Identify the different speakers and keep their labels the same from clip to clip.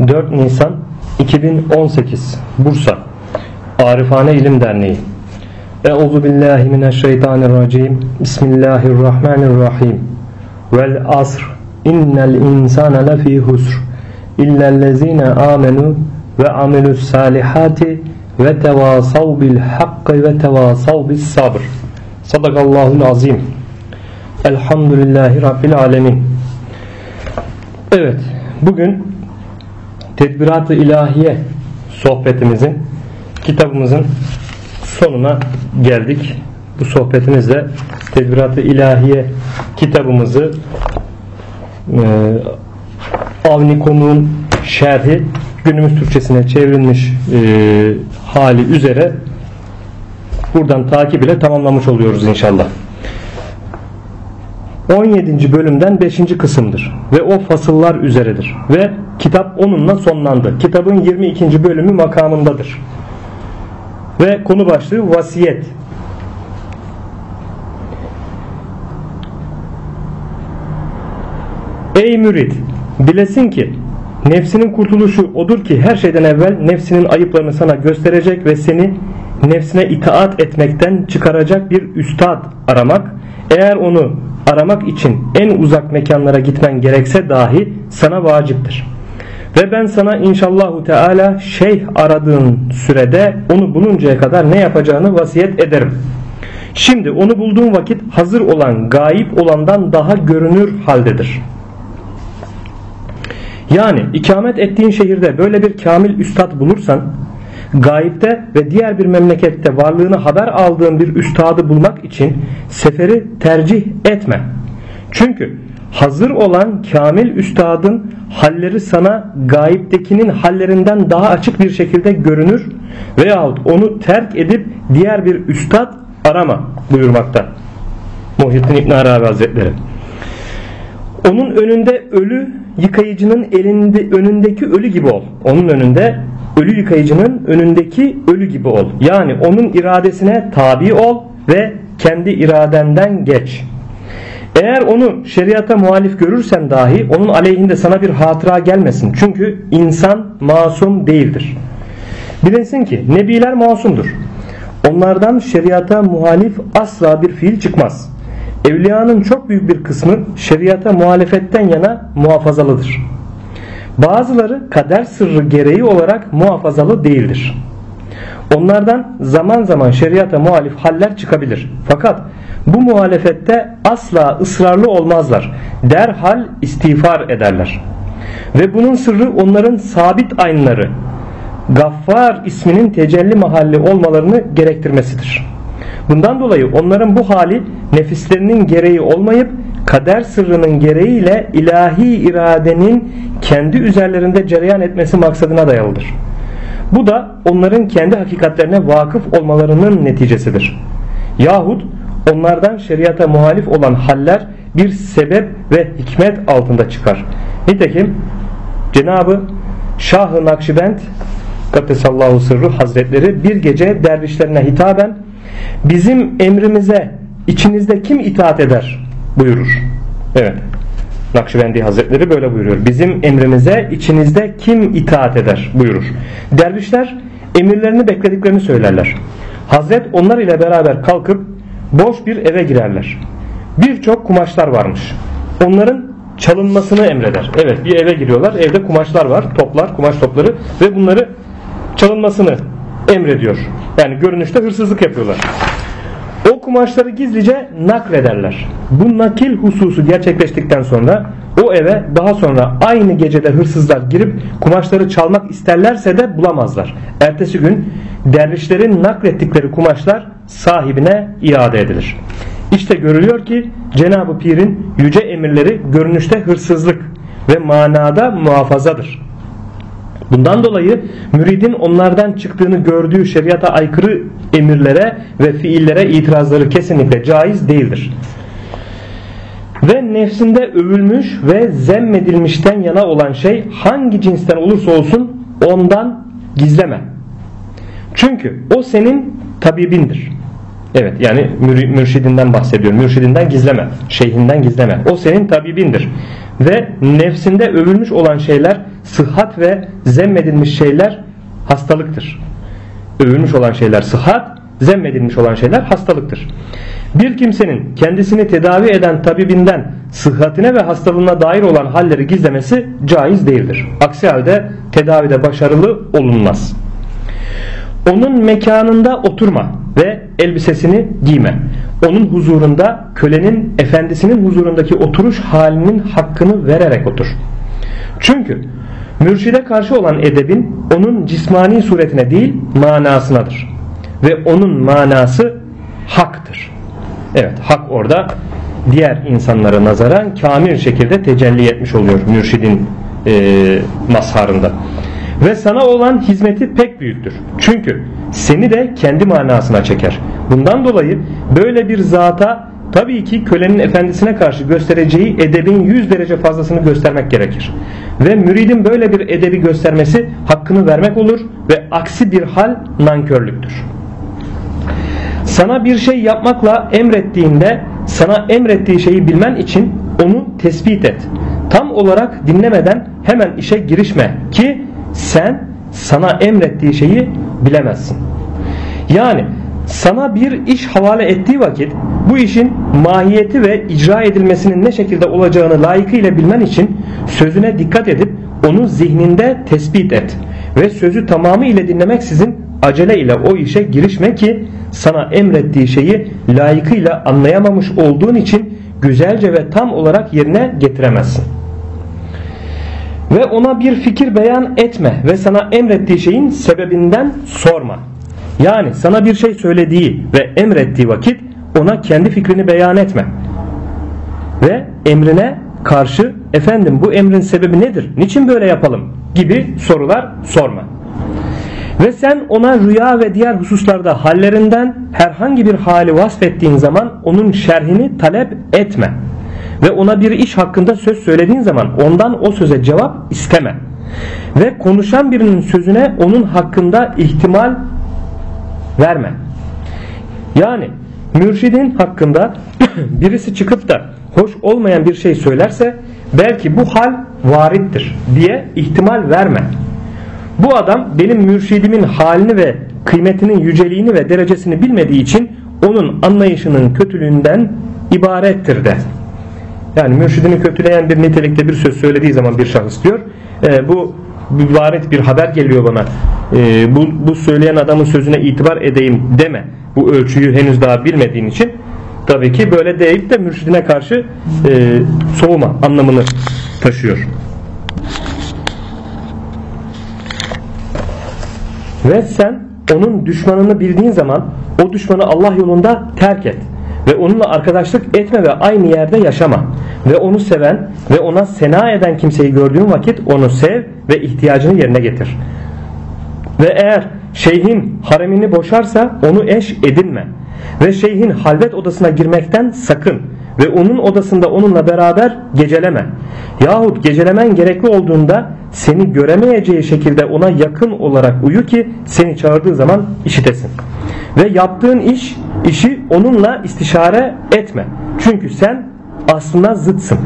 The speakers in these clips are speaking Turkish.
Speaker 1: 4 Nisan 2018 Bursa. Arifane İlim Derneği. Euzu billahi mineşşeytanirracim. Bismillahirrahmanirrahim. Vel asr. İnnel insane lefî husr. İllellezine amenu ve amilus salihati ve tevasav bil hakkı ve tevasav bis sabr. Sadakallahul azim. Elhamdülillahi Rabbil alemin. Evet bugün Tedbirat-ı İlahiye sohbetimizin kitabımızın sonuna geldik. Bu sohbetimizle Tedbirat-ı İlahiye kitabımızı e, Avni Konuğ'un şerhi günümüz Türkçesine çevrilmiş e, hali üzere buradan takip ile tamamlamış oluyoruz inşallah. 17. bölümden 5. kısımdır ve o fasıllar üzeredir ve kitap onunla sonlandı. Kitabın 22. bölümü makamındadır. Ve konu başlığı vasiyet. Ey mürid! Bilesin ki nefsinin kurtuluşu odur ki her şeyden evvel nefsinin ayıplarını sana gösterecek ve seni nefsine itaat etmekten çıkaracak bir üstad aramak. Eğer onu aramak için en uzak mekanlara gitmen gerekse dahi sana vaciptir. Ve ben sana inşallahu teala şeyh aradığın sürede onu buluncaya kadar ne yapacağını vasiyet ederim. Şimdi onu bulduğun vakit hazır olan gayip olandan daha görünür haldedir. Yani ikamet ettiğin şehirde böyle bir kamil üstad bulursan gayipte ve diğer bir memlekette varlığını haber aldığın bir üstadı bulmak için seferi tercih etme. Çünkü hazır olan kamil üstadın halleri sana gayiptekinin hallerinden daha açık bir şekilde görünür veyahut onu terk edip diğer bir üstad arama buyurmakta. Muhyiddin İbn Arabi Hazretleri. Onun önünde ölü yıkayıcının elinde önündeki ölü gibi ol. Onun önünde ölü yıkayıcının önündeki ölü gibi ol. Yani onun iradesine tabi ol ve kendi iradenden geç. Eğer onu şeriata muhalif görürsen dahi onun aleyhinde sana bir hatıra gelmesin. Çünkü insan masum değildir. Bilinsin ki nebiler masumdur. Onlardan şeriata muhalif asla bir fiil çıkmaz. Evliyanın çok büyük bir kısmı şeriata muhalefetten yana muhafazalıdır. Bazıları kader sırrı gereği olarak muhafazalı değildir. Onlardan zaman zaman şeriata muhalif haller çıkabilir. Fakat bu muhalefette asla ısrarlı olmazlar. Derhal istiğfar ederler. Ve bunun sırrı onların sabit aynları Gaffar isminin tecelli mahalli olmalarını gerektirmesidir. Bundan dolayı onların bu hali nefislerinin gereği olmayıp kader sırrının gereğiyle ilahi iradenin kendi üzerlerinde cereyan etmesi maksadına dayalıdır. Bu da onların kendi hakikatlerine vakıf olmalarının neticesidir. Yahut onlardan şeriata muhalif olan haller bir sebep ve hikmet altında çıkar. Nitekim Cenabı Şah-ı Nakşibend Kaddesallahu sırrı hazretleri bir gece dervişlerine hitaben bizim emrimize içinizde kim itaat eder buyurur. Evet. Nakşibendi Hazretleri böyle buyuruyor. Bizim emrimize içinizde kim itaat eder buyurur. Dervişler emirlerini beklediklerini söylerler. Hazret onlar ile beraber kalkıp boş bir eve girerler. Birçok kumaşlar varmış. Onların çalınmasını emreder. Evet bir eve giriyorlar. Evde kumaşlar var. Toplar, kumaş topları ve bunları çalınmasını emrediyor. Yani görünüşte hırsızlık yapıyorlar. O kumaşları gizlice naklederler. Bu nakil hususu gerçekleştikten sonra o eve daha sonra aynı gecede hırsızlar girip kumaşları çalmak isterlerse de bulamazlar. Ertesi gün dervişlerin naklettikleri kumaşlar sahibine iade edilir. İşte görülüyor ki Cenab-ı Pir'in yüce emirleri görünüşte hırsızlık ve manada muhafazadır. Bundan dolayı müridin onlardan çıktığını gördüğü şeriata aykırı emirlere ve fiillere itirazları kesinlikle caiz değildir. Ve nefsinde övülmüş ve zemmedilmişten yana olan şey hangi cinsten olursa olsun ondan gizleme. Çünkü o senin tabibindir. Evet yani mürşidinden bahsediyorum. Mürşidinden gizleme. Şeyhinden gizleme. O senin tabibindir. Ve nefsinde övülmüş olan şeyler sıhhat ve zemmedilmiş şeyler hastalıktır. Övülmüş olan şeyler sıhhat, zemmedilmiş olan şeyler hastalıktır. Bir kimsenin kendisini tedavi eden tabibinden sıhhatine ve hastalığına dair olan halleri gizlemesi caiz değildir. Aksi halde tedavide başarılı olunmaz. Onun mekanında oturma ve elbisesini giyme. Onun huzurunda kölenin efendisinin huzurundaki oturuş halinin hakkını vererek otur. Çünkü mürşide karşı olan edebin onun cismani suretine değil manasınadır. Ve onun manası haktır. Evet hak orada diğer insanlara nazaran kamil şekilde tecelli etmiş oluyor mürşidin e, mazharında. Ve sana olan hizmeti pek büyüktür. Çünkü seni de kendi manasına çeker. Bundan dolayı böyle bir zata tabii ki kölenin efendisine karşı göstereceği edebin yüz derece fazlasını göstermek gerekir. Ve müridin böyle bir edebi göstermesi hakkını vermek olur ve aksi bir hal nankörlüktür. Sana bir şey yapmakla emrettiğinde sana emrettiği şeyi bilmen için onu tespit et. Tam olarak dinlemeden hemen işe girişme ki sen sana emrettiği şeyi bilemezsin. Yani sana bir iş havale ettiği vakit bu işin mahiyeti ve icra edilmesinin ne şekilde olacağını layıkıyla bilmen için sözüne dikkat edip onu zihninde tespit et ve sözü tamamı ile dinlemek sizin acele ile o işe girişme ki sana emrettiği şeyi layıkıyla anlayamamış olduğun için güzelce ve tam olarak yerine getiremezsin. Ve ona bir fikir beyan etme ve sana emrettiği şeyin sebebinden sorma. Yani sana bir şey söylediği ve emrettiği vakit ona kendi fikrini beyan etme. Ve emrine karşı efendim bu emrin sebebi nedir? Niçin böyle yapalım? gibi sorular sorma. Ve sen ona rüya ve diğer hususlarda hallerinden herhangi bir hali vasfettiğin zaman onun şerhini talep etme. Ve ona bir iş hakkında söz söylediğin zaman ondan o söze cevap isteme. Ve konuşan birinin sözüne onun hakkında ihtimal verme. Yani mürşidin hakkında birisi çıkıp da hoş olmayan bir şey söylerse belki bu hal varittir diye ihtimal verme. Bu adam benim mürşidimin halini ve kıymetinin yüceliğini ve derecesini bilmediği için onun anlayışının kötülüğünden ibarettir de. Yani mürşidini kötüleyen bir nitelikte bir söz söylediği zaman bir şahıs diyor. E, bu mübarek bir haber geliyor bana. E, bu, bu söyleyen adamın sözüne itibar edeyim deme. Bu ölçüyü henüz daha bilmediğin için tabii ki böyle değil de mürşidine karşı e, soğuma anlamını taşıyor. Ve sen onun düşmanını bildiğin zaman o düşmanı Allah yolunda terk et. Ve onunla arkadaşlık etme ve aynı yerde yaşama. Ve onu seven ve ona sena eden kimseyi gördüğün vakit onu sev ve ihtiyacını yerine getir. Ve eğer şeyhin haremini boşarsa onu eş edinme. Ve şeyhin halvet odasına girmekten sakın. Ve onun odasında onunla beraber geceleme. Yahut gecelemen gerekli olduğunda seni göremeyeceği şekilde ona yakın olarak uyu ki seni çağırdığı zaman işitesin. Ve yaptığın iş işi onunla istişare etme. Çünkü sen aslına zıtsın.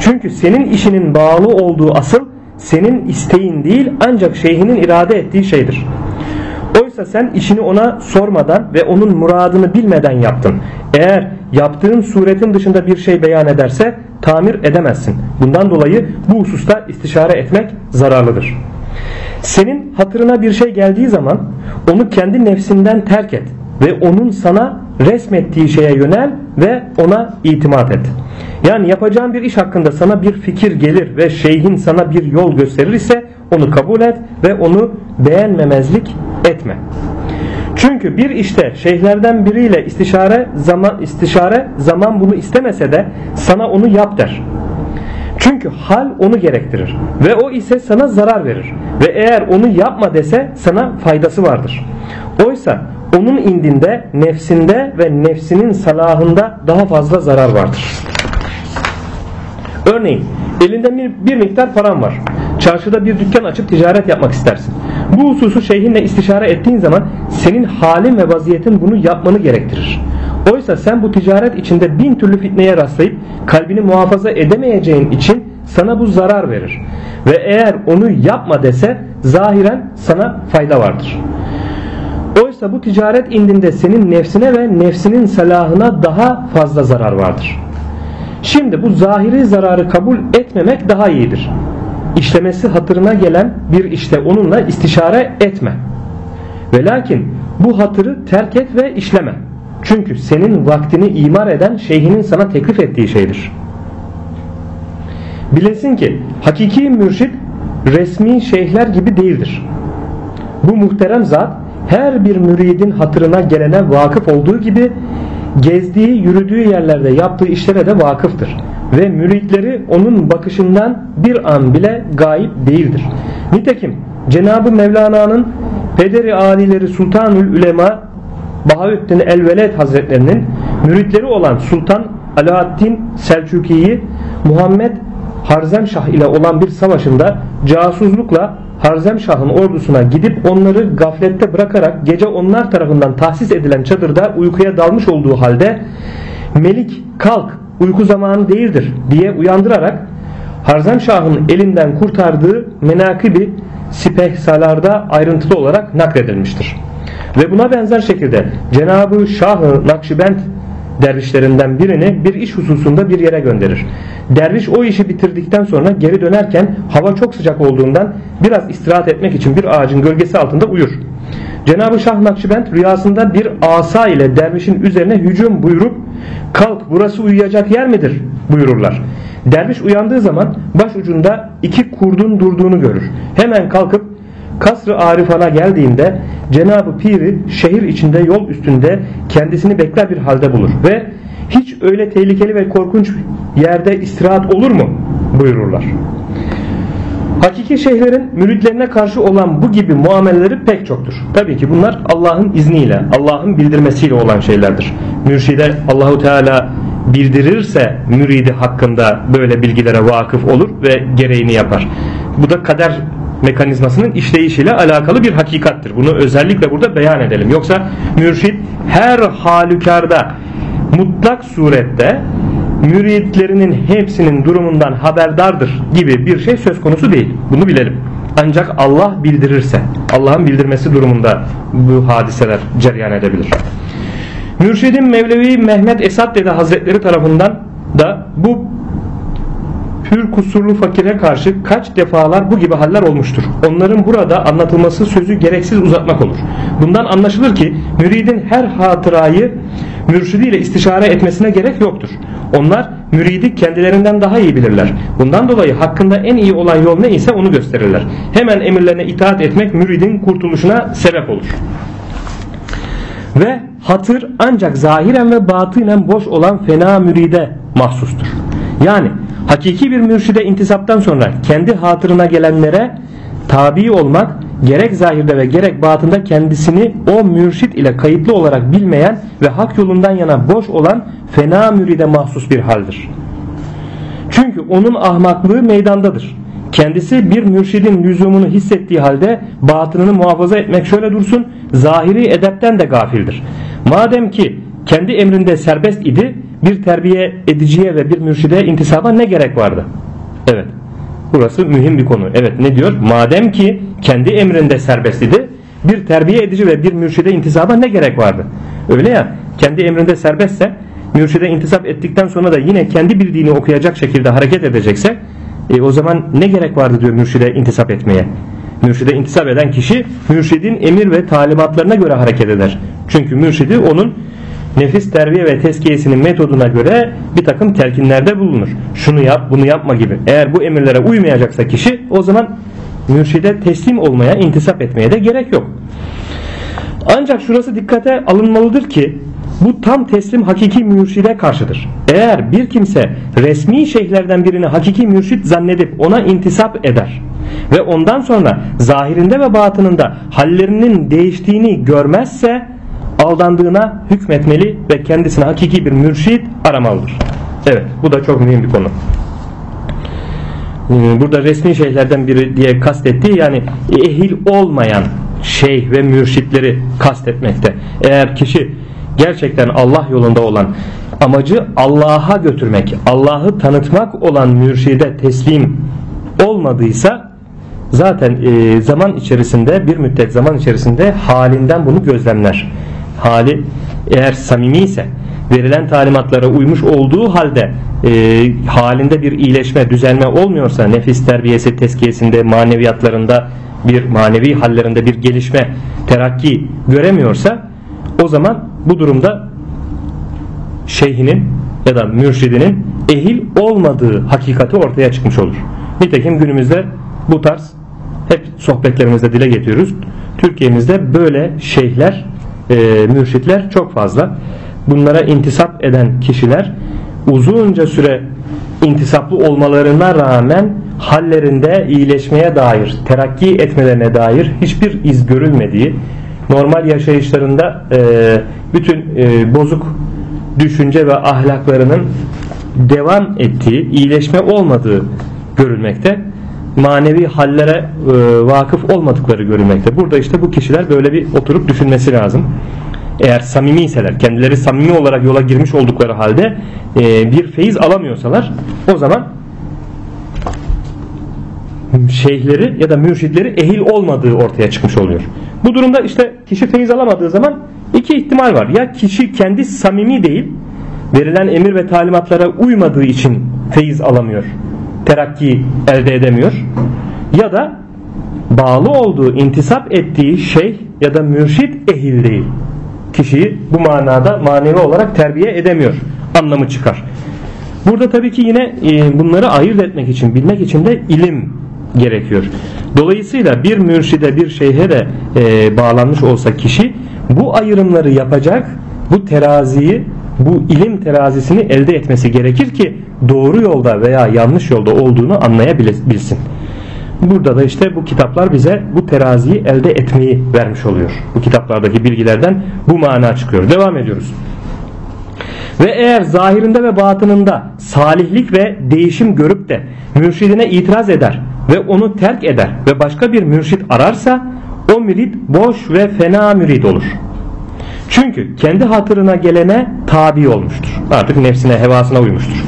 Speaker 1: Çünkü senin işinin bağlı olduğu asıl senin isteğin değil ancak şeyhinin irade ettiği şeydir. Oysa sen işini ona sormadan ve onun muradını bilmeden yaptın. Eğer yaptığın suretin dışında bir şey beyan ederse tamir edemezsin. Bundan dolayı bu hususta istişare etmek zararlıdır. Senin hatırına bir şey geldiği zaman onu kendi nefsinden terk et ve onun sana resmettiği şeye yönel ve ona itimat et. Yani yapacağın bir iş hakkında sana bir fikir gelir ve şeyhin sana bir yol gösterir ise onu kabul et ve onu beğenmemezlik etme. Çünkü bir işte şeyhlerden biriyle istişare zaman istişare zaman bunu istemese de sana onu yap der. Çünkü hal onu gerektirir ve o ise sana zarar verir ve eğer onu yapma dese sana faydası vardır. Oysa onun indinde, nefsinde ve nefsinin salahında daha fazla zarar vardır. Örneğin elinde bir, bir miktar param var. Çarşıda bir dükkan açıp ticaret yapmak istersin. Bu hususu şeyhinle istişare ettiğin zaman senin halin ve vaziyetin bunu yapmanı gerektirir. Oysa sen bu ticaret içinde bin türlü fitneye rastlayıp kalbini muhafaza edemeyeceğin için sana bu zarar verir. Ve eğer onu yapma dese zahiren sana fayda vardır. Oysa bu ticaret indinde senin nefsine ve nefsinin salahına daha fazla zarar vardır. Şimdi bu zahiri zararı kabul etmemek daha iyidir. İşlemesi hatırına gelen bir işte onunla istişare etme. Ve lakin bu hatırı terk et ve işleme. Çünkü senin vaktini imar eden şeyhinin sana teklif ettiği şeydir. Bilesin ki hakiki mürşit resmi şeyhler gibi değildir. Bu muhterem zat her bir müridin hatırına gelene vakıf olduğu gibi gezdiği, yürüdüğü yerlerde yaptığı işlere de vakıftır. Ve müritleri onun bakışından bir an bile gayip değildir. Nitekim Cenab-ı Mevlana'nın Pederi Alileri Sultanül Ülema Bahaüddin Elveled Hazretlerinin müritleri olan Sultan Alaaddin Selçuki'yi Muhammed Harzemşah ile olan bir savaşında casuslukla Harzemşah'ın ordusuna gidip onları gaflette bırakarak gece onlar tarafından tahsis edilen çadırda uykuya dalmış olduğu halde Melik kalk uyku zamanı değildir diye uyandırarak Harzemşah'ın elinden kurtardığı menakibi sipehsalarda ayrıntılı olarak nakledilmiştir. Ve buna benzer şekilde Cenab-ı Şah-ı Nakşibend dervişlerinden birini bir iş hususunda bir yere gönderir. Derviş o işi bitirdikten sonra geri dönerken hava çok sıcak olduğundan biraz istirahat etmek için bir ağacın gölgesi altında uyur. Cenab-ı Şah Nakşibend rüyasında bir asa ile dervişin üzerine hücum buyurup kalk burası uyuyacak yer midir buyururlar. Derviş uyandığı zaman baş ucunda iki kurdun durduğunu görür. Hemen kalkıp Kasr-ı Arifan'a geldiğinde Cenab-ı Pir'i şehir içinde yol üstünde kendisini bekler bir halde bulur ve hiç öyle tehlikeli ve korkunç yerde istirahat olur mu buyururlar. Hakiki şeyhlerin müritlerine karşı olan bu gibi muameleleri pek çoktur. Tabii ki bunlar Allah'ın izniyle, Allah'ın bildirmesiyle olan şeylerdir. Mürşide Allahu Teala bildirirse müridi hakkında böyle bilgilere vakıf olur ve gereğini yapar. Bu da kader mekanizmasının işleyişiyle alakalı bir hakikattir. Bunu özellikle burada beyan edelim. Yoksa mürşit her halükarda mutlak surette müritlerinin hepsinin durumundan haberdardır gibi bir şey söz konusu değil. Bunu bilelim. Ancak Allah bildirirse, Allah'ın bildirmesi durumunda bu hadiseler cereyan edebilir. Mürşidin Mevlevi Mehmet Esat Dede Hazretleri tarafından da bu pür kusurlu fakire karşı kaç defalar bu gibi haller olmuştur. Onların burada anlatılması sözü gereksiz uzatmak olur. Bundan anlaşılır ki müridin her hatırayı mürşidiyle istişare etmesine gerek yoktur. Onlar müridi kendilerinden daha iyi bilirler. Bundan dolayı hakkında en iyi olan yol ne ise onu gösterirler. Hemen emirlerine itaat etmek müridin kurtuluşuna sebep olur. Ve hatır ancak zahiren ve batınen boş olan fena müride mahsustur. Yani hakiki bir mürşide intisaptan sonra kendi hatırına gelenlere tabi olmak gerek zahirde ve gerek batında kendisini o mürşit ile kayıtlı olarak bilmeyen ve hak yolundan yana boş olan fena müride mahsus bir haldir. Çünkü onun ahmaklığı meydandadır. Kendisi bir mürşidin lüzumunu hissettiği halde batınını muhafaza etmek şöyle dursun zahiri edepten de gafildir. Madem ki kendi emrinde serbest idi bir terbiye ediciye ve bir mürşide intisaba ne gerek vardı? Evet burası mühim bir konu. Evet ne diyor? Madem ki kendi emrinde serbest idi bir terbiye edici ve bir mürşide intisaba ne gerek vardı? Öyle ya kendi emrinde serbestse mürşide intisap ettikten sonra da yine kendi bildiğini okuyacak şekilde hareket edecekse e, o zaman ne gerek vardı diyor mürşide intisap etmeye. Mürşide intisap eden kişi mürşidin emir ve talimatlarına göre hareket eder. Çünkü mürşidi onun nefis terbiye ve tezkiyesinin metoduna göre bir takım telkinlerde bulunur. Şunu yap bunu yapma gibi. Eğer bu emirlere uymayacaksa kişi o zaman mürşide teslim olmaya intisap etmeye de gerek yok. Ancak şurası dikkate alınmalıdır ki bu tam teslim hakiki mürşide karşıdır. Eğer bir kimse resmi şeyhlerden birini hakiki mürşit zannedip ona intisap eder ve ondan sonra zahirinde ve batınında hallerinin değiştiğini görmezse aldandığına hükmetmeli ve kendisine hakiki bir mürşit aramalıdır. Evet bu da çok mühim bir konu. Ee, burada resmi şeyhlerden biri diye kastettiği yani ehil olmayan şeyh ve mürşitleri kastetmekte. Eğer kişi gerçekten Allah yolunda olan amacı Allah'a götürmek, Allah'ı tanıtmak olan mürşide teslim olmadıysa zaten e, zaman içerisinde bir müddet zaman içerisinde halinden bunu gözlemler. Hali eğer samimi ise verilen talimatlara uymuş olduğu halde e, halinde bir iyileşme, düzelme olmuyorsa nefis terbiyesi, teskiyesinde, maneviyatlarında bir manevi hallerinde bir gelişme, terakki göremiyorsa o zaman bu durumda şeyhinin ya da mürşidinin ehil olmadığı hakikati ortaya çıkmış olur. Nitekim günümüzde bu tarz hep sohbetlerimizde dile getiriyoruz. Türkiye'mizde böyle şeyhler, e, mürşitler çok fazla. Bunlara intisap eden kişiler uzunca süre intisaplı olmalarına rağmen hallerinde iyileşmeye dair, terakki etmelerine dair hiçbir iz görülmediği, normal yaşayışlarında e, bütün e, bozuk düşünce ve ahlaklarının devam ettiği, iyileşme olmadığı görülmekte. Manevi hallere e, vakıf olmadıkları görülmekte. Burada işte bu kişiler böyle bir oturup düşünmesi lazım. Eğer samimi iseler, kendileri samimi olarak yola girmiş oldukları halde e, bir feyiz alamıyorsalar o zaman şeyhleri ya da mürşitleri ehil olmadığı ortaya çıkmış oluyor. Bu durumda işte kişi feyiz alamadığı zaman iki ihtimal var. Ya kişi kendi samimi değil, verilen emir ve talimatlara uymadığı için feyiz alamıyor, terakki elde edemiyor. Ya da bağlı olduğu, intisap ettiği şey ya da mürşit ehil değil. Kişiyi bu manada manevi olarak terbiye edemiyor anlamı çıkar. Burada tabii ki yine e, bunları ayırt etmek için, bilmek için de ilim gerekiyor. Dolayısıyla bir mürşide bir şeyhe de e, bağlanmış olsa kişi bu ayrımları yapacak bu teraziyi bu ilim terazisini elde etmesi gerekir ki doğru yolda veya yanlış yolda olduğunu anlayabilsin. Burada da işte bu kitaplar bize bu teraziyi elde etmeyi vermiş oluyor. Bu kitaplardaki bilgilerden bu mana çıkıyor. Devam ediyoruz. Ve eğer zahirinde ve batınında salihlik ve değişim görüp de mürşidine itiraz eder ve onu terk eder ve başka bir mürşit ararsa o mürit boş ve fena mürid olur. Çünkü kendi hatırına gelene tabi olmuştur. Artık nefsine, hevasına uymuştur.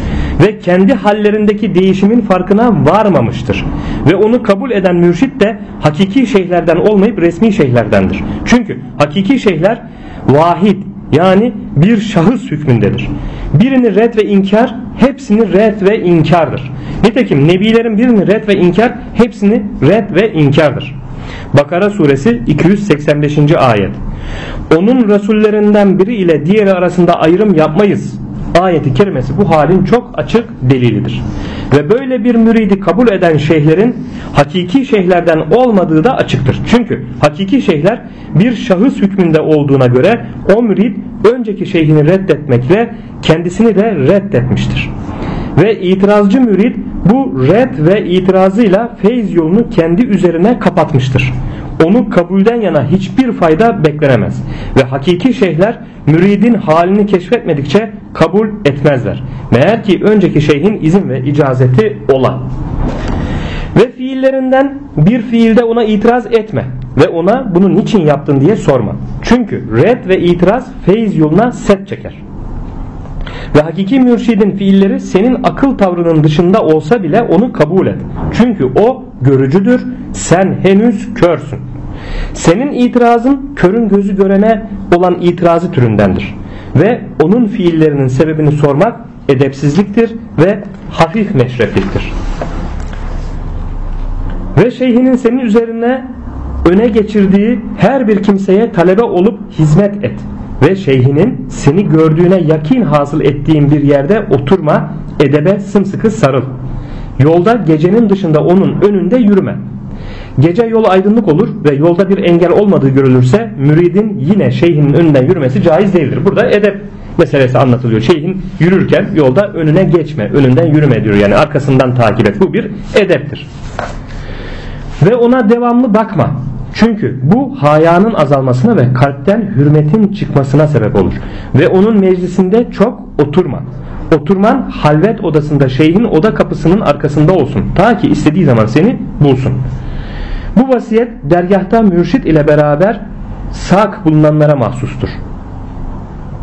Speaker 1: Ve kendi hallerindeki değişimin farkına varmamıştır. Ve onu kabul eden mürşit de hakiki şeyhlerden olmayıp resmi şeyhlerdendir. Çünkü hakiki şeyhler vahid yani bir şahıs hükmündedir. Birini red ve inkar hepsini red ve inkardır. Nitekim nebilerin birini red ve inkar hepsini red ve inkardır. Bakara suresi 285. ayet. Onun rasullerinden biri ile diğeri arasında ayrım yapmayız. Ayeti kerimesi bu halin çok açık delilidir. Ve böyle bir müridi kabul eden şeyhlerin hakiki şeyhlerden olmadığı da açıktır. Çünkü hakiki şeyhler bir şahıs hükmünde olduğuna göre o mürid önceki şeyhini reddetmekle kendisini de reddetmiştir. Ve itirazcı mürid bu red ve itirazıyla feyz yolunu kendi üzerine kapatmıştır. Onu kabulden yana hiçbir fayda beklenemez. Ve hakiki şeyhler müridin halini keşfetmedikçe kabul etmezler. Meğer ki önceki şeyhin izin ve icazeti olan. Ve fiillerinden bir fiilde ona itiraz etme ve ona bunu niçin yaptın diye sorma. Çünkü red ve itiraz feyiz yoluna set çeker. Ve hakiki mürşidin fiilleri senin akıl tavrının dışında olsa bile onu kabul et. Çünkü o görücüdür, sen henüz körsün. Senin itirazın körün gözü görene olan itirazı türündendir. Ve onun fiillerinin sebebini sormak edepsizliktir ve hafif meşrefliktir. Ve şeyhinin senin üzerine öne geçirdiği her bir kimseye talebe olup hizmet et ve şeyhinin seni gördüğüne yakin hasıl ettiğin bir yerde oturma, edebe sımsıkı sarıl. Yolda gecenin dışında onun önünde yürüme. Gece yol aydınlık olur ve yolda bir engel olmadığı görülürse müridin yine şeyhinin önünden yürümesi caiz değildir. Burada edep meselesi anlatılıyor. Şeyhin yürürken yolda önüne geçme, önünden yürüme diyor. Yani arkasından takip et. Bu bir edeptir. Ve ona devamlı bakma. Çünkü bu hayanın azalmasına ve kalpten hürmetin çıkmasına sebep olur. Ve onun meclisinde çok oturma. Oturman halvet odasında şeyhin oda kapısının arkasında olsun. Ta ki istediği zaman seni bulsun. Bu vasiyet dergahta mürşit ile beraber sak bulunanlara mahsustur.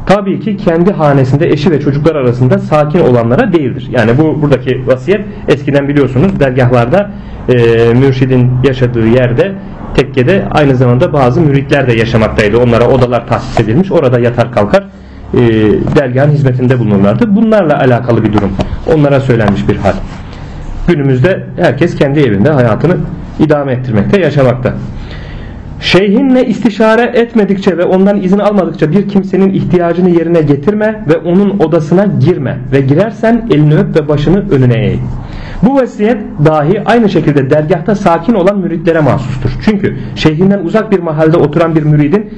Speaker 1: tabii ki kendi hanesinde eşi ve çocuklar arasında sakin olanlara değildir. Yani bu buradaki vasiyet eskiden biliyorsunuz dergahlarda e, mürşidin yaşadığı yerde tekkede aynı zamanda bazı müritler de yaşamaktaydı. Onlara odalar tahsis edilmiş. Orada yatar kalkar e, dergahın hizmetinde bulunurlardı. Bunlarla alakalı bir durum. Onlara söylenmiş bir hal. Günümüzde herkes kendi evinde hayatını idame ettirmekte, yaşamakta. Şeyhinle istişare etmedikçe ve ondan izin almadıkça bir kimsenin ihtiyacını yerine getirme ve onun odasına girme ve girersen elini öp ve başını önüne eğ. Bu vasiyet dahi aynı şekilde dergahta sakin olan müritlere mahsustur. Çünkü şeyhinden uzak bir mahallede oturan bir müridin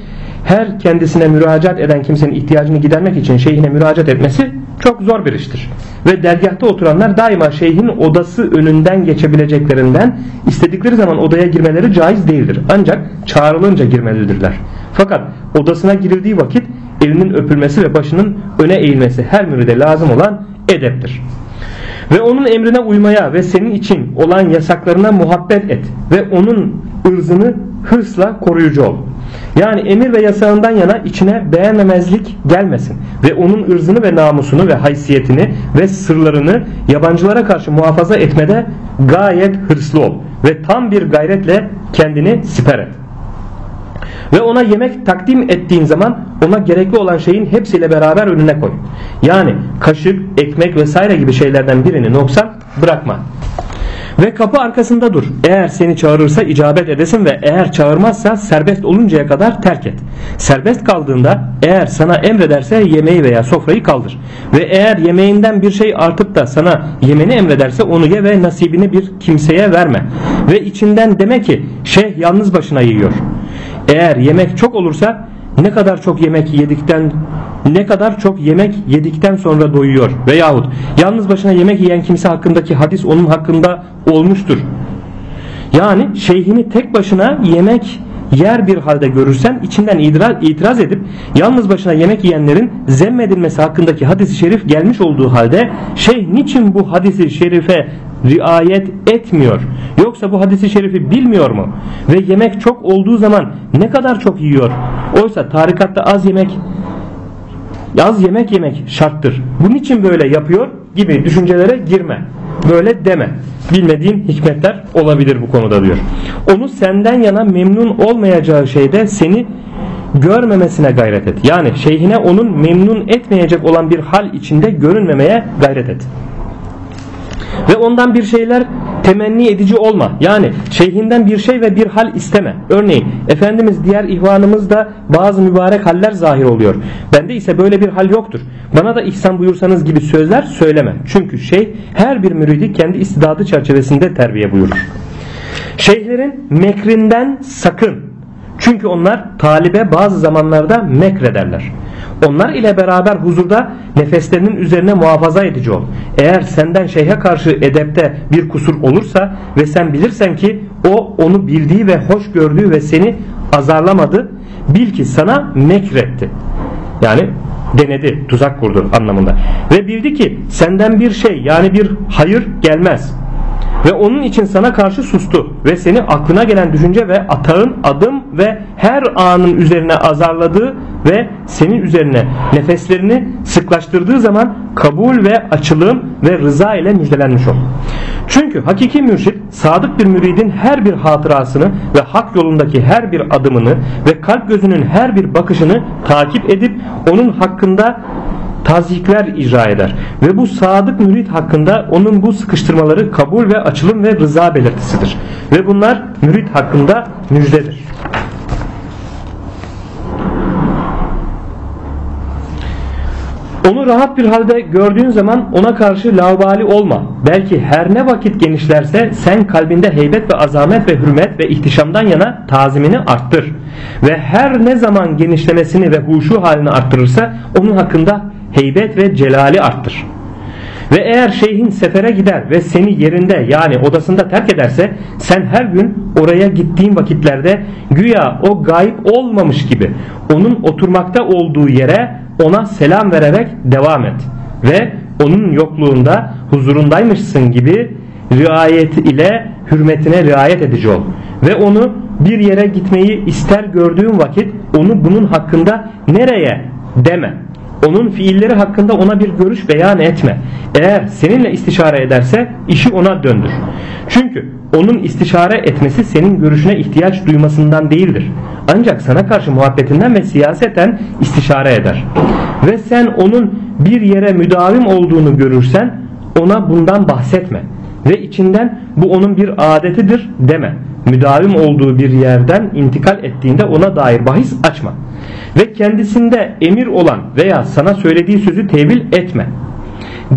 Speaker 1: her kendisine müracaat eden kimsenin ihtiyacını gidermek için şeyhine müracaat etmesi çok zor bir iştir. Ve dergahta oturanlar daima şeyhin odası önünden geçebileceklerinden istedikleri zaman odaya girmeleri caiz değildir. Ancak çağrılınca girmelidirler. Fakat odasına girildiği vakit elinin öpülmesi ve başının öne eğilmesi her müride lazım olan edeptir. Ve onun emrine uymaya ve senin için olan yasaklarına muhabbet et ve onun ırzını hırsla koruyucu ol. Yani emir ve yasağından yana içine beğenmemezlik gelmesin ve onun ırzını ve namusunu ve haysiyetini ve sırlarını yabancılara karşı muhafaza etmede gayet hırslı ol ve tam bir gayretle kendini siper et. Ve ona yemek takdim ettiğin zaman ona gerekli olan şeyin hepsiyle beraber önüne koy. Yani kaşık, ekmek vesaire gibi şeylerden birini noksan bırakma. Ve kapı arkasında dur. Eğer seni çağırırsa icabet edesin ve eğer çağırmazsa serbest oluncaya kadar terk et. Serbest kaldığında eğer sana emrederse yemeği veya sofrayı kaldır. Ve eğer yemeğinden bir şey artıp da sana yemeni emrederse onu ye ve nasibini bir kimseye verme. Ve içinden deme ki şeyh yalnız başına yiyor. Eğer yemek çok olursa ne kadar çok yemek yedikten ne kadar çok yemek yedikten sonra doyuyor veyahut yalnız başına yemek yiyen kimse hakkındaki hadis onun hakkında olmuştur. Yani şeyhini tek başına yemek yer bir halde görürsen içinden itiraz, itiraz edip yalnız başına yemek yiyenlerin zemmedilmesi hakkındaki hadisi şerif gelmiş olduğu halde şeyh niçin bu hadisi şerife riayet etmiyor? Yoksa bu hadisi şerifi bilmiyor mu? Ve yemek çok olduğu zaman ne kadar çok yiyor? Oysa tarikatta az yemek az yemek yemek şarttır. Bunun için böyle yapıyor gibi düşüncelere girme. Böyle deme. Bilmediğin hikmetler olabilir bu konuda diyor. Onu senden yana memnun olmayacağı şeyde seni görmemesine gayret et. Yani şeyhine onun memnun etmeyecek olan bir hal içinde görünmemeye gayret et. Ve ondan bir şeyler temenni edici olma. Yani şeyhinden bir şey ve bir hal isteme. Örneğin Efendimiz diğer ihvanımızda bazı mübarek haller zahir oluyor. Bende ise böyle bir hal yoktur. Bana da ihsan buyursanız gibi sözler söyleme. Çünkü şey her bir müridi kendi istidadı çerçevesinde terbiye buyurur. Şeyhlerin mekrinden sakın. Çünkü onlar talibe bazı zamanlarda mekrederler. Onlar ile beraber huzurda nefeslerinin üzerine muhafaza edici ol. Eğer senden şeyhe karşı edepte bir kusur olursa ve sen bilirsen ki o onu bildiği ve hoş gördüğü ve seni azarlamadı bil ki sana mekretti. Yani denedi, tuzak kurdu anlamında. Ve bildi ki senden bir şey yani bir hayır gelmez. Ve onun için sana karşı sustu ve seni aklına gelen düşünce ve atağın adım ve her anın üzerine azarladığı ve senin üzerine nefeslerini sıklaştırdığı zaman kabul ve açılım ve rıza ile müjdelenmiş ol. Çünkü hakiki mürşit sadık bir müridin her bir hatırasını ve hak yolundaki her bir adımını ve kalp gözünün her bir bakışını takip edip onun hakkında tazikler icra eder. Ve bu sadık mürit hakkında onun bu sıkıştırmaları kabul ve açılım ve rıza belirtisidir. Ve bunlar mürit hakkında müjdedir. Onu rahat bir halde gördüğün zaman ona karşı lavbali olma. Belki her ne vakit genişlerse sen kalbinde heybet ve azamet ve hürmet ve ihtişamdan yana tazimini arttır. Ve her ne zaman genişlemesini ve huşu halini arttırırsa onun hakkında heybet ve celali arttır. Ve eğer şeyhin sefere gider ve seni yerinde yani odasında terk ederse sen her gün oraya gittiğin vakitlerde güya o gayip olmamış gibi onun oturmakta olduğu yere ona selam vererek devam et. Ve onun yokluğunda huzurundaymışsın gibi riayet ile hürmetine riayet edici ol. Ve onu bir yere gitmeyi ister gördüğün vakit onu bunun hakkında nereye deme. Onun fiilleri hakkında ona bir görüş beyan etme. Eğer seninle istişare ederse işi ona döndür. Çünkü onun istişare etmesi senin görüşüne ihtiyaç duymasından değildir. Ancak sana karşı muhabbetinden ve siyaseten istişare eder. Ve sen onun bir yere müdavim olduğunu görürsen ona bundan bahsetme. Ve içinden bu onun bir adetidir deme. Müdavim olduğu bir yerden intikal ettiğinde ona dair bahis açma. Ve kendisinde emir olan veya sana söylediği sözü tevil etme.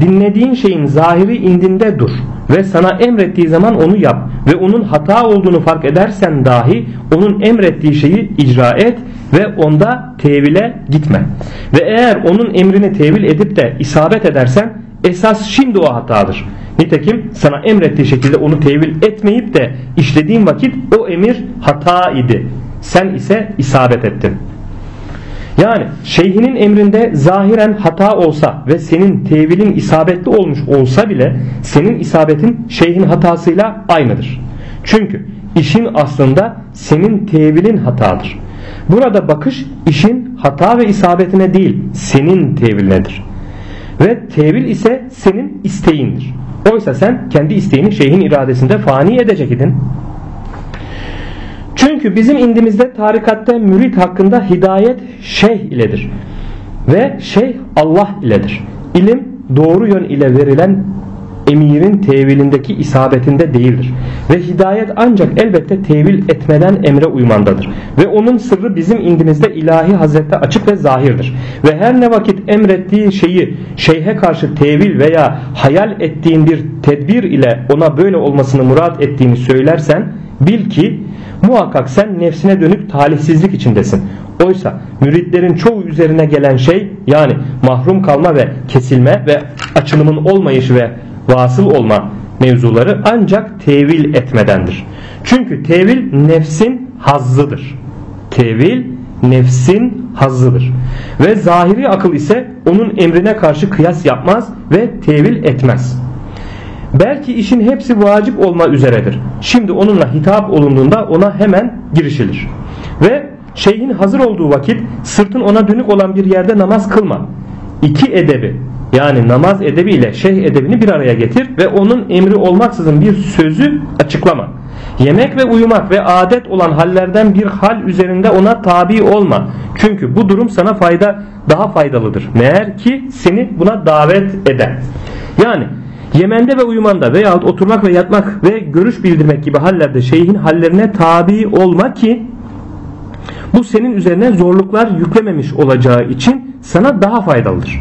Speaker 1: Dinlediğin şeyin zahiri indinde dur ve sana emrettiği zaman onu yap ve onun hata olduğunu fark edersen dahi onun emrettiği şeyi icra et ve onda tevile gitme. Ve eğer onun emrini tevil edip de isabet edersen esas şimdi o hatadır. Nitekim sana emrettiği şekilde onu tevil etmeyip de işlediğin vakit o emir hata idi. Sen ise isabet ettin. Yani şeyhinin emrinde zahiren hata olsa ve senin tevilin isabetli olmuş olsa bile senin isabetin şeyhin hatasıyla aynıdır. Çünkü işin aslında senin tevilin hatadır. Burada bakış işin hata ve isabetine değil senin tevilindedir. Ve tevil ise senin isteğindir. Oysa sen kendi isteğini şeyhin iradesinde fani edecek idin. Çünkü bizim indimizde tarikatte mürit hakkında hidayet şeyh iledir. Ve şeyh Allah iledir. İlim doğru yön ile verilen emirin tevilindeki isabetinde değildir. Ve hidayet ancak elbette tevil etmeden emre uymandadır. Ve onun sırrı bizim indimizde ilahi hazrette açık ve zahirdir. Ve her ne vakit emrettiği şeyi şeyhe karşı tevil veya hayal ettiğin bir tedbir ile ona böyle olmasını murat ettiğini söylersen bil ki muhakkak sen nefsine dönük talihsizlik içindesin. Oysa müritlerin çoğu üzerine gelen şey yani mahrum kalma ve kesilme ve açılımın olmayışı ve vasıl olma mevzuları ancak tevil etmedendir. Çünkü tevil nefsin hazzıdır. Tevil nefsin hazzıdır. Ve zahiri akıl ise onun emrine karşı kıyas yapmaz ve tevil etmez. Belki işin hepsi vacip olma üzeredir. Şimdi onunla hitap olunduğunda ona hemen girişilir. Ve şeyhin hazır olduğu vakit sırtın ona dönük olan bir yerde namaz kılma. İki edebi yani namaz edebi ile şeyh edebini bir araya getir ve onun emri olmaksızın bir sözü açıklama. Yemek ve uyumak ve adet olan hallerden bir hal üzerinde ona tabi olma. Çünkü bu durum sana fayda daha faydalıdır. Meğer ki seni buna davet eder. Yani Yemende ve uyumanda veyahut oturmak ve yatmak ve görüş bildirmek gibi hallerde şeyhin hallerine tabi olma ki bu senin üzerine zorluklar yüklememiş olacağı için sana daha faydalıdır.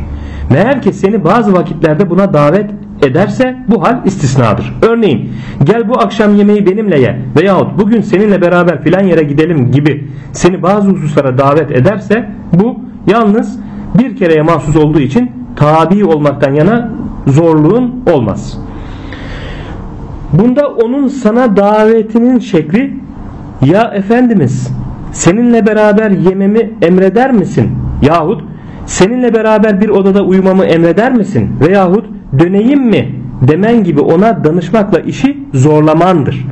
Speaker 1: Meğer ki seni bazı vakitlerde buna davet ederse bu hal istisnadır. Örneğin gel bu akşam yemeği benimle ye veyahut bugün seninle beraber filan yere gidelim gibi seni bazı hususlara davet ederse bu yalnız bir kereye mahsus olduğu için tabi olmaktan yana zorluğun olmaz. Bunda onun sana davetinin şekli ya Efendimiz seninle beraber yememi emreder misin? Yahut seninle beraber bir odada uyumamı emreder misin? Veyahut döneyim mi demen gibi ona danışmakla işi zorlamandır.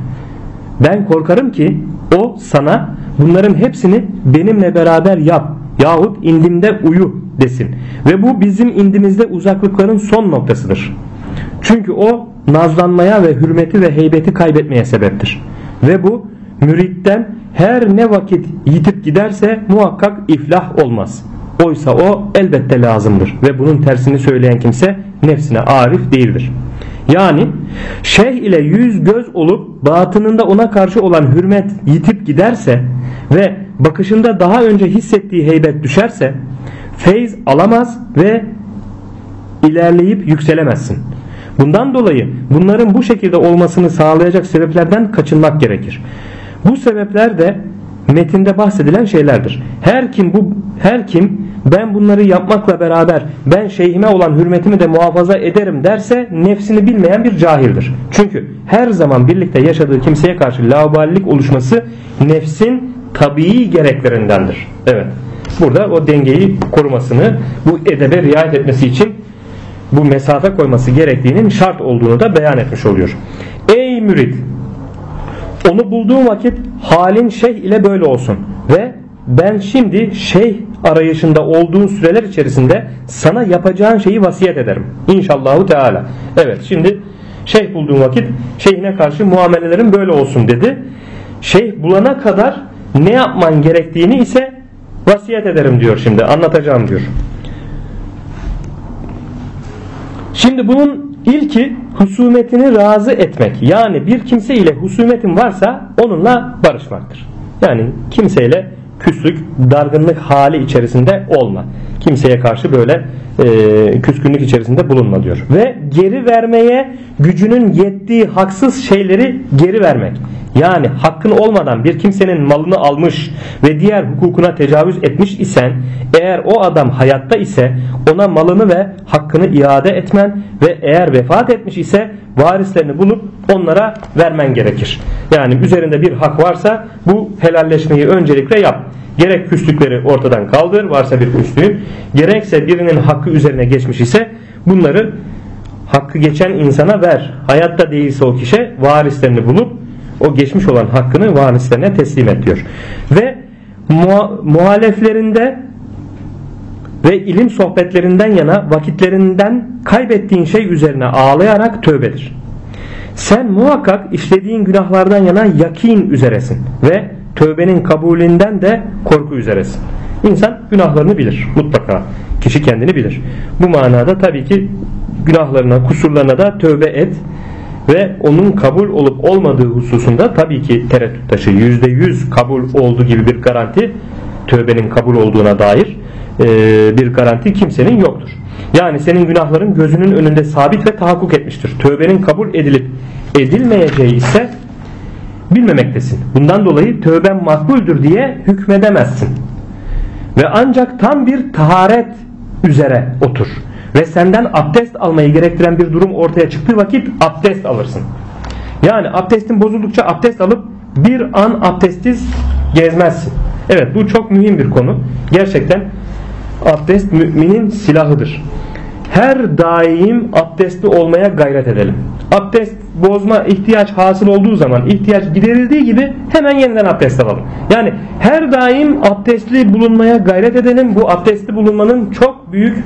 Speaker 1: Ben korkarım ki o sana bunların hepsini benimle beraber yap yahut indimde uyu desin. Ve bu bizim indimizde uzaklıkların son noktasıdır. Çünkü o nazlanmaya ve hürmeti ve heybeti kaybetmeye sebeptir. Ve bu müritten her ne vakit yitip giderse muhakkak iflah olmaz. Oysa o elbette lazımdır ve bunun tersini söyleyen kimse nefsine arif değildir. Yani şeyh ile yüz göz olup batınında ona karşı olan hürmet yitip giderse ve bakışında daha önce hissettiği heybet düşerse feyz alamaz ve ilerleyip yükselemezsin. Bundan dolayı bunların bu şekilde olmasını sağlayacak sebeplerden kaçınmak gerekir. Bu sebepler de metinde bahsedilen şeylerdir. Her kim bu her kim ben bunları yapmakla beraber ben şeyhime olan hürmetimi de muhafaza ederim derse nefsini bilmeyen bir cahildir. Çünkü her zaman birlikte yaşadığı kimseye karşı lauballik oluşması nefsin tabii gereklerindendir. Evet. Burada o dengeyi korumasını, bu edebe riayet etmesi için bu mesafe koyması gerektiğinin şart olduğunu da beyan etmiş oluyor. Ey mürid! Onu bulduğun vakit halin şeyh ile böyle olsun ve ben şimdi şeyh arayışında olduğun süreler içerisinde sana yapacağın şeyi vasiyet ederim. İnşallahu Teala. Evet şimdi şeyh bulduğun vakit şeyhine karşı muamelelerin böyle olsun dedi. Şeyh bulana kadar ne yapman gerektiğini ise vasiyet ederim diyor şimdi anlatacağım diyor. Şimdi bunun ilki husumetini razı etmek. Yani bir kimse ile husumetin varsa onunla barışmaktır. Yani kimseyle küslük, dargınlık hali içerisinde olma. Kimseye karşı böyle e, küskünlük içerisinde bulunma diyor. Ve geri vermeye gücünün yettiği haksız şeyleri geri vermek. Yani hakkın olmadan bir kimsenin malını almış ve diğer hukukuna tecavüz etmiş isen eğer o adam hayatta ise ona malını ve hakkını iade etmen ve eğer vefat etmiş ise varislerini bulup onlara vermen gerekir. Yani üzerinde bir hak varsa bu helalleşmeyi öncelikle yap. Gerek küslükleri ortadan kaldır varsa bir küslüğün gerekse birinin hakkı üzerine geçmiş ise bunları hakkı geçen insana ver. Hayatta değilse o kişi varislerini bulup o geçmiş olan hakkını varislerine teslim et diyor. Ve muhaleflerinde ve ilim sohbetlerinden yana vakitlerinden kaybettiğin şey üzerine ağlayarak tövbedir. Sen muhakkak işlediğin günahlardan yana yakin üzeresin ve tövbenin kabulünden de korku üzeresin. İnsan günahlarını bilir mutlaka. Kişi kendini bilir. Bu manada tabii ki günahlarına, kusurlarına da tövbe et ve onun kabul olup olmadığı hususunda tabii ki tereddüt taşı yüzde yüz kabul olduğu gibi bir garanti tövbenin kabul olduğuna dair e, bir garanti kimsenin yoktur. Yani senin günahların gözünün önünde sabit ve tahakkuk etmiştir. Tövbenin kabul edilip edilmeyeceği ise bilmemektesin. Bundan dolayı tövben makbuldür diye hükmedemezsin. Ve ancak tam bir taharet üzere otur ve senden abdest almayı gerektiren bir durum ortaya çıktığı vakit abdest alırsın. Yani abdestin bozuldukça abdest alıp bir an abdestsiz gezmezsin. Evet bu çok mühim bir konu. Gerçekten abdest müminin silahıdır. Her daim abdestli olmaya gayret edelim. Abdest bozma ihtiyaç hasıl olduğu zaman ihtiyaç giderildiği gibi hemen yeniden abdest alalım. Yani her daim abdestli bulunmaya gayret edelim. Bu abdestli bulunmanın çok büyük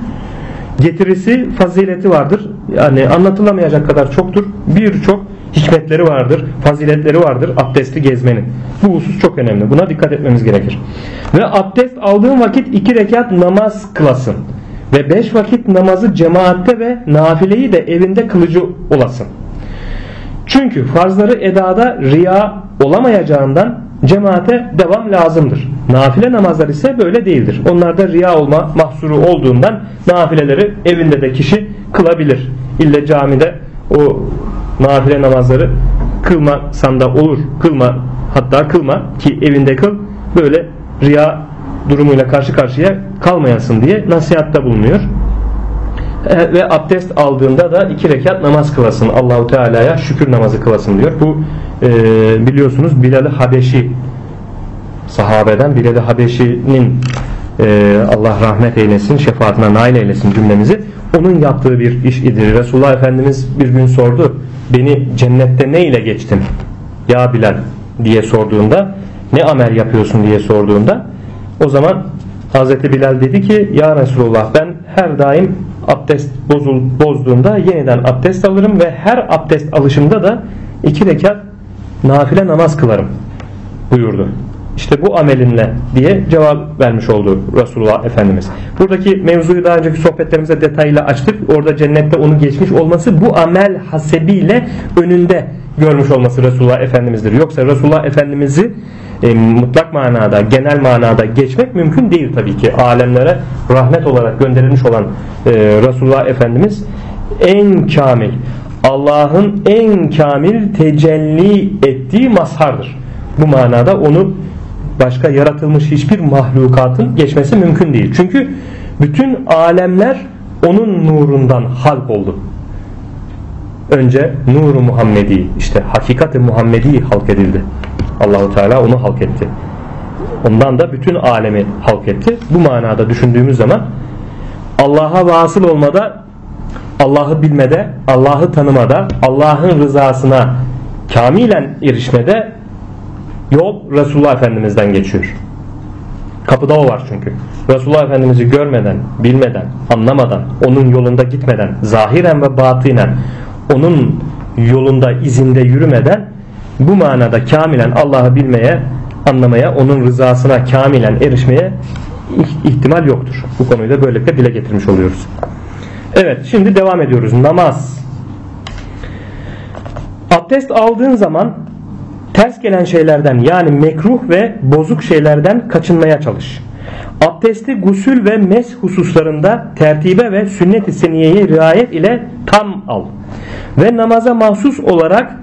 Speaker 1: getirisi fazileti vardır. Yani anlatılamayacak kadar çoktur. Birçok hikmetleri vardır, faziletleri vardır abdesti gezmenin. Bu husus çok önemli. Buna dikkat etmemiz gerekir. Ve abdest aldığın vakit iki rekat namaz kılasın. Ve beş vakit namazı cemaatte ve nafileyi de evinde kılıcı olasın. Çünkü farzları edada riya olamayacağından cemaate devam lazımdır. Nafile namazlar ise böyle değildir. Onlarda riya olma mahsuru olduğundan nafileleri evinde de kişi kılabilir. İlle camide o nafile namazları kılmasan da olur. Kılma hatta kılma ki evinde kıl. Böyle riya durumuyla karşı karşıya kalmayasın diye nasihatta bulunuyor. E, ve abdest aldığında da iki rekat namaz kılasın. Allahu Teala'ya şükür namazı kılasın diyor. Bu e, biliyorsunuz Bilal-i Habeşi sahabeden Bilal-i Habeşi'nin e, Allah rahmet eylesin, şefaatine nail eylesin cümlemizi. Onun yaptığı bir iş idir. Resulullah Efendimiz bir gün sordu. Beni cennette ne ile geçtin? Ya Bilal diye sorduğunda ne amel yapıyorsun diye sorduğunda o zaman Hazreti Bilal dedi ki ya Resulullah ben her daim abdest bozul, bozduğunda yeniden abdest alırım ve her abdest alışımda da iki rekat nafile namaz kılarım buyurdu. İşte bu amelinle diye cevap vermiş oldu Resulullah Efendimiz. Buradaki mevzuyu daha önceki sohbetlerimizde detaylı açtık. Orada cennette onu geçmiş olması bu amel hasebiyle önünde görmüş olması Resulullah Efendimiz'dir. Yoksa Resulullah Efendimiz'i e, mutlak manada, genel manada geçmek mümkün değil tabii ki. Alemlere rahmet olarak gönderilmiş olan e, Resulullah Efendimiz en kamil, Allah'ın en kamil tecelli ettiği mazhardır. Bu manada onu başka yaratılmış hiçbir mahlukatın geçmesi mümkün değil. Çünkü bütün alemler onun nurundan halk oldu. Önce nuru Muhammedi işte hakikati Muhammedi halk edildi. Allahu Teala onu halk etti. Ondan da bütün alemi halk etti. Bu manada düşündüğümüz zaman Allah'a vasıl olmada, Allah'ı bilmede, Allah'ı tanımada, Allah'ın rızasına kamilen erişmede yol Resulullah Efendimiz'den geçiyor. Kapıda o var çünkü. Resulullah Efendimiz'i görmeden, bilmeden, anlamadan, onun yolunda gitmeden, zahiren ve batinen onun yolunda, izinde yürümeden bu manada kamilen Allah'ı bilmeye, anlamaya, onun rızasına kamilen erişmeye ihtimal yoktur. Bu konuyu da böylelikle dile getirmiş oluyoruz. Evet şimdi devam ediyoruz. Namaz. Abdest aldığın zaman ters gelen şeylerden yani mekruh ve bozuk şeylerden kaçınmaya çalış. Abdesti gusül ve mes hususlarında tertibe ve sünnet-i seniyeye riayet ile tam al. Ve namaza mahsus olarak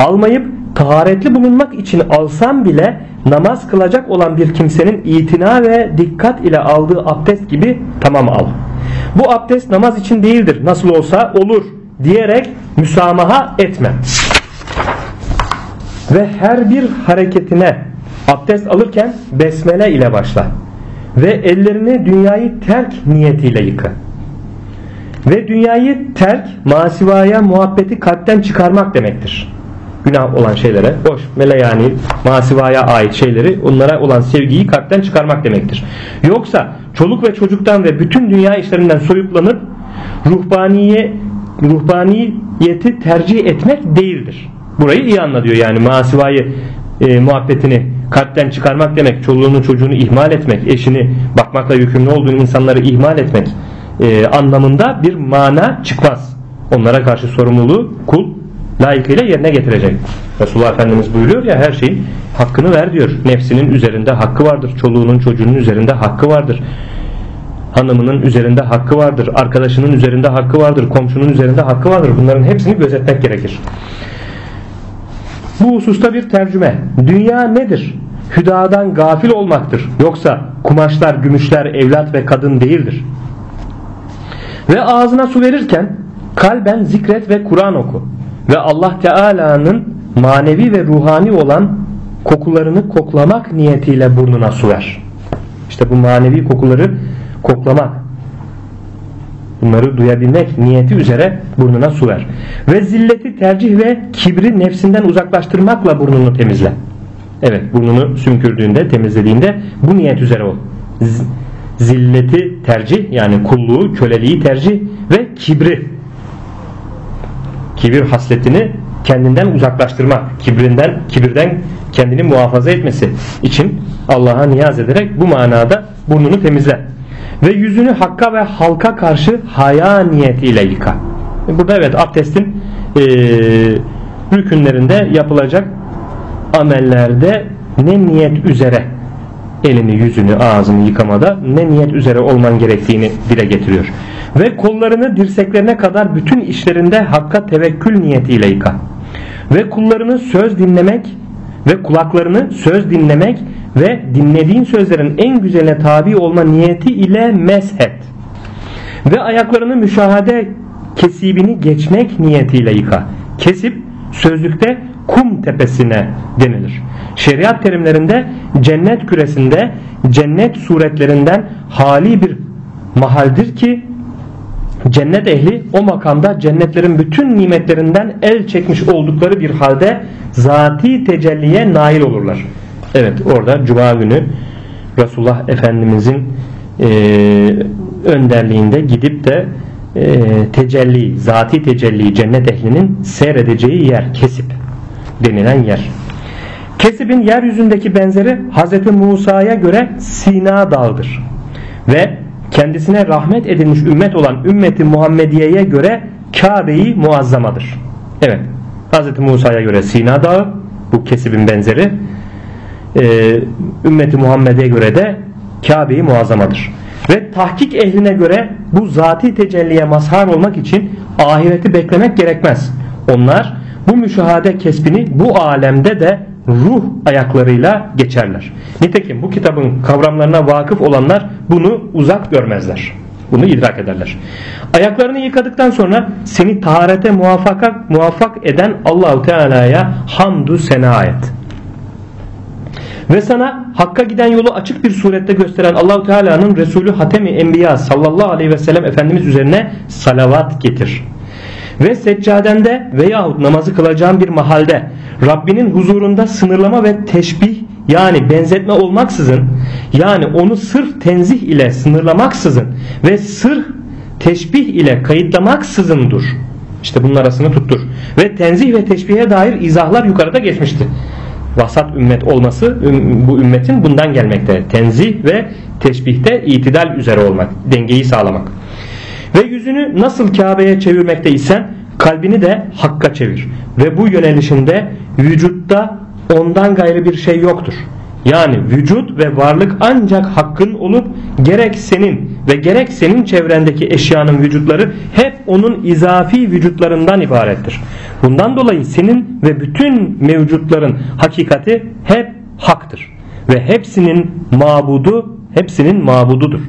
Speaker 1: almayıp taharetli bulunmak için alsam bile namaz kılacak olan bir kimsenin itina ve dikkat ile aldığı abdest gibi tamam al. Bu abdest namaz için değildir. Nasıl olsa olur diyerek müsamaha etme. Ve her bir hareketine abdest alırken besmele ile başla. Ve ellerini dünyayı terk niyetiyle yıka. Ve dünyayı terk masivaya muhabbeti kalpten çıkarmak demektir. Günah olan şeylere, boş, mele yani masivaya ait şeyleri, onlara olan sevgiyi kalpten çıkarmak demektir. Yoksa çoluk ve çocuktan ve bütün dünya işlerinden soyutlanıp ruhbaniye, ruhbaniyeti tercih etmek değildir. Burayı iyi anla diyor yani masivayı e, muhabbetini kalpten çıkarmak demek çoluğunu çocuğunu ihmal etmek eşini bakmakla yükümlü olduğun insanları ihmal etmek e, anlamında bir mana çıkmaz. Onlara karşı sorumluluğu kul layıkıyla yerine getirecek. Resulullah Efendimiz buyuruyor ya her şeyin hakkını ver diyor. Nefsinin üzerinde hakkı vardır. Çoluğunun çocuğunun üzerinde hakkı vardır. Hanımının üzerinde hakkı vardır. Arkadaşının üzerinde hakkı vardır. Komşunun üzerinde hakkı vardır. Bunların hepsini gözetmek gerekir. Bu hususta bir tercüme. Dünya nedir? Hüdadan gafil olmaktır. Yoksa kumaşlar, gümüşler, evlat ve kadın değildir. Ve ağzına su verirken kalben zikret ve Kur'an oku. Ve Allah Teala'nın manevi ve ruhani olan kokularını koklamak niyetiyle burnuna su ver. İşte bu manevi kokuları koklamak. Bunları duyabilmek niyeti üzere burnuna su ver. Ve zilleti tercih ve kibri nefsinden uzaklaştırmakla burnunu temizle. Evet burnunu sümkürdüğünde temizlediğinde bu niyet üzere ol. Zilleti tercih yani kulluğu köleliği tercih ve kibri kibir hasletini kendinden uzaklaştırmak, kibrinden, kibirden kendini muhafaza etmesi için Allah'a niyaz ederek bu manada burnunu temizle. Ve yüzünü hakka ve halka karşı haya niyetiyle yıka. Burada evet abdestin e, rükünlerinde yapılacak amellerde ne niyet üzere elini, yüzünü, ağzını yıkamada ne niyet üzere olman gerektiğini dile getiriyor. Ve kollarını dirseklerine kadar bütün işlerinde hakka tevekkül niyetiyle yıka. Ve kullarını söz dinlemek ve kulaklarını söz dinlemek ve dinlediğin sözlerin en güzeline tabi olma niyeti ile meshet. Ve ayaklarını müşahede kesibini geçmek niyetiyle yıka. Kesip sözlükte kum tepesine denilir. Şeriat terimlerinde cennet küresinde cennet suretlerinden hali bir mahaldir ki cennet ehli o makamda cennetlerin bütün nimetlerinden el çekmiş oldukları bir halde zati tecelliye nail olurlar. Evet orada cuma günü Resulullah Efendimizin e, önderliğinde gidip de e, tecelli, zati tecelli cennet ehlinin seyredeceği yer kesip denilen yer. Kesibin yeryüzündeki benzeri Hz. Musa'ya göre Sina dağıdır. Ve kendisine rahmet edilmiş ümmet olan ümmeti Muhammediye'ye göre Kabe'yi muazzamadır. Evet Hz. Musa'ya göre Sina dağı bu kesibin benzeri ee, ümmeti Muhammed'e göre de Kabe'yi muazzamadır. Ve tahkik ehline göre bu zati tecelliye mazhar olmak için ahireti beklemek gerekmez. Onlar bu müşahade kesbini bu alemde de ruh ayaklarıyla geçerler. Nitekim bu kitabın kavramlarına vakıf olanlar bunu uzak görmezler. Bunu idrak ederler. Ayaklarını yıkadıktan sonra seni taharete muvaffak, muvaffak eden Allahu Teala'ya hamdü sena et. Ve sana hakka giden yolu açık bir surette gösteren Allahu Teala'nın Resulü Hatemi Enbiya sallallahu aleyhi ve sellem Efendimiz üzerine salavat getir. Ve seccadende veyahut namazı kılacağın bir mahalde Rabbinin huzurunda sınırlama ve teşbih yani benzetme olmaksızın yani onu sırf tenzih ile sınırlamaksızın ve sırf teşbih ile kayıtlamaksızın dur. İşte bunun arasını tuttur. Ve tenzih ve teşbihe dair izahlar yukarıda geçmişti. Vasat ümmet olması bu ümmetin bundan gelmekte. Tenzih ve teşbihte itidal üzere olmak, dengeyi sağlamak. Ve yüzünü nasıl Kabe'ye çevirmekteysen kalbini de Hakk'a çevir. Ve bu yönelişinde vücutta ondan gayrı bir şey yoktur. Yani vücut ve varlık ancak hakkın olup gerek senin ve gerek senin çevrendeki eşyanın vücutları hep onun izafi vücutlarından ibarettir. Bundan dolayı senin ve bütün mevcutların hakikati hep haktır. Ve hepsinin mabudu hepsinin mabududur.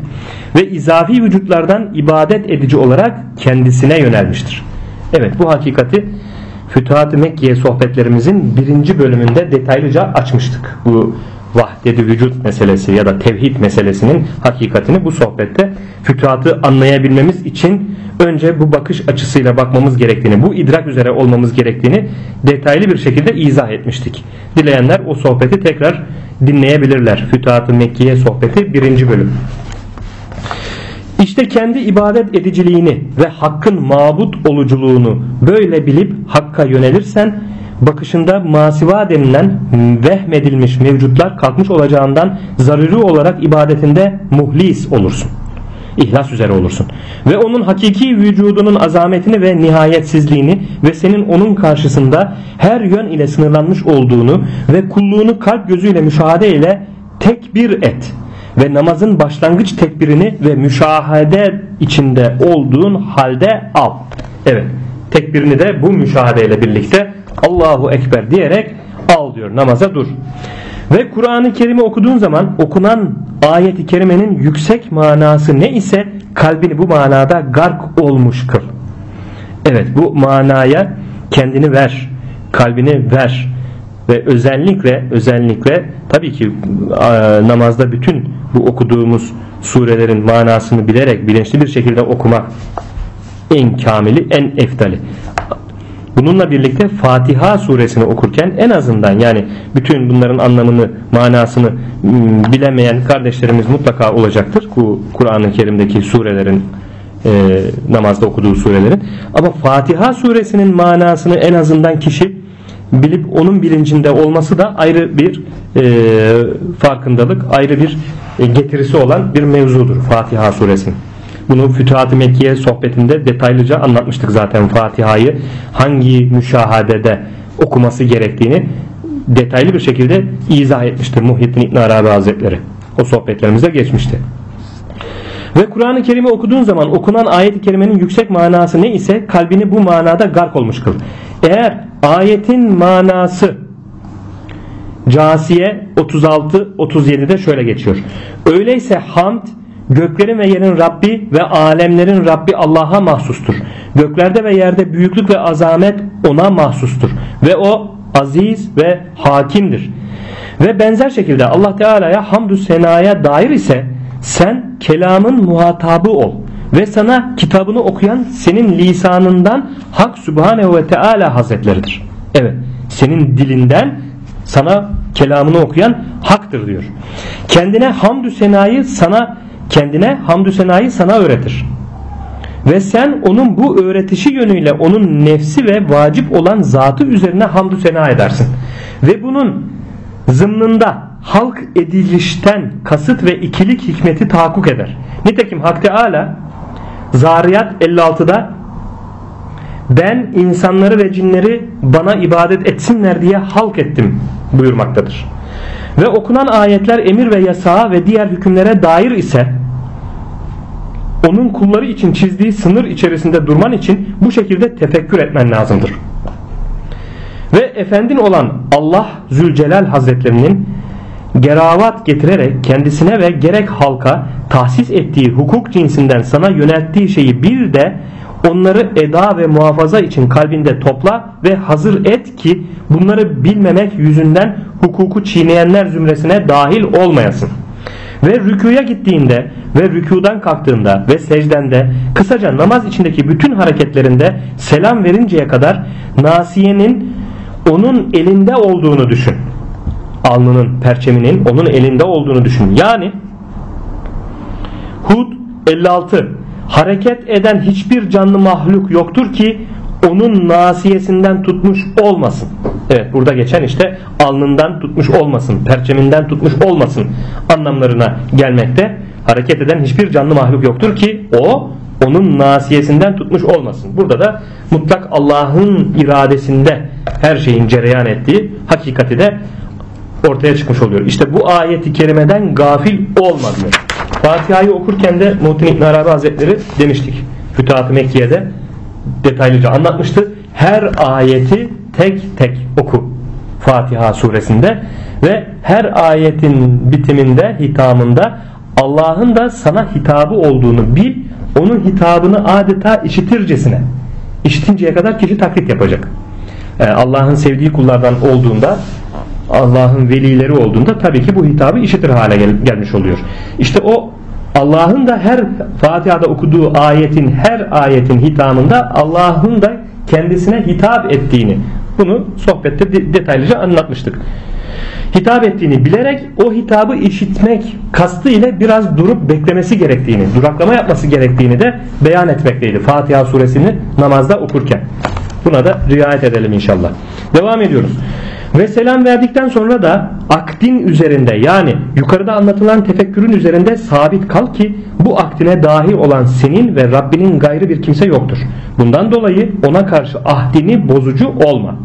Speaker 1: Ve izafi vücutlardan ibadet edici olarak kendisine yönelmiştir. Evet bu hakikati Fütuhat-ı Mekke'ye sohbetlerimizin birinci bölümünde detaylıca açmıştık. Bu vahdedi vücut meselesi ya da tevhid meselesinin hakikatini bu sohbette fütuhatı anlayabilmemiz için önce bu bakış açısıyla bakmamız gerektiğini, bu idrak üzere olmamız gerektiğini detaylı bir şekilde izah etmiştik. Dileyenler o sohbeti tekrar dinleyebilirler. Fütuhat-ı Mekke'ye sohbeti birinci bölüm. İşte kendi ibadet ediciliğini ve hakkın mabut oluculuğunu böyle bilip hakka yönelirsen bakışında masiva denilen vehmedilmiş mevcutlar kalkmış olacağından zaruri olarak ibadetinde muhlis olursun. İhlas üzere olursun. Ve onun hakiki vücudunun azametini ve nihayetsizliğini ve senin onun karşısında her yön ile sınırlanmış olduğunu ve kulluğunu kalp gözüyle müşahede ile tekbir et ve namazın başlangıç tekbirini ve müşahede içinde olduğun halde al. Evet tekbirini de bu müşahedeyle birlikte Allahu Ekber diyerek al diyor namaza dur. Ve Kur'an-ı Kerim'i okuduğun zaman okunan ayeti kerimenin yüksek manası ne ise kalbini bu manada gark olmuş kıl. Evet bu manaya kendini ver, kalbini ver ve özellikle özellikle tabii ki namazda bütün bu okuduğumuz surelerin manasını bilerek bilinçli bir şekilde okumak en kamili, en eftali. Bununla birlikte Fatiha suresini okurken en azından yani bütün bunların anlamını, manasını ıı, bilemeyen kardeşlerimiz mutlaka olacaktır. Bu Kur'an-ı Kerim'deki surelerin e, namazda okuduğu surelerin. Ama Fatiha suresinin manasını en azından kişi bilip onun bilincinde olması da ayrı bir e, farkındalık, ayrı bir e, getirisi olan bir mevzudur Fatiha suresinin. Bunu Fütuhat-ı Mekkiye sohbetinde detaylıca anlatmıştık zaten Fatiha'yı hangi müşahadede okuması gerektiğini detaylı bir şekilde izah etmiştir Muhyiddin İbn Arabi Hazretleri. O sohbetlerimizde geçmişti. Ve Kur'an-ı Kerim'i okuduğun zaman okunan ayet-i kerimenin yüksek manası ne ise kalbini bu manada gark olmuş kıl. Eğer ayetin manası Casiye 36-37'de şöyle geçiyor. Öyleyse hamd Göklerin ve yerin Rabbi ve alemlerin Rabbi Allah'a mahsustur. Göklerde ve yerde büyüklük ve azamet ona mahsustur. Ve o aziz ve hakimdir. Ve benzer şekilde Allah Teala'ya hamdü senaya dair ise sen kelamın muhatabı ol. Ve sana kitabını okuyan senin lisanından Hak Sübhanehu ve Teala Hazretleridir. Evet senin dilinden sana kelamını okuyan haktır diyor. Kendine hamdü senayı sana kendine hamdü senayı sana öğretir. Ve sen onun bu öğretişi yönüyle onun nefsi ve vacip olan zatı üzerine hamdü sena edersin. Ve bunun zımnında halk edilişten kasıt ve ikilik hikmeti tahakkuk eder. Nitekim Hak Teala Zariyat 56'da ben insanları ve cinleri bana ibadet etsinler diye halk ettim buyurmaktadır. Ve okunan ayetler emir ve yasağa ve diğer hükümlere dair ise onun kulları için çizdiği sınır içerisinde durman için bu şekilde tefekkür etmen lazımdır. Ve efendin olan Allah Zülcelal Hazretlerinin geravat getirerek kendisine ve gerek halka tahsis ettiği hukuk cinsinden sana yönelttiği şeyi bir de onları eda ve muhafaza için kalbinde topla ve hazır et ki bunları bilmemek yüzünden hukuku çiğneyenler zümresine dahil olmayasın. Ve rükuya gittiğinde ve rükudan kalktığında ve secdende kısaca namaz içindeki bütün hareketlerinde selam verinceye kadar nasiyenin onun elinde olduğunu düşün. alnının, perçeminin onun elinde olduğunu düşün. Yani Hud 56 Hareket eden hiçbir canlı mahluk yoktur ki onun nasiyesinden tutmuş olmasın. Evet burada geçen işte alnından tutmuş olmasın, perçeminden tutmuş olmasın anlamlarına gelmekte. Hareket eden hiçbir canlı mahluk yoktur ki o onun nasiyesinden tutmuş olmasın. Burada da mutlak Allah'ın iradesinde her şeyin cereyan ettiği hakikati de ortaya çıkmış oluyor. İşte bu ayeti kerimeden gafil olma diyor. Fatiha'yı okurken de Muhittin İbn Arabi Hazretleri demiştik. Fütuhat-ı Mekke'de detaylıca anlatmıştı. Her ayeti tek tek oku Fatiha suresinde ve her ayetin bitiminde hitamında Allah'ın da sana hitabı olduğunu bil onun hitabını adeta işitircesine işitinceye kadar kişi taklit yapacak. Yani Allah'ın sevdiği kullardan olduğunda Allah'ın velileri olduğunda tabii ki bu hitabı işitir hale gel gelmiş oluyor. İşte o Allah'ın da her Fatiha'da okuduğu ayetin her ayetin hitamında Allah'ın da kendisine hitap ettiğini bunu sohbette detaylıca anlatmıştık. Hitap ettiğini bilerek o hitabı işitmek kastı ile biraz durup beklemesi gerektiğini, duraklama yapması gerektiğini de beyan etmekteydi. Fatiha suresini namazda okurken. Buna da riayet edelim inşallah. Devam ediyoruz. Ve selam verdikten sonra da akdin üzerinde yani yukarıda anlatılan tefekkürün üzerinde sabit kal ki bu akdine dahil olan senin ve Rabbinin gayrı bir kimse yoktur. Bundan dolayı ona karşı ahdini bozucu olma.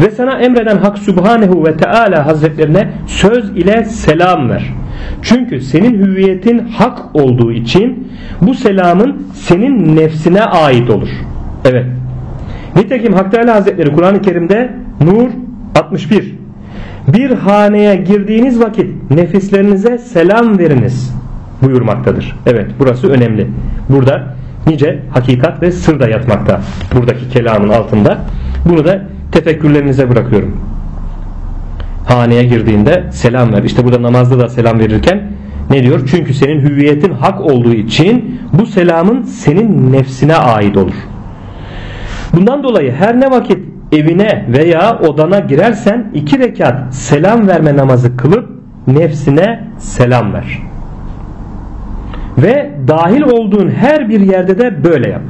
Speaker 1: Ve sana emreden Hak Subhanehu ve Teala Hazretlerine söz ile selam ver. Çünkü senin hüviyetin hak olduğu için bu selamın senin nefsine ait olur. Evet. Nitekim Hak Teala Hazretleri Kur'an-ı Kerim'de Nur 61 Bir haneye girdiğiniz vakit nefislerinize selam veriniz buyurmaktadır. Evet burası önemli. Burada nice hakikat ve sır da yatmakta. Buradaki kelamın altında. Bunu da tefekkürlerinize bırakıyorum. Haneye girdiğinde selam ver. İşte burada namazda da selam verirken ne diyor? Çünkü senin hüviyetin hak olduğu için bu selamın senin nefsine ait olur. Bundan dolayı her ne vakit evine veya odana girersen iki rekat selam verme namazı kılıp nefsine selam ver. Ve dahil olduğun her bir yerde de böyle yap.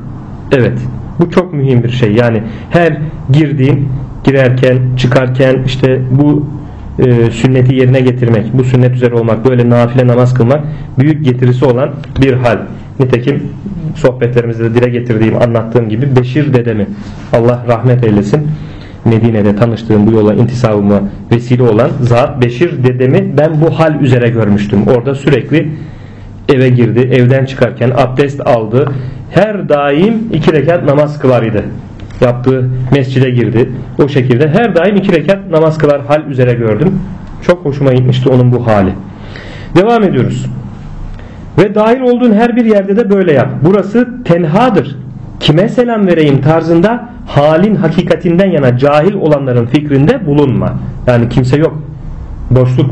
Speaker 1: Evet bu çok mühim bir şey. Yani her girdiğin girerken çıkarken işte bu e, sünneti yerine getirmek, bu sünnet üzere olmak, böyle nafile namaz kılmak büyük getirisi olan bir hal. Nitekim sohbetlerimizde de dile getirdiğim, anlattığım gibi Beşir dedemi Allah rahmet eylesin. Medine'de tanıştığım bu yola intisabıma vesile olan zat Beşir dedemi ben bu hal üzere görmüştüm. Orada sürekli eve girdi, evden çıkarken abdest aldı. Her daim iki rekat namaz kılar idi. Yaptığı mescide girdi. O şekilde her daim iki rekat namaz kılar hal üzere gördüm. Çok hoşuma gitmişti onun bu hali. Devam ediyoruz. Ve dahil olduğun her bir yerde de böyle yap. Burası tenhadır. Kime selam vereyim tarzında halin hakikatinden yana cahil olanların fikrinde bulunma. Yani kimse yok. Boşluk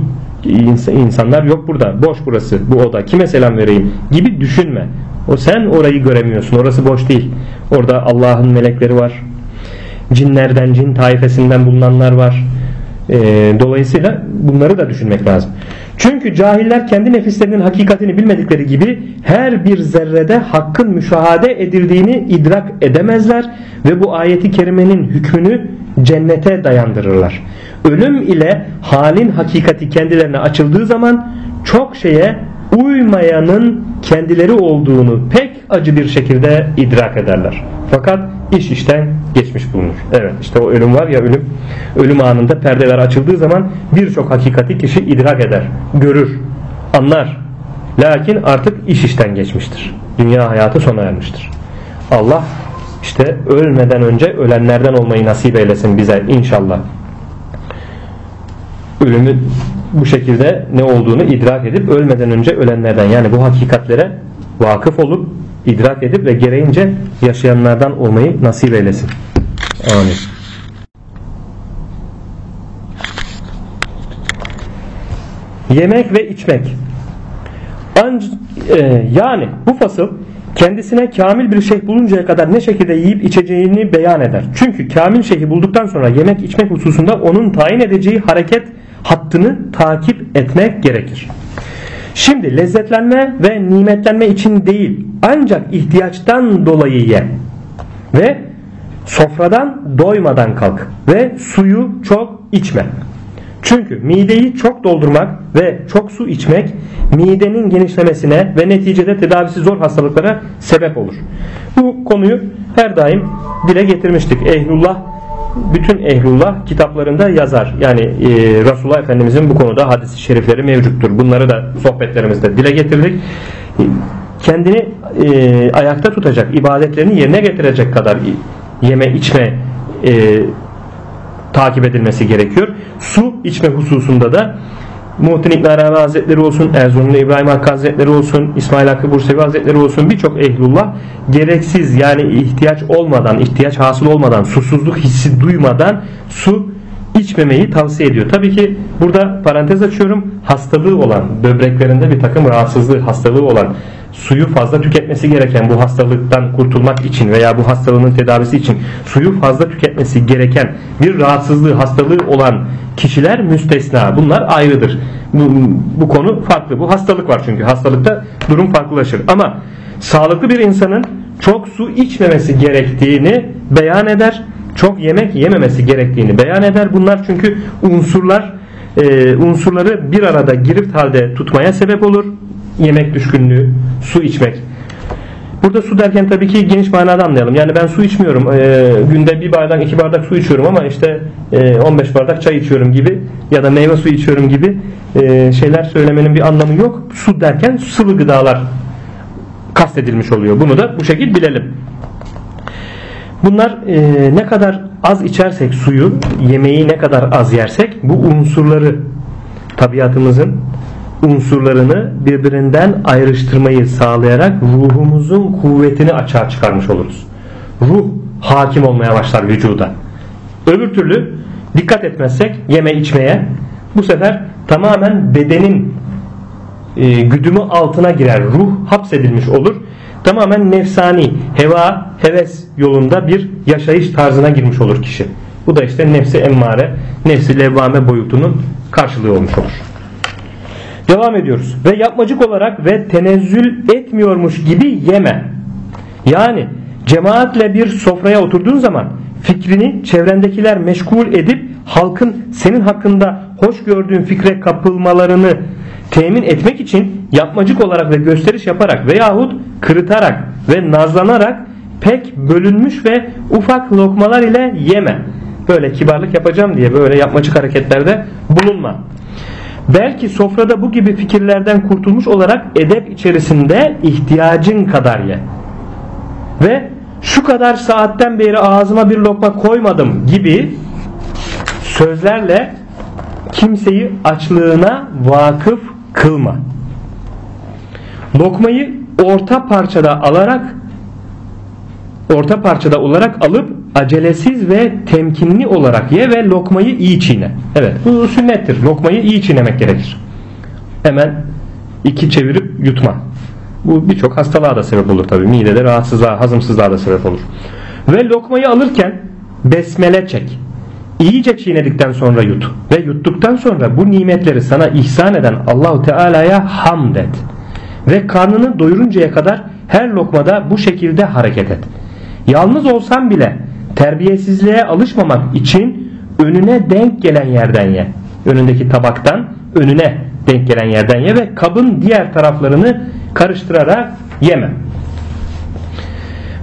Speaker 1: insanlar yok burada. Boş burası bu oda. Kime selam vereyim gibi düşünme. O sen orayı göremiyorsun. Orası boş değil. Orada Allah'ın melekleri var. Cinlerden, cin taifesinden bulunanlar var. E, dolayısıyla bunları da düşünmek lazım. Çünkü cahiller kendi nefislerinin hakikatini bilmedikleri gibi her bir zerrede hakkın müşahade edildiğini idrak edemezler ve bu ayeti kerimenin hükmünü cennete dayandırırlar. Ölüm ile halin hakikati kendilerine açıldığı zaman çok şeye uymayanın kendileri olduğunu pek acı bir şekilde idrak ederler. Fakat iş işten geçmiş bulunur. Evet işte o ölüm var ya ölüm. Ölüm anında perdeler açıldığı zaman birçok hakikati kişi idrak eder, görür, anlar. Lakin artık iş işten geçmiştir. Dünya hayatı sona ermiştir. Allah işte ölmeden önce ölenlerden olmayı nasip eylesin bize inşallah. Ölümü bu şekilde ne olduğunu idrak edip ölmeden önce ölenlerden yani bu hakikatlere vakıf olup idrak edip ve gereğince yaşayanlardan olmayı nasip eylesin. Amin. Yemek ve içmek. Anc e, yani bu fasıl kendisine kamil bir şey buluncaya kadar ne şekilde yiyip içeceğini beyan eder. Çünkü kamil şeyhi bulduktan sonra yemek içmek hususunda onun tayin edeceği hareket hattını takip etmek gerekir. Şimdi lezzetlenme ve nimetlenme için değil ancak ihtiyaçtan dolayı ye ve sofradan doymadan kalk ve suyu çok içme. Çünkü mideyi çok doldurmak ve çok su içmek midenin genişlemesine ve neticede tedavisi zor hastalıklara sebep olur. Bu konuyu her daim dile getirmiştik. Ehlullah bütün ehlullah kitaplarında yazar. Yani e, Resulullah Efendimizin bu konuda hadisi şerifleri mevcuttur. Bunları da sohbetlerimizde dile getirdik. Kendini e, ayakta tutacak, ibadetlerini yerine getirecek kadar yeme içme e, takip edilmesi gerekiyor. Su içme hususunda da Muhittin İbn Arabi Hazretleri olsun, Erzurumlu İbrahim Hakkı Hazretleri olsun, İsmail Hakkı Bursevi Hazretleri olsun birçok ehlullah gereksiz yani ihtiyaç olmadan, ihtiyaç hasıl olmadan, susuzluk hissi duymadan su içmemeyi tavsiye ediyor. Tabii ki burada parantez açıyorum. Hastalığı olan, böbreklerinde bir takım rahatsızlığı, hastalığı olan suyu fazla tüketmesi gereken bu hastalıktan kurtulmak için veya bu hastalığın tedavisi için suyu fazla tüketmesi gereken bir rahatsızlığı, hastalığı olan kişiler müstesna. Bunlar ayrıdır. Bu, bu konu farklı. Bu hastalık var çünkü. Hastalıkta durum farklılaşır. Ama sağlıklı bir insanın çok su içmemesi gerektiğini beyan eder. Çok yemek yememesi gerektiğini beyan eder. Bunlar çünkü unsurlar e, unsurları bir arada girift halde tutmaya sebep olur yemek düşkünlüğü, su içmek. Burada su derken tabii ki geniş manada anlayalım. Yani ben su içmiyorum. E, günde bir bardak iki bardak su içiyorum ama işte e, 15 bardak çay içiyorum gibi ya da meyve suyu içiyorum gibi e, şeyler söylemenin bir anlamı yok. Su derken sıvı gıdalar kastedilmiş oluyor. Bunu da bu şekilde bilelim. Bunlar e, ne kadar az içersek suyu, yemeği ne kadar az yersek bu unsurları tabiatımızın unsurlarını birbirinden ayrıştırmayı sağlayarak ruhumuzun kuvvetini açığa çıkarmış oluruz. Ruh hakim olmaya başlar vücuda. Öbür türlü dikkat etmezsek yeme içmeye bu sefer tamamen bedenin e, güdümü altına girer. Ruh hapsedilmiş olur. Tamamen nefsani, heva, heves yolunda bir yaşayış tarzına girmiş olur kişi. Bu da işte nefsi emmare, nefsi levvame boyutunun karşılığı olmuş olur. Devam ediyoruz. Ve yapmacık olarak ve tenezzül etmiyormuş gibi yeme. Yani cemaatle bir sofraya oturduğun zaman fikrini çevrendekiler meşgul edip halkın senin hakkında hoş gördüğün fikre kapılmalarını temin etmek için yapmacık olarak ve gösteriş yaparak veyahut kırıtarak ve nazlanarak pek bölünmüş ve ufak lokmalar ile yeme. Böyle kibarlık yapacağım diye böyle yapmacık hareketlerde bulunma. Belki sofrada bu gibi fikirlerden kurtulmuş olarak edep içerisinde ihtiyacın kadar ye. Ve şu kadar saatten beri ağzıma bir lokma koymadım gibi sözlerle kimseyi açlığına vakıf kılma. Lokmayı orta parçada alarak orta parçada olarak alıp acelesiz ve temkinli olarak ye ve lokmayı iyi çiğne. Evet bu sünnettir. Lokmayı iyi çiğnemek gerekir. Hemen iki çevirip yutma. Bu birçok hastalığa da sebep olur tabi. Midede rahatsızlığa, hazımsızlığa da sebep olur. Ve lokmayı alırken besmele çek. İyice çiğnedikten sonra yut. Ve yuttuktan sonra bu nimetleri sana ihsan eden Allahu Teala'ya hamd et. Ve karnını doyuruncaya kadar her lokmada bu şekilde hareket et. Yalnız olsan bile terbiyesizliğe alışmamak için önüne denk gelen yerden ye. Önündeki tabaktan önüne denk gelen yerden ye ve kabın diğer taraflarını karıştırarak yeme.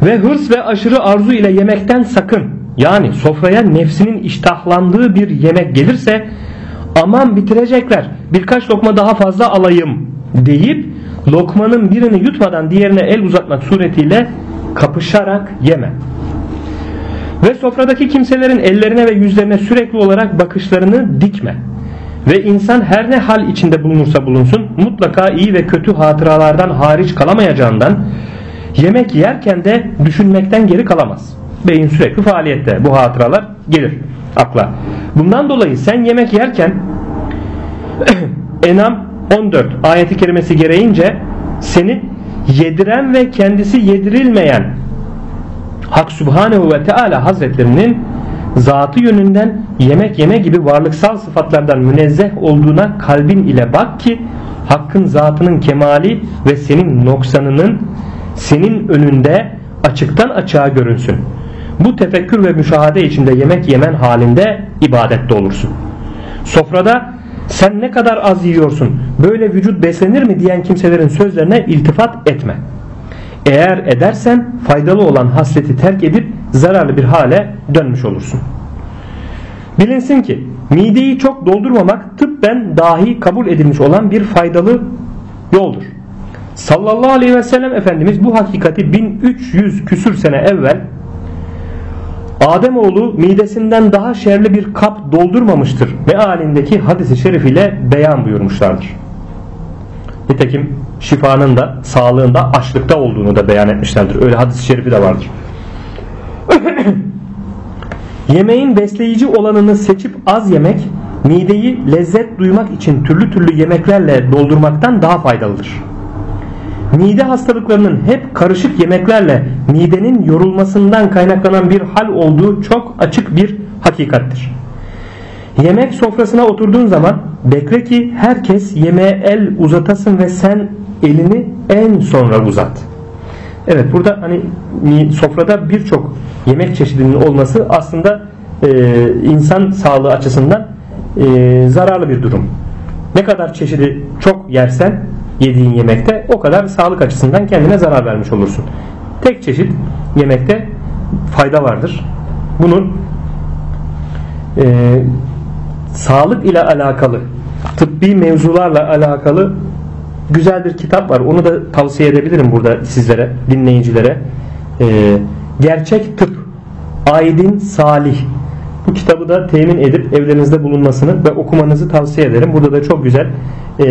Speaker 1: Ve hırs ve aşırı arzu ile yemekten sakın. Yani sofraya nefsinin iştahlandığı bir yemek gelirse aman bitirecekler birkaç lokma daha fazla alayım deyip lokmanın birini yutmadan diğerine el uzatmak suretiyle kapışarak yeme. Ve sofradaki kimselerin ellerine ve yüzlerine sürekli olarak bakışlarını dikme. Ve insan her ne hal içinde bulunursa bulunsun mutlaka iyi ve kötü hatıralardan hariç kalamayacağından yemek yerken de düşünmekten geri kalamaz. Beyin sürekli faaliyette. Bu hatıralar gelir akla. Bundan dolayı sen yemek yerken Enam 14 ayeti kerimesi gereğince seni yediren ve kendisi yedirilmeyen Hak Subhanehu ve Teala Hazretlerinin zatı yönünden yemek yeme gibi varlıksal sıfatlardan münezzeh olduğuna kalbin ile bak ki hakkın zatının kemali ve senin noksanının senin önünde açıktan açığa görünsün. Bu tefekkür ve müşahade içinde yemek yemen halinde ibadette olursun. Sofrada sen ne kadar az yiyorsun böyle vücut beslenir mi diyen kimselerin sözlerine iltifat etme. Eğer edersen faydalı olan hasleti terk edip zararlı bir hale dönmüş olursun. Bilinsin ki mideyi çok doldurmamak tıbben dahi kabul edilmiş olan bir faydalı yoldur. Sallallahu aleyhi ve sellem Efendimiz bu hakikati 1300 küsür sene evvel Ademoğlu midesinden daha şerli bir kap doldurmamıştır mealindeki hadisi şerif ile beyan buyurmuşlardır. Nitekim şifanın da sağlığında açlıkta olduğunu da beyan etmişlerdir. Öyle hadis-i şerifi de vardır. Yemeğin besleyici olanını seçip az yemek mideyi lezzet duymak için türlü türlü yemeklerle doldurmaktan daha faydalıdır. Mide hastalıklarının hep karışık yemeklerle midenin yorulmasından kaynaklanan bir hal olduğu çok açık bir hakikattir. Yemek sofrasına oturduğun zaman bekle ki herkes yemeğe el uzatasın ve sen elini en sonra uzat. Evet burada hani sofrada birçok yemek çeşidinin olması aslında e, insan sağlığı açısından e, zararlı bir durum. Ne kadar çeşidi çok yersen yediğin yemekte o kadar sağlık açısından kendine zarar vermiş olursun. Tek çeşit yemekte fayda vardır. Bunun e, sağlık ile alakalı tıbbi mevzularla alakalı güzel bir kitap var. Onu da tavsiye edebilirim burada sizlere, dinleyicilere. Ee, Gerçek Tıp Aydin Salih bu kitabı da temin edip evlerinizde bulunmasını ve okumanızı tavsiye ederim. Burada da çok güzel e,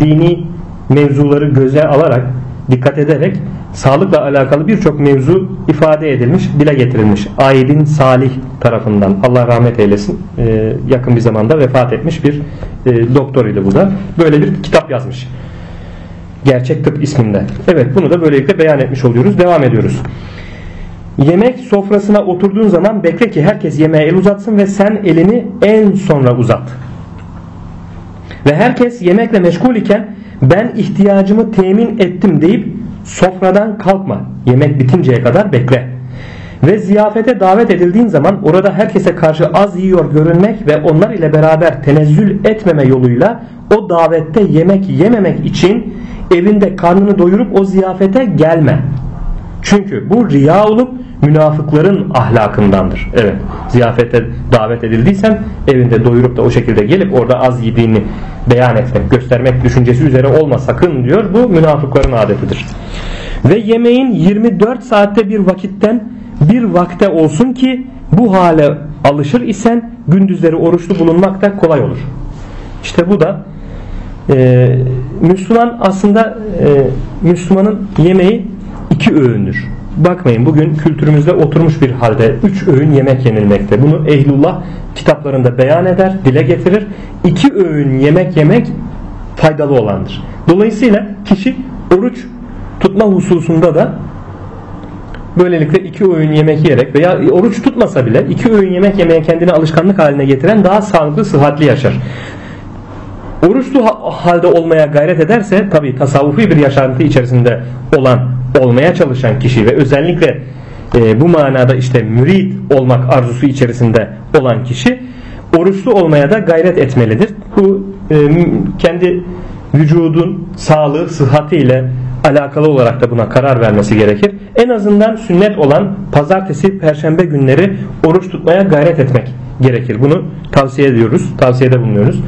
Speaker 1: dini mevzuları göze alarak dikkat ederek sağlıkla alakalı birçok mevzu ifade edilmiş, dile getirilmiş. Aydin Salih tarafından Allah rahmet eylesin. E, yakın bir zamanda vefat etmiş bir e, doktor idi bu da. Böyle bir kitap yazmış. Gerçek Tıp isminde. Evet bunu da böylelikle beyan etmiş oluyoruz. Devam ediyoruz. Yemek sofrasına oturduğun zaman bekle ki herkes yemeğe el uzatsın ve sen elini en sonra uzat. Ve herkes yemekle meşgul iken ben ihtiyacımı temin ettim deyip sofradan kalkma. Yemek bitinceye kadar bekle. Ve ziyafete davet edildiğin zaman orada herkese karşı az yiyor görünmek ve onlar ile beraber tenezzül etmeme yoluyla o davette yemek yememek için evinde karnını doyurup o ziyafete gelme. Çünkü bu riya olup münafıkların ahlakındandır. Evet ziyafete davet edildiysen evinde doyurup da o şekilde gelip orada az yediğini beyan etmek, göstermek düşüncesi üzere olma sakın diyor. Bu münafıkların adetidir. Ve yemeğin 24 saatte bir vakitten bir vakte olsun ki bu hale alışır isen gündüzleri oruçlu bulunmak da kolay olur. İşte bu da e, Müslüman aslında e, Müslümanın yemeği iki öğündür. Bakmayın bugün kültürümüzde oturmuş bir halde üç öğün yemek yenilmekte. Bunu Ehlullah kitaplarında beyan eder, dile getirir. İki öğün yemek yemek faydalı olandır. Dolayısıyla kişi oruç tutma hususunda da böylelikle iki öğün yemek yiyerek veya oruç tutmasa bile iki öğün yemek yemeye kendini alışkanlık haline getiren daha sağlıklı, sıhhatli yaşar. Oruçlu halde olmaya gayret ederse tabi tasavvufi bir yaşantı içerisinde olan olmaya çalışan kişi ve özellikle e, bu manada işte mürid olmak arzusu içerisinde olan kişi oruçlu olmaya da gayret etmelidir. Bu e, kendi vücudun sağlığı, sıhhati ile alakalı olarak da buna karar vermesi gerekir. En azından sünnet olan pazartesi, perşembe günleri oruç tutmaya gayret etmek gerekir. Bunu tavsiye ediyoruz, tavsiyede bulunuyoruz.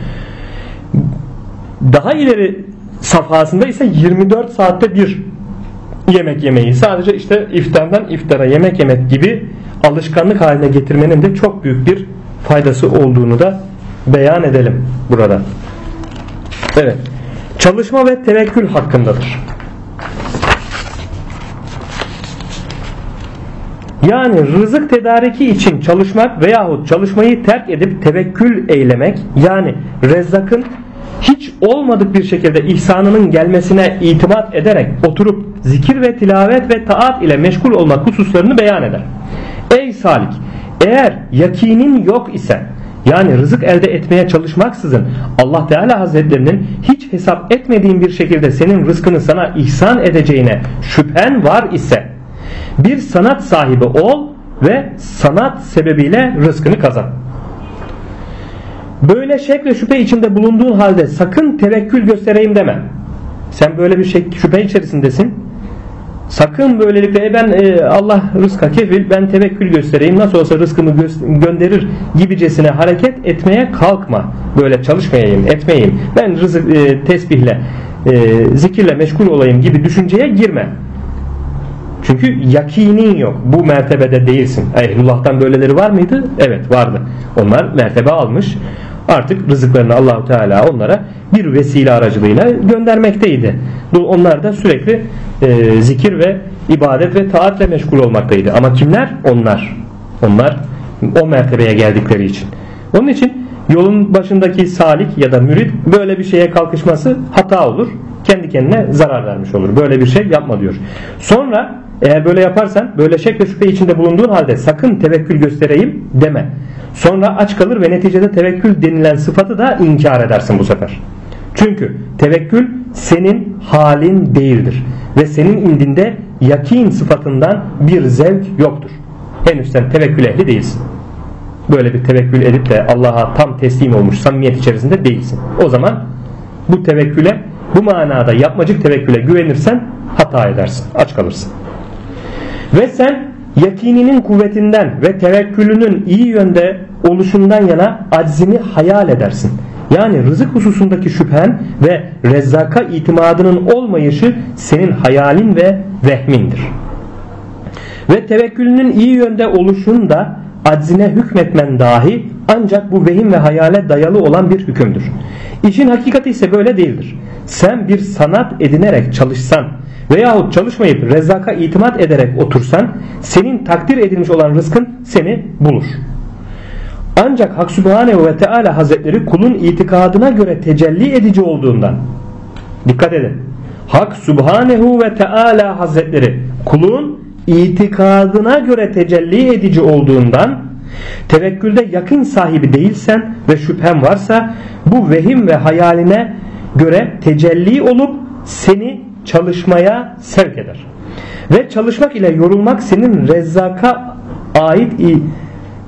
Speaker 1: Daha ileri safhasında ise 24 saatte bir yemek yemeyi sadece işte iftardan iftara yemek yemek gibi alışkanlık haline getirmenin de çok büyük bir faydası olduğunu da beyan edelim burada. Evet. Çalışma ve tevekkül hakkındadır. Yani rızık tedariki için çalışmak veyahut çalışmayı terk edip tevekkül eylemek yani rezzakın hiç olmadık bir şekilde ihsanının gelmesine itimat ederek oturup zikir ve tilavet ve taat ile meşgul olmak hususlarını beyan eder. Ey salik Eğer yakinin yok ise yani rızık elde etmeye çalışmaksızın Allah Teala Hazretlerinin hiç hesap etmediğin bir şekilde senin rızkını sana ihsan edeceğine şüphen var ise bir sanat sahibi ol ve sanat sebebiyle rızkını kazan. Böyle şek ve şüphe içinde bulunduğun halde sakın tevekkül göstereyim deme. Sen böyle bir şek, şüphe içerisindesin. Sakın böylelikle e ben e, Allah rızka kefil ben tevekkül göstereyim nasıl olsa rızkımı gö- gönderir gibicesine hareket etmeye kalkma. Böyle çalışmayayım etmeyeyim ben rızık e, tesbihle e, zikirle meşgul olayım gibi düşünceye girme. Çünkü yakinin yok. Bu mertebede değilsin. Ehlullah'tan böyleleri var mıydı? Evet vardı. Onlar mertebe almış. Artık rızıklarını Allahu Teala onlara bir vesile aracılığıyla göndermekteydi. Onlar da sürekli e, zikir ve ibadet ve taatle meşgul olmaktaydı. Ama kimler? Onlar. Onlar o mertebeye geldikleri için. Onun için yolun başındaki salik ya da mürit böyle bir şeye kalkışması hata olur. Kendi kendine zarar vermiş olur. Böyle bir şey yapma diyor. Sonra eğer böyle yaparsan böyle şek ve şüphe içinde bulunduğun halde sakın tevekkül göstereyim deme. Sonra aç kalır ve neticede tevekkül denilen sıfatı da inkar edersin bu sefer. Çünkü tevekkül senin halin değildir. Ve senin indinde yakin sıfatından bir zevk yoktur. Henüz sen tevekkül ehli değilsin. Böyle bir tevekkül edip de Allah'a tam teslim olmuş samimiyet içerisinde değilsin. O zaman bu tevekküle bu manada yapmacık tevekküle güvenirsen hata edersin. Aç kalırsın. Ve sen yakininin kuvvetinden ve tevekkülünün iyi yönde oluşundan yana aczini hayal edersin. Yani rızık hususundaki şüphen ve rezzaka itimadının olmayışı senin hayalin ve vehmindir. Ve tevekkülünün iyi yönde oluşunda aczine hükmetmen dahi ancak bu vehim ve hayale dayalı olan bir hükümdür. İşin hakikati ise böyle değildir. Sen bir sanat edinerek çalışsan veyahut çalışmayıp rezzaka itimat ederek otursan senin takdir edilmiş olan rızkın seni bulur. Ancak Hak Sübhanehu ve Teala Hazretleri kulun itikadına göre tecelli edici olduğundan dikkat edin. Hak Sübhanehu ve Teala Hazretleri kulun itikadına göre tecelli edici olduğundan tevekkülde yakın sahibi değilsen ve şüphen varsa bu vehim ve hayaline göre tecelli olup seni çalışmaya sevk eder. Ve çalışmak ile yorulmak senin rezzaka ait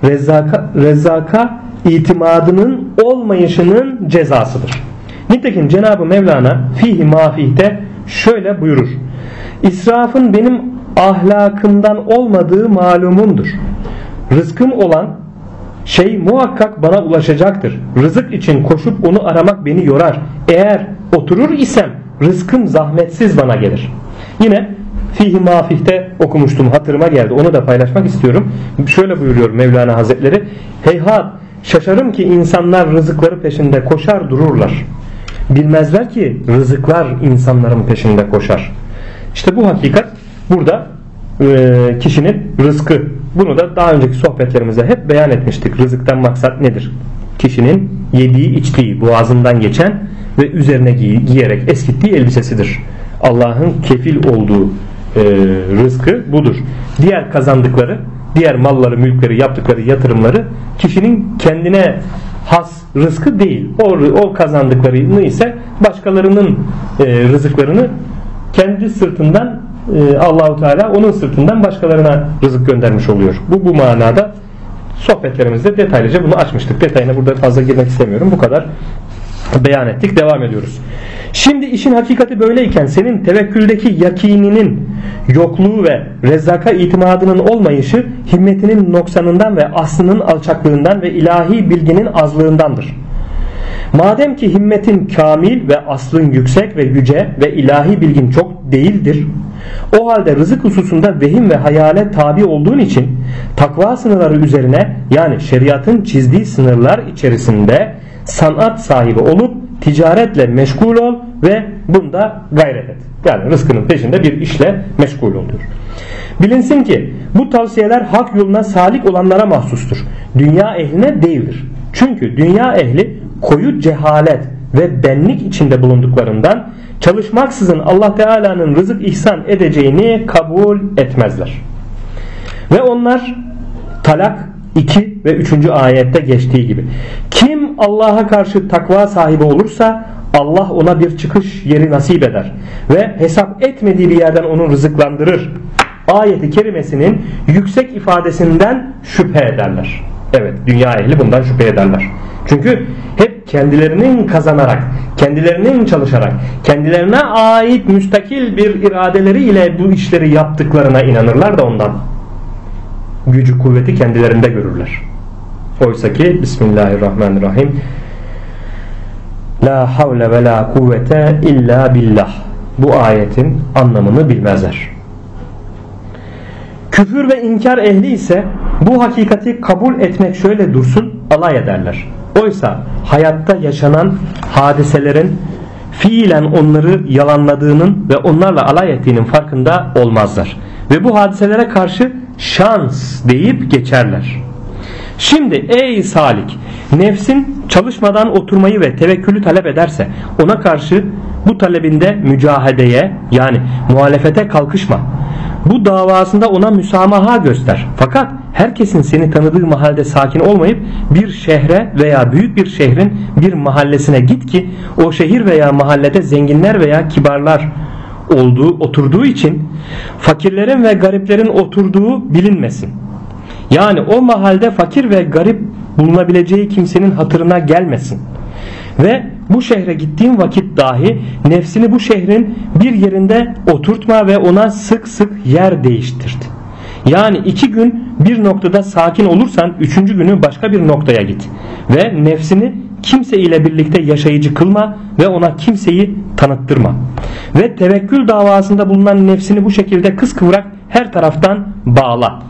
Speaker 1: rezzaka, rezzaka itimadının olmayışının cezasıdır. Nitekim Cenab-ı Mevlana fihi mafihte şöyle buyurur. İsrafın benim ahlakımdan olmadığı malumumdur. Rızkım olan şey muhakkak bana ulaşacaktır. Rızık için koşup onu aramak beni yorar. Eğer oturur isem rızkım zahmetsiz bana gelir. Yine Fihi Mafih'te okumuştum hatırıma geldi onu da paylaşmak istiyorum. Şöyle buyuruyor Mevlana Hazretleri. Heyhat şaşarım ki insanlar rızıkları peşinde koşar dururlar. Bilmezler ki rızıklar insanların peşinde koşar. İşte bu hakikat burada e, kişinin rızkı. Bunu da daha önceki sohbetlerimizde hep beyan etmiştik. Rızıktan maksat nedir? Kişinin yediği içtiği boğazından geçen ve üzerine giy giyerek eskittiği elbisesidir. Allah'ın kefil olduğu e, rızkı budur. Diğer kazandıkları, diğer malları, mülkleri, yaptıkları yatırımları kişinin kendine has rızkı değil. O, o kazandıklarını ise başkalarının e, rızıklarını kendi sırtından e, Allahu Teala onun sırtından başkalarına rızık göndermiş oluyor. Bu bu manada sohbetlerimizde detaylıca bunu açmıştık. Detayına burada fazla girmek istemiyorum. Bu kadar beyan ettik. Devam ediyoruz. Şimdi işin hakikati böyleyken senin tevekküldeki yakininin yokluğu ve rezaka itimadının olmayışı himmetinin noksanından ve aslının alçaklığından ve ilahi bilginin azlığındandır. Madem ki himmetin kamil ve aslın yüksek ve yüce ve ilahi bilgin çok değildir. O halde rızık hususunda vehim ve hayale tabi olduğun için takva sınırları üzerine yani şeriatın çizdiği sınırlar içerisinde sanat sahibi olup ticaretle meşgul ol ve bunda gayret et. Yani rızkının peşinde bir işle meşgul ol. Bilinsin ki bu tavsiyeler hak yoluna salik olanlara mahsustur. Dünya ehline değildir. Çünkü dünya ehli koyu cehalet ve benlik içinde bulunduklarından çalışmaksızın Allah Teala'nın rızık ihsan edeceğini kabul etmezler. Ve onlar talak, 2 ve 3. ayette geçtiği gibi. Kim Allah'a karşı takva sahibi olursa Allah ona bir çıkış yeri nasip eder ve hesap etmediği bir yerden onu rızıklandırır. Ayeti kerimesinin yüksek ifadesinden şüphe ederler. Evet dünya ehli bundan şüphe ederler. Çünkü kendilerinin kazanarak, kendilerinin çalışarak, kendilerine ait müstakil bir iradeleriyle bu işleri yaptıklarına inanırlar da ondan. Gücü kuvveti kendilerinde görürler. Oysa ki Bismillahirrahmanirrahim La havle ve la kuvvete illa billah. Bu ayetin anlamını bilmezler. Küfür ve inkar ehli ise bu hakikati kabul etmek şöyle dursun alay ederler. Oysa hayatta yaşanan hadiselerin fiilen onları yalanladığının ve onlarla alay ettiğinin farkında olmazlar. Ve bu hadiselere karşı şans deyip geçerler. Şimdi ey salik nefsin çalışmadan oturmayı ve tevekkülü talep ederse ona karşı bu talebinde mücahedeye yani muhalefete kalkışma. Bu davasında ona müsamaha göster. Fakat herkesin seni tanıdığı mahallede sakin olmayıp bir şehre veya büyük bir şehrin bir mahallesine git ki o şehir veya mahallede zenginler veya kibarlar olduğu oturduğu için fakirlerin ve gariplerin oturduğu bilinmesin. Yani o mahalde fakir ve garip bulunabileceği kimsenin hatırına gelmesin. Ve bu şehre gittiğin vakit dahi nefsini bu şehrin bir yerinde oturtma ve ona sık sık yer değiştirdi. Yani iki gün bir noktada sakin olursan üçüncü günü başka bir noktaya git. Ve nefsini kimse ile birlikte yaşayıcı kılma ve ona kimseyi tanıttırma. Ve tevekkül davasında bulunan nefsini bu şekilde kıskıvrak her taraftan bağla.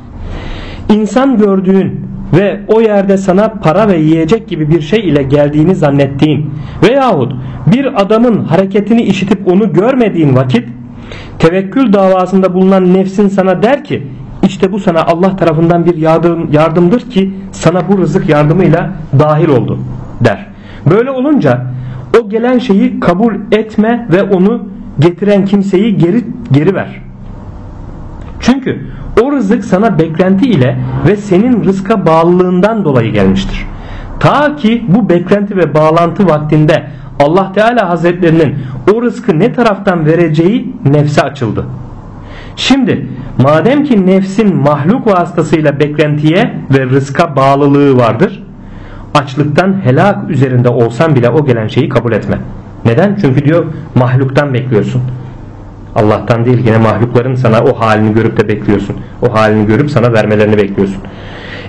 Speaker 1: İnsan gördüğün ve o yerde sana para ve yiyecek gibi bir şey ile geldiğini zannettiğin veyahut bir adamın hareketini işitip onu görmediğin vakit tevekkül davasında bulunan nefsin sana der ki işte bu sana Allah tarafından bir yardım, yardımdır ki sana bu rızık yardımıyla dahil oldu der. Böyle olunca o gelen şeyi kabul etme ve onu getiren kimseyi geri geri ver. Çünkü o rızık sana beklenti ile ve senin rızka bağlılığından dolayı gelmiştir. Ta ki bu beklenti ve bağlantı vaktinde Allah Teala Hazretlerinin o rızkı ne taraftan vereceği nefse açıldı. Şimdi madem ki nefsin mahluk vasıtasıyla beklentiye ve rızka bağlılığı vardır açlıktan helak üzerinde olsan bile o gelen şeyi kabul etme. Neden? Çünkü diyor mahluktan bekliyorsun. Allah'tan değil yine mahlukların sana o halini görüp de bekliyorsun. O halini görüp sana vermelerini bekliyorsun.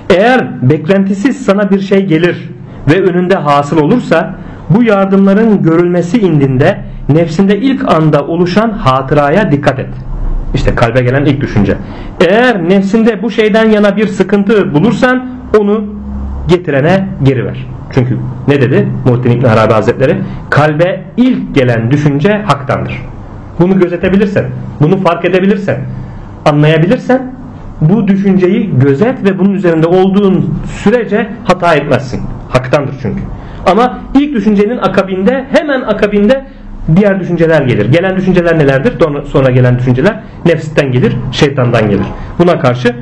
Speaker 1: Eğer beklentisiz sana bir şey gelir ve önünde hasıl olursa bu yardımların görülmesi indinde nefsinde ilk anda oluşan hatıraya dikkat et. İşte kalbe gelen ilk düşünce. Eğer nefsinde bu şeyden yana bir sıkıntı bulursan onu getirene geri ver. Çünkü ne dedi Muhittin İbn Arabi Hazretleri? Kalbe ilk gelen düşünce haktandır. Bunu gözetebilirsen, bunu fark edebilirsen, anlayabilirsen bu düşünceyi gözet ve bunun üzerinde olduğun sürece hata etmezsin. Haktandır çünkü. Ama ilk düşüncenin akabinde hemen akabinde diğer düşünceler gelir. Gelen düşünceler nelerdir? Sonra gelen düşünceler nefsitten gelir, şeytandan gelir. Buna karşı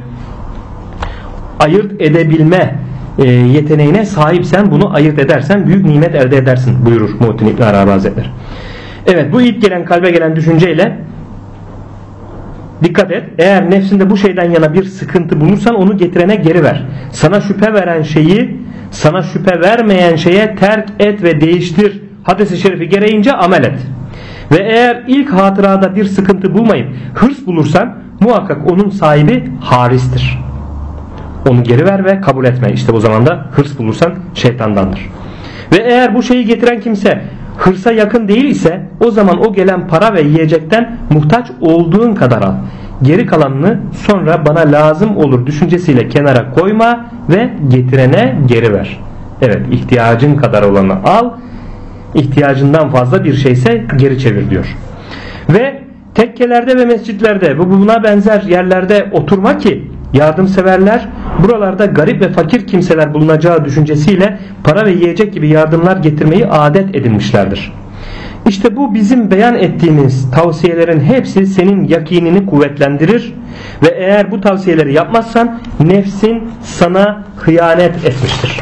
Speaker 1: ayırt edebilme e, yeteneğine sahipsen bunu ayırt edersen büyük nimet elde edersin buyurur Muhittin İbn Arabi Hazretleri. Evet bu ilk gelen kalbe gelen düşünceyle dikkat et. Eğer nefsinde bu şeyden yana bir sıkıntı bulursan onu getirene geri ver. Sana şüphe veren şeyi sana şüphe vermeyen şeye terk et ve değiştir. Hadis-i şerifi gereğince amel et. Ve eğer ilk hatırada bir sıkıntı bulmayıp hırs bulursan muhakkak onun sahibi haristir. Onu geri ver ve kabul etme. İşte o zaman da hırs bulursan şeytandandır. Ve eğer bu şeyi getiren kimse hırsa yakın değil ise o zaman o gelen para ve yiyecekten muhtaç olduğun kadar al. Geri kalanını sonra bana lazım olur düşüncesiyle kenara koyma ve getirene geri ver. Evet ihtiyacın kadar olanı al. İhtiyacından fazla bir şeyse geri çevir diyor. Ve tekkelerde ve mescitlerde bu buna benzer yerlerde oturma ki yardımseverler buralarda garip ve fakir kimseler bulunacağı düşüncesiyle para ve yiyecek gibi yardımlar getirmeyi adet edinmişlerdir. İşte bu bizim beyan ettiğimiz tavsiyelerin hepsi senin yakinini kuvvetlendirir ve eğer bu tavsiyeleri yapmazsan nefsin sana hıyanet etmiştir.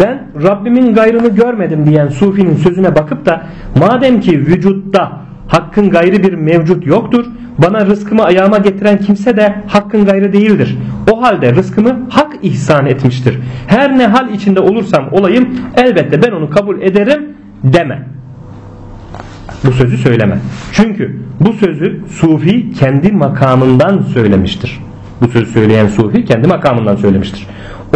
Speaker 1: Ben Rabbimin gayrını görmedim diyen Sufi'nin sözüne bakıp da madem ki vücutta hakkın gayrı bir mevcut yoktur bana rızkımı ayağıma getiren kimse de hakkın gayrı değildir. O halde rızkımı hak ihsan etmiştir. Her ne hal içinde olursam olayım elbette ben onu kabul ederim deme. Bu sözü söyleme. Çünkü bu sözü Sufi kendi makamından söylemiştir. Bu sözü söyleyen Sufi kendi makamından söylemiştir.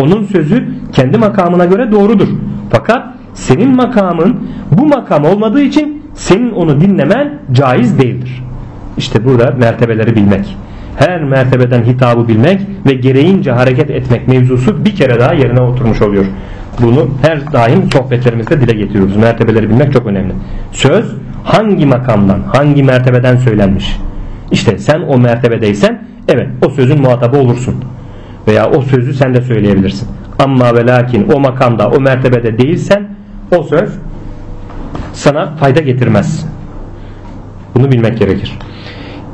Speaker 1: Onun sözü kendi makamına göre doğrudur. Fakat senin makamın bu makam olmadığı için senin onu dinlemen caiz değildir. İşte burada mertebeleri bilmek. Her mertebeden hitabı bilmek ve gereğince hareket etmek mevzusu bir kere daha yerine oturmuş oluyor. Bunu her daim sohbetlerimizde dile getiriyoruz. Mertebeleri bilmek çok önemli. Söz hangi makamdan, hangi mertebeden söylenmiş? İşte sen o mertebedeysen evet o sözün muhatabı olursun. Veya o sözü sen de söyleyebilirsin. Ama ve lakin o makamda, o mertebede değilsen o söz sana fayda getirmez. Bunu bilmek gerekir.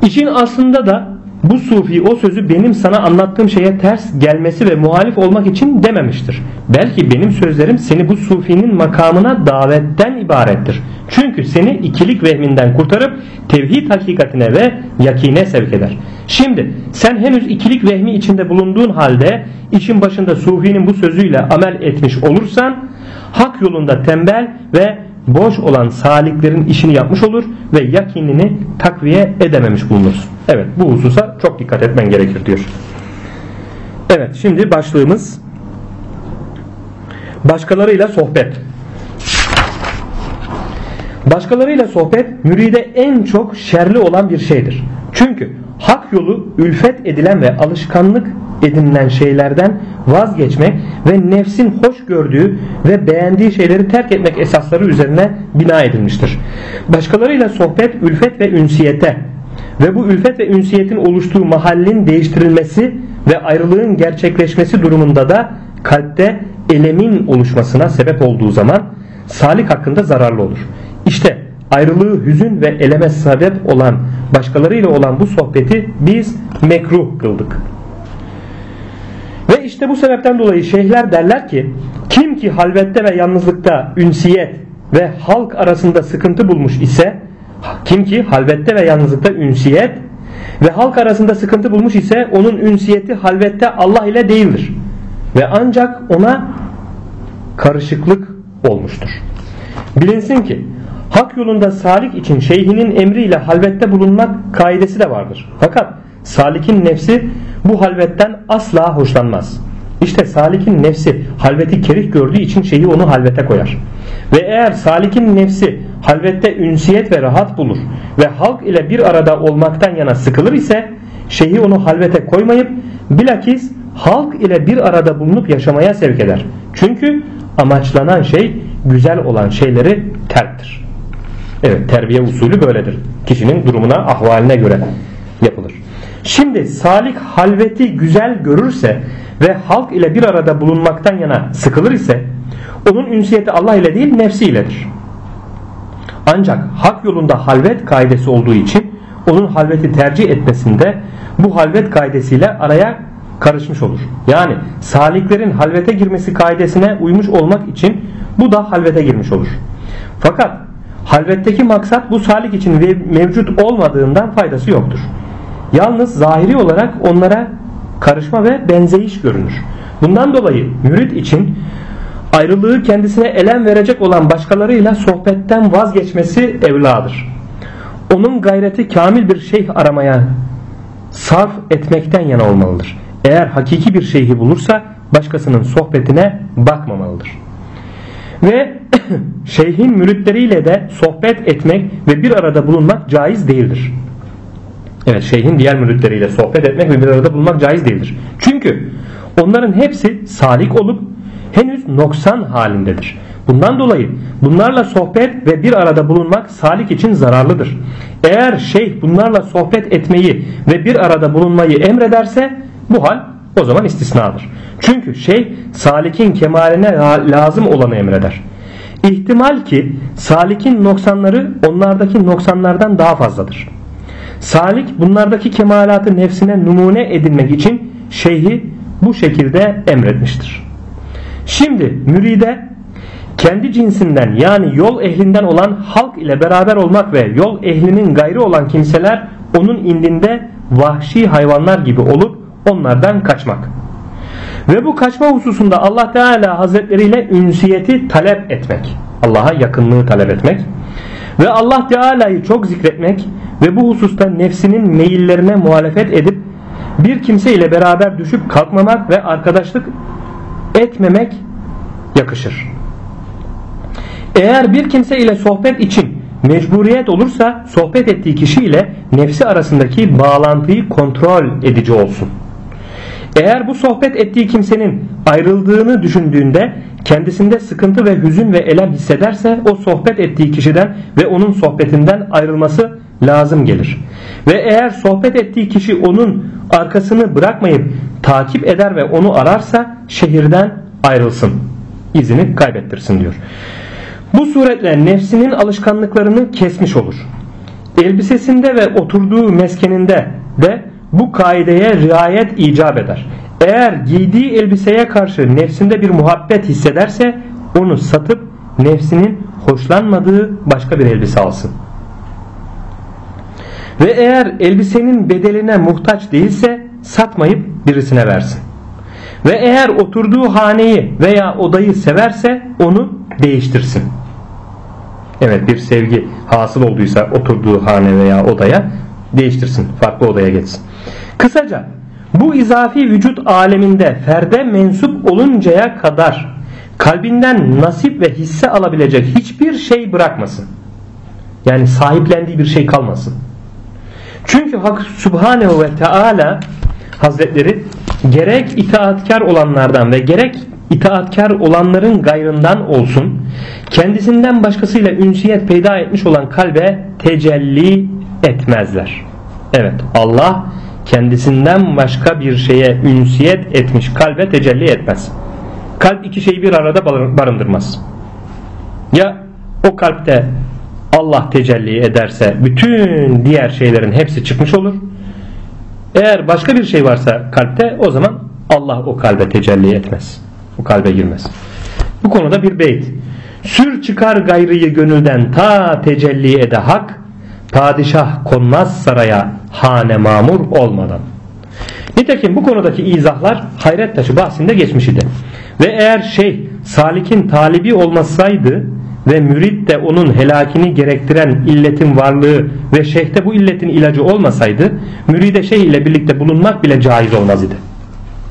Speaker 1: İşin aslında da bu sufi o sözü benim sana anlattığım şeye ters gelmesi ve muhalif olmak için dememiştir. Belki benim sözlerim seni bu sufinin makamına davetten ibarettir. Çünkü seni ikilik vehminden kurtarıp tevhid hakikatine ve yakine sevk eder. Şimdi sen henüz ikilik vehmi içinde bulunduğun halde işin başında sufinin bu sözüyle amel etmiş olursan hak yolunda tembel ve boş olan saliklerin işini yapmış olur ve yakinini takviye edememiş bulunursun. Evet bu hususa çok dikkat etmen gerekir diyor. Evet şimdi başlığımız başkalarıyla sohbet. Başkalarıyla sohbet müride en çok şerli olan bir şeydir. Çünkü hak yolu ülfet edilen ve alışkanlık edinilen şeylerden vazgeçmek ve nefsin hoş gördüğü ve beğendiği şeyleri terk etmek esasları üzerine bina edilmiştir. Başkalarıyla sohbet, ülfet ve ünsiyete ve bu ülfet ve ünsiyetin oluştuğu mahallin değiştirilmesi ve ayrılığın gerçekleşmesi durumunda da kalpte elemin oluşmasına sebep olduğu zaman salik hakkında zararlı olur. İşte ayrılığı hüzün ve eleme sebep olan başkalarıyla olan bu sohbeti biz mekruh kıldık. İşte bu sebepten dolayı şeyhler derler ki kim ki halvette ve yalnızlıkta ünsiyet ve halk arasında sıkıntı bulmuş ise kim ki halvette ve yalnızlıkta ünsiyet ve halk arasında sıkıntı bulmuş ise onun ünsiyeti halvette Allah ile değildir. Ve ancak ona karışıklık olmuştur. Bilinsin ki hak yolunda salik için şeyhinin emriyle halvette bulunmak kaidesi de vardır. Fakat salikin nefsi bu halvetten asla hoşlanmaz. İşte salikin nefsi halveti kerih gördüğü için şeyi onu halvete koyar. Ve eğer salikin nefsi halvette ünsiyet ve rahat bulur ve halk ile bir arada olmaktan yana sıkılır ise şeyhi onu halvete koymayıp bilakis halk ile bir arada bulunup yaşamaya sevk eder. Çünkü amaçlanan şey güzel olan şeyleri terktir. Evet terbiye usulü böyledir. Kişinin durumuna, ahvaline göre yapılır. Şimdi salik halveti güzel görürse ve halk ile bir arada bulunmaktan yana sıkılır ise onun ünsiyeti Allah ile değil nefsi iledir. Ancak hak yolunda halvet kaidesi olduğu için onun halveti tercih etmesinde bu halvet kaidesiyle araya karışmış olur. Yani saliklerin halvete girmesi kaidesine uymuş olmak için bu da halvete girmiş olur. Fakat halvetteki maksat bu salik için mevcut olmadığından faydası yoktur. Yalnız zahiri olarak onlara karışma ve benzeyiş görünür. Bundan dolayı mürit için ayrılığı kendisine elem verecek olan başkalarıyla sohbetten vazgeçmesi evladır. Onun gayreti kamil bir şeyh aramaya sarf etmekten yana olmalıdır. Eğer hakiki bir şeyhi bulursa başkasının sohbetine bakmamalıdır. Ve şeyhin müritleriyle de sohbet etmek ve bir arada bulunmak caiz değildir. Evet şeyhin diğer müritleriyle sohbet etmek ve bir arada bulunmak caiz değildir. Çünkü onların hepsi salik olup henüz noksan halindedir. Bundan dolayı bunlarla sohbet ve bir arada bulunmak salik için zararlıdır. Eğer şeyh bunlarla sohbet etmeyi ve bir arada bulunmayı emrederse bu hal o zaman istisnadır. Çünkü şey salikin kemaline lazım olanı emreder. İhtimal ki salikin noksanları onlardaki noksanlardan daha fazladır. Salik bunlardaki kemalatı nefsine numune edinmek için şeyhi bu şekilde emretmiştir. Şimdi müride kendi cinsinden yani yol ehlinden olan halk ile beraber olmak ve yol ehlinin gayri olan kimseler onun indinde vahşi hayvanlar gibi olup onlardan kaçmak. Ve bu kaçma hususunda Allah Teala Hazretleri ile ünsiyeti talep etmek. Allah'a yakınlığı talep etmek. Ve Allah Teala'yı çok zikretmek ve bu hususta nefsinin meyillerine muhalefet edip bir kimse ile beraber düşüp kalkmamak ve arkadaşlık etmemek yakışır. Eğer bir kimse ile sohbet için mecburiyet olursa sohbet ettiği kişi ile nefsi arasındaki bağlantıyı kontrol edici olsun. Eğer bu sohbet ettiği kimsenin ayrıldığını düşündüğünde kendisinde sıkıntı ve hüzün ve elem hissederse o sohbet ettiği kişiden ve onun sohbetinden ayrılması lazım gelir. Ve eğer sohbet ettiği kişi onun arkasını bırakmayıp takip eder ve onu ararsa şehirden ayrılsın. İzini kaybettirsin diyor. Bu suretle nefsinin alışkanlıklarını kesmiş olur. Elbisesinde ve oturduğu meskeninde de bu kaideye riayet icap eder. Eğer giydiği elbiseye karşı nefsinde bir muhabbet hissederse onu satıp nefsinin hoşlanmadığı başka bir elbise alsın. Ve eğer elbisenin bedeline muhtaç değilse satmayıp birisine versin. Ve eğer oturduğu haneyi veya odayı severse onu değiştirsin. Evet bir sevgi hasıl olduysa oturduğu hane veya odaya değiştirsin. Farklı odaya geçsin. Kısaca bu izafi vücut aleminde ferde mensup oluncaya kadar kalbinden nasip ve hisse alabilecek hiçbir şey bırakmasın. Yani sahiplendiği bir şey kalmasın. Çünkü Hak Subhanehu ve Teala Hazretleri gerek itaatkar olanlardan ve gerek itaatkar olanların gayrından olsun kendisinden başkasıyla ünsiyet peyda etmiş olan kalbe tecelli etmezler. Evet Allah kendisinden başka bir şeye ünsiyet etmiş kalbe tecelli etmez. Kalp iki şeyi bir arada barındırmaz. Ya o kalpte Allah tecelli ederse bütün diğer şeylerin hepsi çıkmış olur. Eğer başka bir şey varsa kalpte o zaman Allah o kalbe tecelli etmez. O kalbe girmez. Bu konuda bir beyt. Sür çıkar gayrıyı gönülden ta tecelli ede hak Padişah konmaz saraya hane mamur olmadan. Nitekim bu konudaki izahlar hayret taşı bahsinde geçmiş idi. Ve eğer şey salikin talibi olmasaydı ve mürit de onun helakini gerektiren illetin varlığı ve şeyhte bu illetin ilacı olmasaydı müride şeyh ile birlikte bulunmak bile caiz olmaz idi.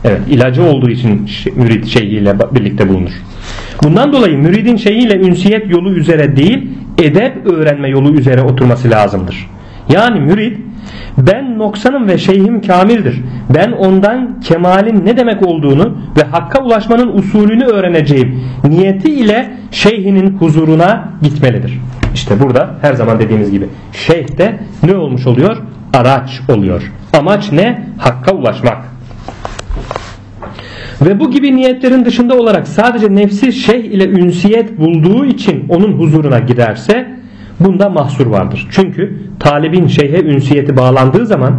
Speaker 1: Evet ilacı olduğu için mürid şeyhiyle birlikte bulunur. Bundan dolayı müridin şeyhiyle ünsiyet yolu üzere değil edep öğrenme yolu üzere oturması lazımdır. Yani mürid ben noksanım ve şeyhim kamildir. Ben ondan kemalin ne demek olduğunu ve hakka ulaşmanın usulünü öğreneceğim niyeti ile şeyhinin huzuruna gitmelidir. İşte burada her zaman dediğimiz gibi şeyh de ne olmuş oluyor? Araç oluyor. Amaç ne? Hakka ulaşmak. Ve bu gibi niyetlerin dışında olarak sadece nefsi şeyh ile ünsiyet bulduğu için onun huzuruna giderse bunda mahsur vardır. Çünkü talibin şeyhe ünsiyeti bağlandığı zaman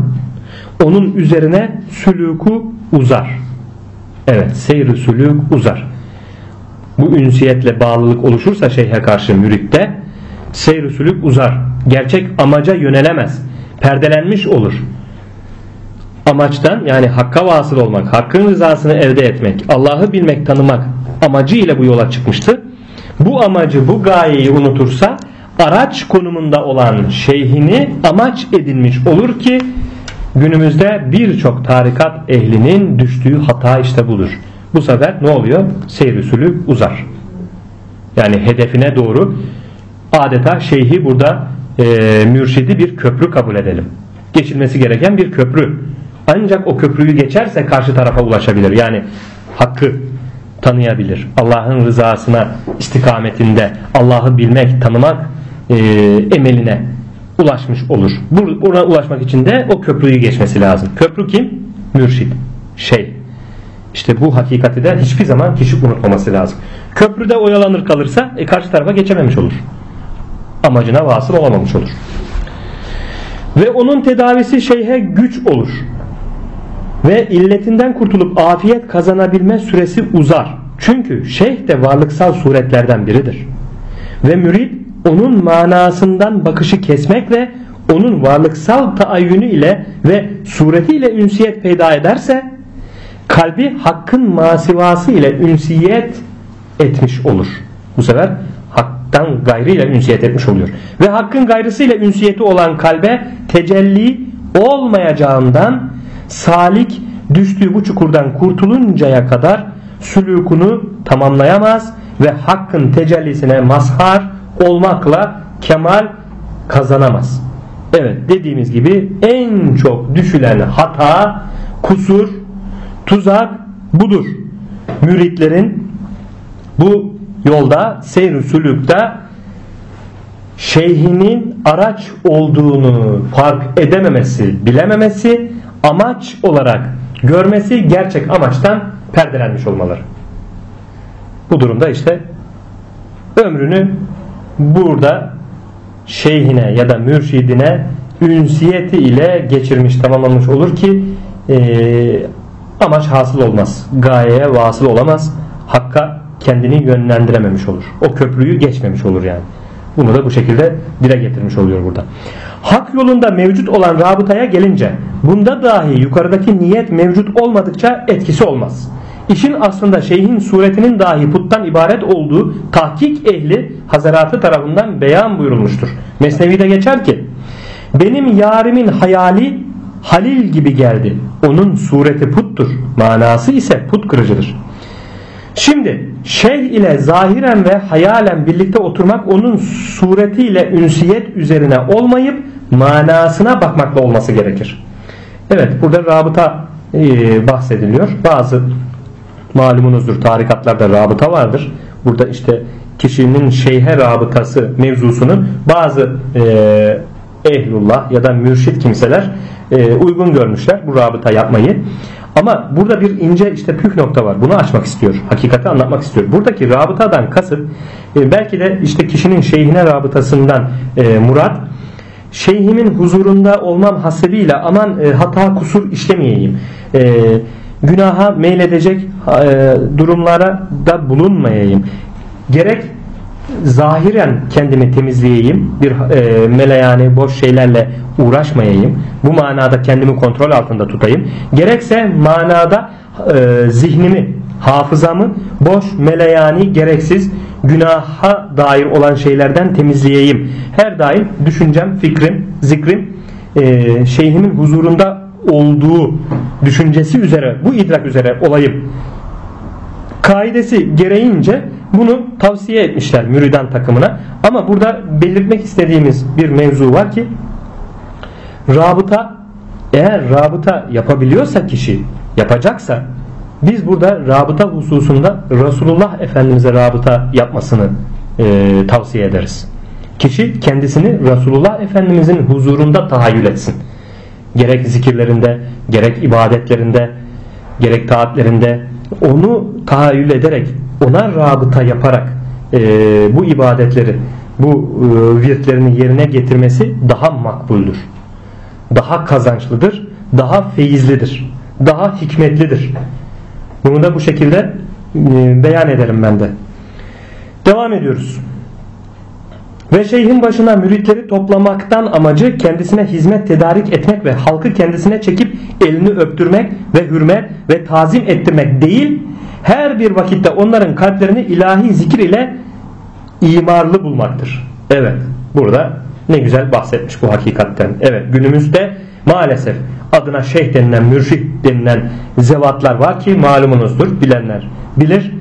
Speaker 1: onun üzerine sülûku uzar. Evet seyri sülûk uzar. Bu ünsiyetle bağlılık oluşursa şeyhe karşı müritte seyri sülûk uzar. Gerçek amaca yönelemez. Perdelenmiş olur amaçtan yani hakka vasıl olmak, hakkın rızasını elde etmek, Allah'ı bilmek, tanımak amacı ile bu yola çıkmıştı. Bu amacı, bu gayeyi unutursa araç konumunda olan şeyhini amaç edinmiş olur ki günümüzde birçok tarikat ehlinin düştüğü hata işte budur. Bu sefer ne oluyor? Seyir usulü uzar. Yani hedefine doğru adeta şeyhi burada e, mürşidi bir köprü kabul edelim. Geçilmesi gereken bir köprü ancak o köprüyü geçerse karşı tarafa ulaşabilir. Yani hakkı tanıyabilir. Allah'ın rızasına istikametinde Allah'ı bilmek, tanımak e, emeline ulaşmış olur. Buna ulaşmak için de o köprüyü geçmesi lazım. Köprü kim? Mürşid. Şey. İşte bu hakikati de hiçbir zaman kişi unutmaması lazım. Köprüde oyalanır kalırsa e, karşı tarafa geçememiş olur. Amacına vasıl olamamış olur. Ve onun tedavisi şeyhe güç olur. Ve illetinden kurtulup afiyet kazanabilme süresi uzar. Çünkü şeyh de varlıksal suretlerden biridir. Ve mürid onun manasından bakışı kesmekle onun varlıksal taayyünü ile ve suretiyle ünsiyet peyda ederse kalbi hakkın masivası ile ünsiyet etmiş olur. Bu sefer haktan gayrıyla ünsiyet etmiş oluyor. Ve hakkın gayrısıyla ünsiyeti olan kalbe tecelli olmayacağından salik düştüğü bu çukurdan kurtuluncaya kadar sülükunu tamamlayamaz ve hakkın tecellisine mazhar olmakla kemal kazanamaz. Evet dediğimiz gibi en çok düşülen hata, kusur, tuzak budur. Müritlerin bu yolda seyr sülükte şeyhinin araç olduğunu fark edememesi, bilememesi, amaç olarak görmesi gerçek amaçtan perdelenmiş olmaları. Bu durumda işte ömrünü burada şeyhine ya da mürşidine ünsiyeti ile geçirmiş tamamlamış olur ki e, amaç hasıl olmaz. Gayeye vasıl olamaz. Hakka kendini yönlendirememiş olur. O köprüyü geçmemiş olur yani. Bunu da bu şekilde dile getirmiş oluyor burada. Hak yolunda mevcut olan rabıtaya gelince bunda dahi yukarıdaki niyet mevcut olmadıkça etkisi olmaz. İşin aslında şeyhin suretinin dahi puttan ibaret olduğu tahkik ehli hazaratı tarafından beyan buyurulmuştur. Mesnevi'de geçer ki benim yarimin hayali Halil gibi geldi. Onun sureti puttur. Manası ise put kırıcıdır. Şimdi şeyh ile zahiren ve hayalen birlikte oturmak onun suretiyle ünsiyet üzerine olmayıp manasına bakmakla olması gerekir. Evet burada rabıta e, bahsediliyor. Bazı malumunuzdur tarikatlarda rabıta vardır. Burada işte kişinin şeyhe rabıtası mevzusunu bazı e, ehlullah ya da mürşit kimseler e, uygun görmüşler bu rabıta yapmayı. Ama burada bir ince işte püf nokta var. Bunu açmak istiyor. Hakikati anlatmak istiyor. Buradaki rabıtadan kasıt e, belki de işte kişinin şeyhine rabıtasından e, murat şeyhimin huzurunda olmam hasebiyle aman e, hata kusur işlemeyeyim. E, günaha meyledecek durumlara da bulunmayayım. Gerek zahiren kendimi temizleyeyim bir e, meleyani boş şeylerle uğraşmayayım bu manada kendimi kontrol altında tutayım. Gerekse manada e, zihnimi hafızamı boş meleyani gereksiz günaha dair olan şeylerden temizleyeyim. Her daim düşüncem fikrim zikrim e, şeyhimin huzurunda olduğu düşüncesi üzere bu idrak üzere olayım kaidesi gereğince bunu tavsiye etmişler müridan takımına. Ama burada belirtmek istediğimiz bir mevzu var ki rabıta eğer rabıta yapabiliyorsa kişi yapacaksa biz burada rabıta hususunda Resulullah Efendimiz'e rabıta yapmasını e, tavsiye ederiz. Kişi kendisini Resulullah Efendimiz'in huzurunda tahayyül etsin. Gerek zikirlerinde, gerek ibadetlerinde, gerek taatlerinde onu tahayyül ederek ona rabıta yaparak e, bu ibadetleri bu e, virtlerini yerine getirmesi daha makbuldür. Daha kazançlıdır. Daha feyizlidir. Daha hikmetlidir. Bunu da bu şekilde e, beyan ederim ben de. Devam ediyoruz. Ve şeyhin başına müritleri toplamaktan amacı kendisine hizmet tedarik etmek ve halkı kendisine çekip elini öptürmek ve hürmet ve tazim ettirmek değil, her bir vakitte onların kalplerini ilahi zikir ile imarlı bulmaktır. Evet burada ne güzel bahsetmiş bu hakikatten. Evet günümüzde maalesef adına şeyh denilen mürşit denilen zevatlar var ki malumunuzdur bilenler bilir.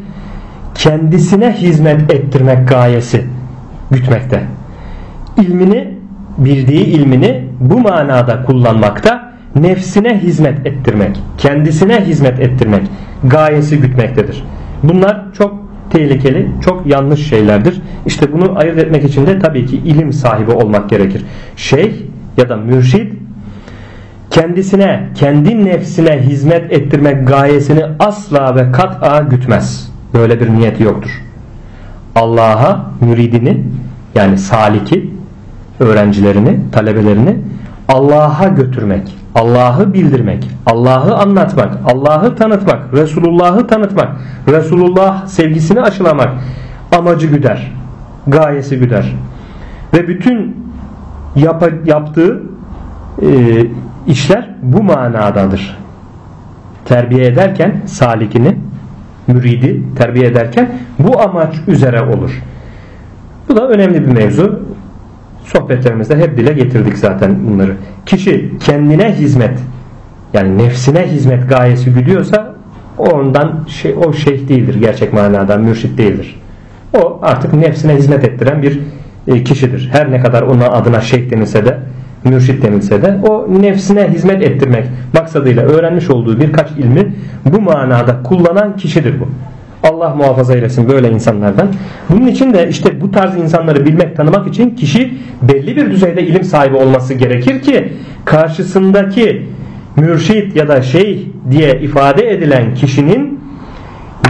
Speaker 1: Kendisine hizmet ettirmek gayesi gütmekte. İlmini bildiği ilmini bu manada kullanmakta nefsine hizmet ettirmek, kendisine hizmet ettirmek gayesi gütmektedir. Bunlar çok tehlikeli, çok yanlış şeylerdir. İşte bunu ayırt etmek için de tabii ki ilim sahibi olmak gerekir. Şeyh ya da mürşid kendisine, kendi nefsine hizmet ettirmek gayesini asla ve kat'a gütmez. Böyle bir niyeti yoktur. Allah'a müridini yani saliki öğrencilerini, talebelerini Allah'a götürmek, Allah'ı bildirmek, Allah'ı anlatmak, Allah'ı tanıtmak, Resulullah'ı tanıtmak, Resulullah sevgisini aşılamak amacı güder, gayesi güder. Ve bütün yap yaptığı e, işler bu manadadır. Terbiye ederken salikini, müridi terbiye ederken bu amaç üzere olur. Bu da önemli bir mevzu. Sohbetlerimizde hep dile getirdik zaten bunları. Kişi kendine hizmet yani nefsine hizmet gayesi güdüyorsa ondan şey, o şeyh değildir gerçek manada mürşit değildir. O artık nefsine hizmet ettiren bir e, kişidir. Her ne kadar ona adına şeyh denilse de mürşit denilse de o nefsine hizmet ettirmek maksadıyla öğrenmiş olduğu birkaç ilmi bu manada kullanan kişidir bu. Allah muhafaza eylesin böyle insanlardan. Bunun için de işte bu tarz insanları bilmek, tanımak için kişi belli bir düzeyde ilim sahibi olması gerekir ki karşısındaki mürşit ya da şeyh diye ifade edilen kişinin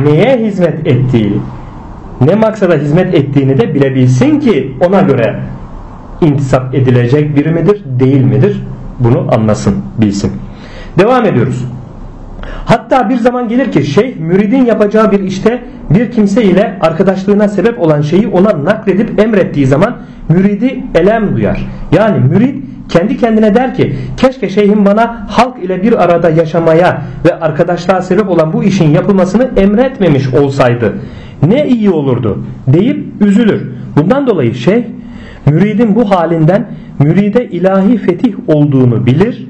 Speaker 1: neye hizmet ettiği, ne maksada hizmet ettiğini de bilebilsin ki ona göre intisap edilecek biri midir, değil midir? Bunu anlasın, bilsin. Devam ediyoruz. Hatta bir zaman gelir ki şeyh müridin yapacağı bir işte bir kimse ile arkadaşlığına sebep olan şeyi ona nakledip emrettiği zaman müridi elem duyar. Yani mürid kendi kendine der ki keşke şeyhim bana halk ile bir arada yaşamaya ve arkadaşlığa sebep olan bu işin yapılmasını emretmemiş olsaydı ne iyi olurdu deyip üzülür. Bundan dolayı şeyh müridin bu halinden müride ilahi fetih olduğunu bilir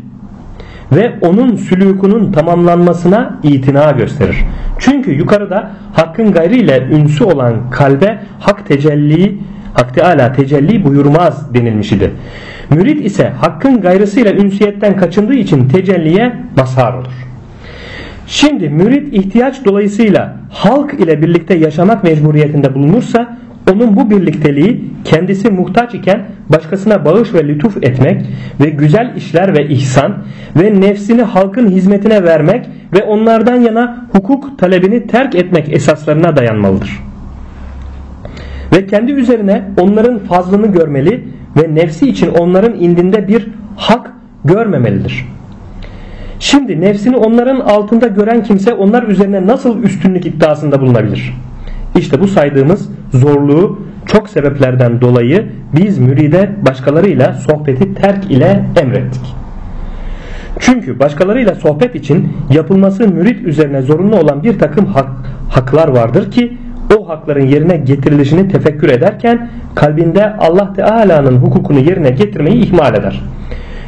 Speaker 1: ve onun sülûkunun tamamlanmasına itina gösterir. Çünkü yukarıda hakkın gayriyle ünsü olan kalbe hak tecelli Hak Teala tecelli buyurmaz denilmiş idi. Mürid ise hakkın gayrısıyla ünsiyetten kaçındığı için tecelliye mazhar olur. Şimdi mürid ihtiyaç dolayısıyla halk ile birlikte yaşamak mecburiyetinde bulunursa onun bu birlikteliği kendisi muhtaç iken başkasına bağış ve lütuf etmek ve güzel işler ve ihsan ve nefsini halkın hizmetine vermek ve onlardan yana hukuk talebini terk etmek esaslarına dayanmalıdır. Ve kendi üzerine onların fazlını görmeli ve nefsi için onların indinde bir hak görmemelidir. Şimdi nefsini onların altında gören kimse onlar üzerine nasıl üstünlük iddiasında bulunabilir? İşte bu saydığımız zorluğu çok sebeplerden dolayı biz müride başkalarıyla sohbeti terk ile emrettik. Çünkü başkalarıyla sohbet için yapılması mürit üzerine zorunlu olan bir takım hak, haklar vardır ki o hakların yerine getirilişini tefekkür ederken kalbinde Allah Teala'nın hukukunu yerine getirmeyi ihmal eder.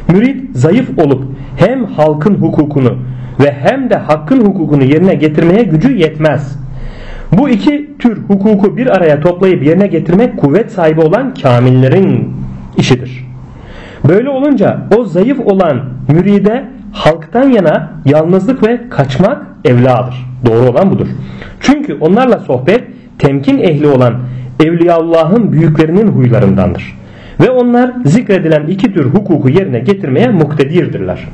Speaker 1: Mürit zayıf olup hem halkın hukukunu ve hem de hakkın hukukunu yerine getirmeye gücü yetmez. Bu iki tür hukuku bir araya toplayıp yerine getirmek kuvvet sahibi olan kamillerin işidir. Böyle olunca o zayıf olan müride halktan yana yalnızlık ve kaçmak evladır. Doğru olan budur. Çünkü onlarla sohbet temkin ehli olan Evliyaullah'ın büyüklerinin huylarındandır. Ve onlar zikredilen iki tür hukuku yerine getirmeye muktedirdirler.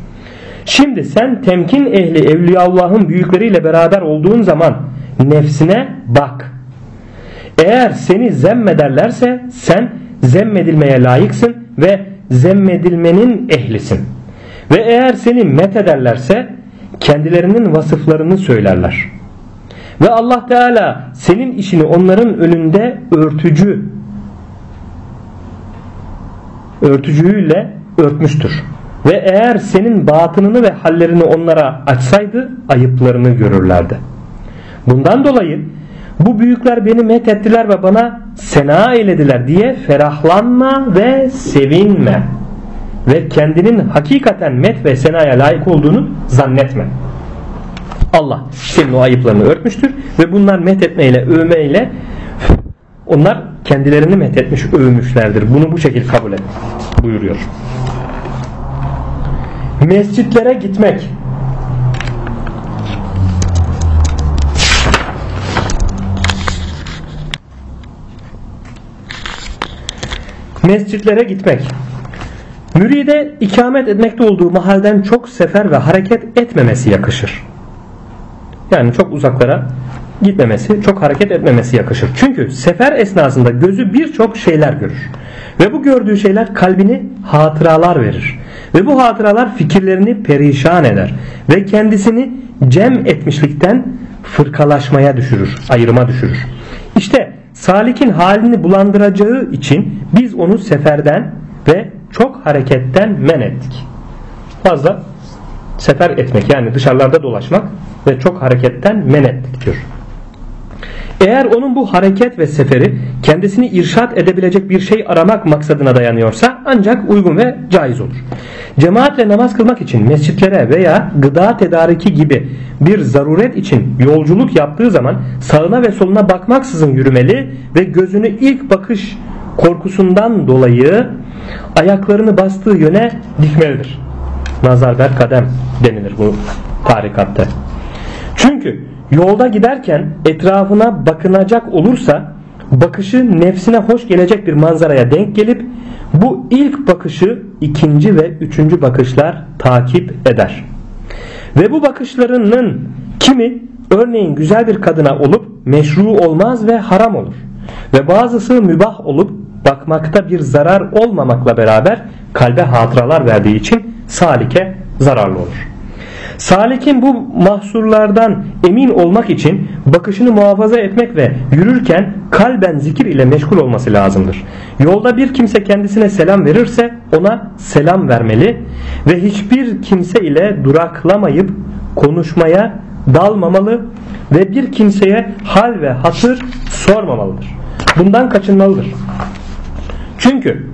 Speaker 1: Şimdi sen temkin ehli Evliyaullah'ın büyükleriyle beraber olduğun zaman nefsine bak. Eğer seni zemmederlerse sen zemmedilmeye layıksın ve zemmedilmenin ehlisin. Ve eğer seni met ederlerse kendilerinin vasıflarını söylerler. Ve Allah Teala senin işini onların önünde örtücü örtücüyle örtmüştür. Ve eğer senin batınını ve hallerini onlara açsaydı ayıplarını görürlerdi. Bundan dolayı bu büyükler beni met ettiler ve bana sena eylediler diye ferahlanma ve sevinme. Ve kendinin hakikaten met ve senaya layık olduğunu zannetme. Allah senin o ayıplarını örtmüştür ve bunlar met etmeyle, övmeyle onlar kendilerini met etmiş, övmüşlerdir. Bunu bu şekilde kabul et buyuruyor. Mescitlere gitmek Mescitlere gitmek Müride ikamet etmekte olduğu mahalden çok sefer ve hareket etmemesi yakışır. Yani çok uzaklara gitmemesi, çok hareket etmemesi yakışır. Çünkü sefer esnasında gözü birçok şeyler görür. Ve bu gördüğü şeyler kalbini hatıralar verir. Ve bu hatıralar fikirlerini perişan eder. Ve kendisini cem etmişlikten fırkalaşmaya düşürür, ayrıma düşürür. İşte salikin halini bulandıracağı için biz onu seferden ve çok hareketten men ettik. Fazla sefer etmek yani dışarılarda dolaşmak ve çok hareketten men ettik diyor. Eğer onun bu hareket ve seferi kendisini irşat edebilecek bir şey aramak maksadına dayanıyorsa ancak uygun ve caiz olur. Cemaatle namaz kılmak için mescitlere veya gıda tedariki gibi bir zaruret için yolculuk yaptığı zaman sağına ve soluna bakmaksızın yürümeli ve gözünü ilk bakış korkusundan dolayı ayaklarını bastığı yöne dikmelidir. Nazar ber kadem denilir bu tarikatta. Çünkü Yolda giderken etrafına bakınacak olursa bakışı nefsine hoş gelecek bir manzaraya denk gelip bu ilk bakışı ikinci ve üçüncü bakışlar takip eder. Ve bu bakışlarının kimi örneğin güzel bir kadına olup meşru olmaz ve haram olur. Ve bazısı mübah olup bakmakta bir zarar olmamakla beraber kalbe hatıralar verdiği için salike zararlı olur. Salikin bu mahsurlardan emin olmak için bakışını muhafaza etmek ve yürürken kalben zikir ile meşgul olması lazımdır. Yolda bir kimse kendisine selam verirse ona selam vermeli ve hiçbir kimse ile duraklamayıp konuşmaya dalmamalı ve bir kimseye hal ve hatır sormamalıdır. Bundan kaçınmalıdır. Çünkü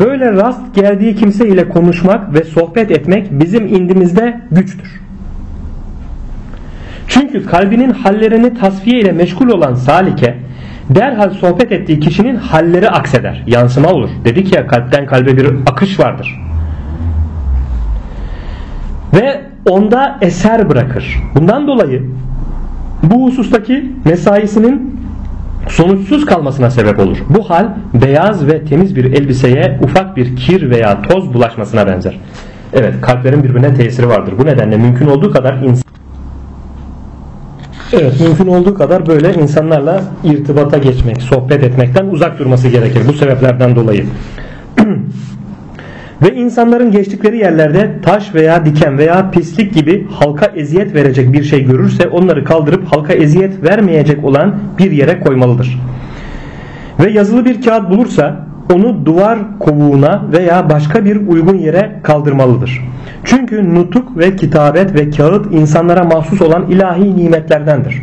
Speaker 1: Böyle rast geldiği kimse ile konuşmak ve sohbet etmek bizim indimizde güçtür. Çünkü kalbinin hallerini tasfiye ile meşgul olan salike derhal sohbet ettiği kişinin halleri akseder, yansıma olur. Dedik ya kalpten kalbe bir akış vardır. Ve onda eser bırakır. Bundan dolayı bu husustaki mesaisinin sonuçsuz kalmasına sebep olur. Bu hal beyaz ve temiz bir elbiseye ufak bir kir veya toz bulaşmasına benzer. Evet kalplerin birbirine tesiri vardır. Bu nedenle mümkün olduğu kadar insan Evet mümkün olduğu kadar böyle insanlarla irtibata geçmek, sohbet etmekten uzak durması gerekir bu sebeplerden dolayı. Ve insanların geçtikleri yerlerde taş veya diken veya pislik gibi halka eziyet verecek bir şey görürse onları kaldırıp halka eziyet vermeyecek olan bir yere koymalıdır. Ve yazılı bir kağıt bulursa onu duvar kovuğuna veya başka bir uygun yere kaldırmalıdır. Çünkü nutuk ve kitabet ve kağıt insanlara mahsus olan ilahi nimetlerdendir.